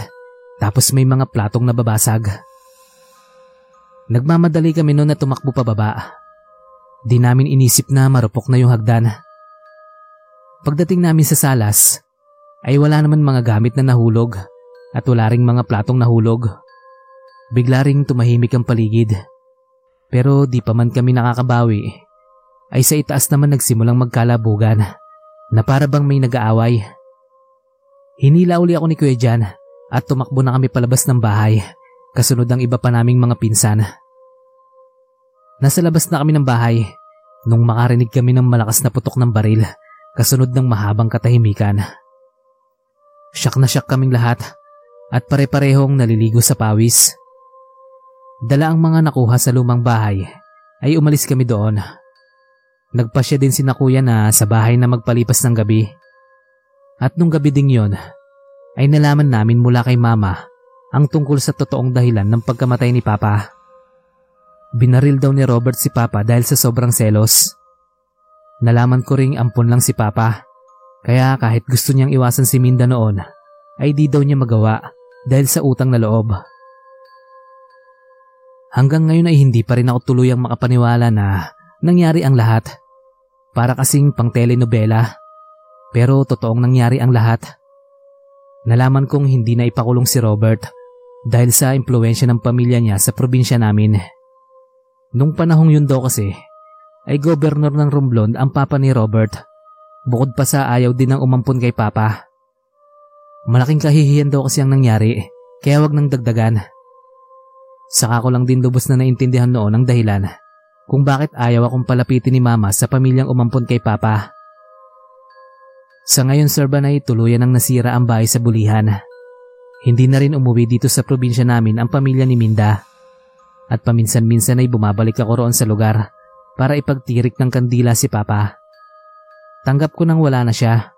tapos may mga platong nababasag. Nagmamadali kami noon na tumakbo pababa. Di namin inisip na marupok na yung hagdan. Pagdating namin sa salas, ay wala naman mga gamit na nahulog at wala ring mga platong nahulog. Bigla ring tumahimik ang paligid. Pero di pa man kami nakakabawi, ay sa itaas naman nagsimulang magkalabugan na para bang may nag-aaway. Hinila uli ako ni Kuya Jan at tumakbo na kami palabas ng bahay kasunod ang iba pa naming mga pinsan. Nasa labas na kami ng bahay nung makarinig kami ng malakas na putok ng baril kasunod ng mahabang katahimikan. Syak na syak kaming lahat at pare-parehong naliligo sa pawis. Dala ang mga nakuha sa lumang bahay ay umalis kami doon. Nagpasya din si na kuya na sa bahay na magpalipas ng gabi. At nung gabi ding yon, ay nalaman namin mula kay mama ang tungkol sa totoong dahilan ng pagkamatay ni Papa. Binaril daw ni Robert si Papa dahil sa sobrang selos. Nalaman ko ring ampon lang si Papa, kaya kahit gusto niyang iwasan si Minda noon, ay di daw niya magawa dahil sa utang na loob. Hanggang ngayon ay hindi pa rin ako tuluyang makapaniwala na nangyari ang lahat. Para kasing pang telenovela. Pero totoong nangyari ang lahat. Nalaman kong hindi na ipakulong si Robert dahil sa impluensya ng pamilya niya sa probinsya namin. Nung panahong yun daw kasi, ay gobernur ng Romblon ang papa ni Robert. Bukod pa sa ayaw din ng umampon kay papa. Malaking kahihiyan daw kasi ang nangyari, kaya wag nang dagdagan. Saka ko lang din lubos na naintindihan noon ang dahilan kung bakit ayaw akong palapitin ni mama sa pamilyang umampon kay papa. Sa ngayon Sir Banay tuluyan ang nasira ang bahay sa bulihan. Hindi na rin umuwi dito sa probinsya namin ang pamilya ni Minda. At paminsan-minsan ay bumabalik ako roon sa lugar para ipagtirik ng kandila si Papa. Tanggap ko nang wala na siya,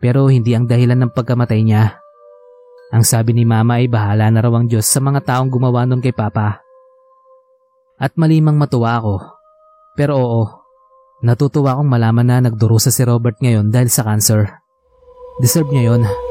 pero hindi ang dahilan ng pagkamatay niya. Ang sabi ni Mama ay bahala na raw ang Diyos sa mga taong gumawa nun kay Papa. At malimang matuwa ako. Pero oo, natutuwa akong malaman na nagdurusa si Robert ngayon dahil sa cancer. Deserve niya yon.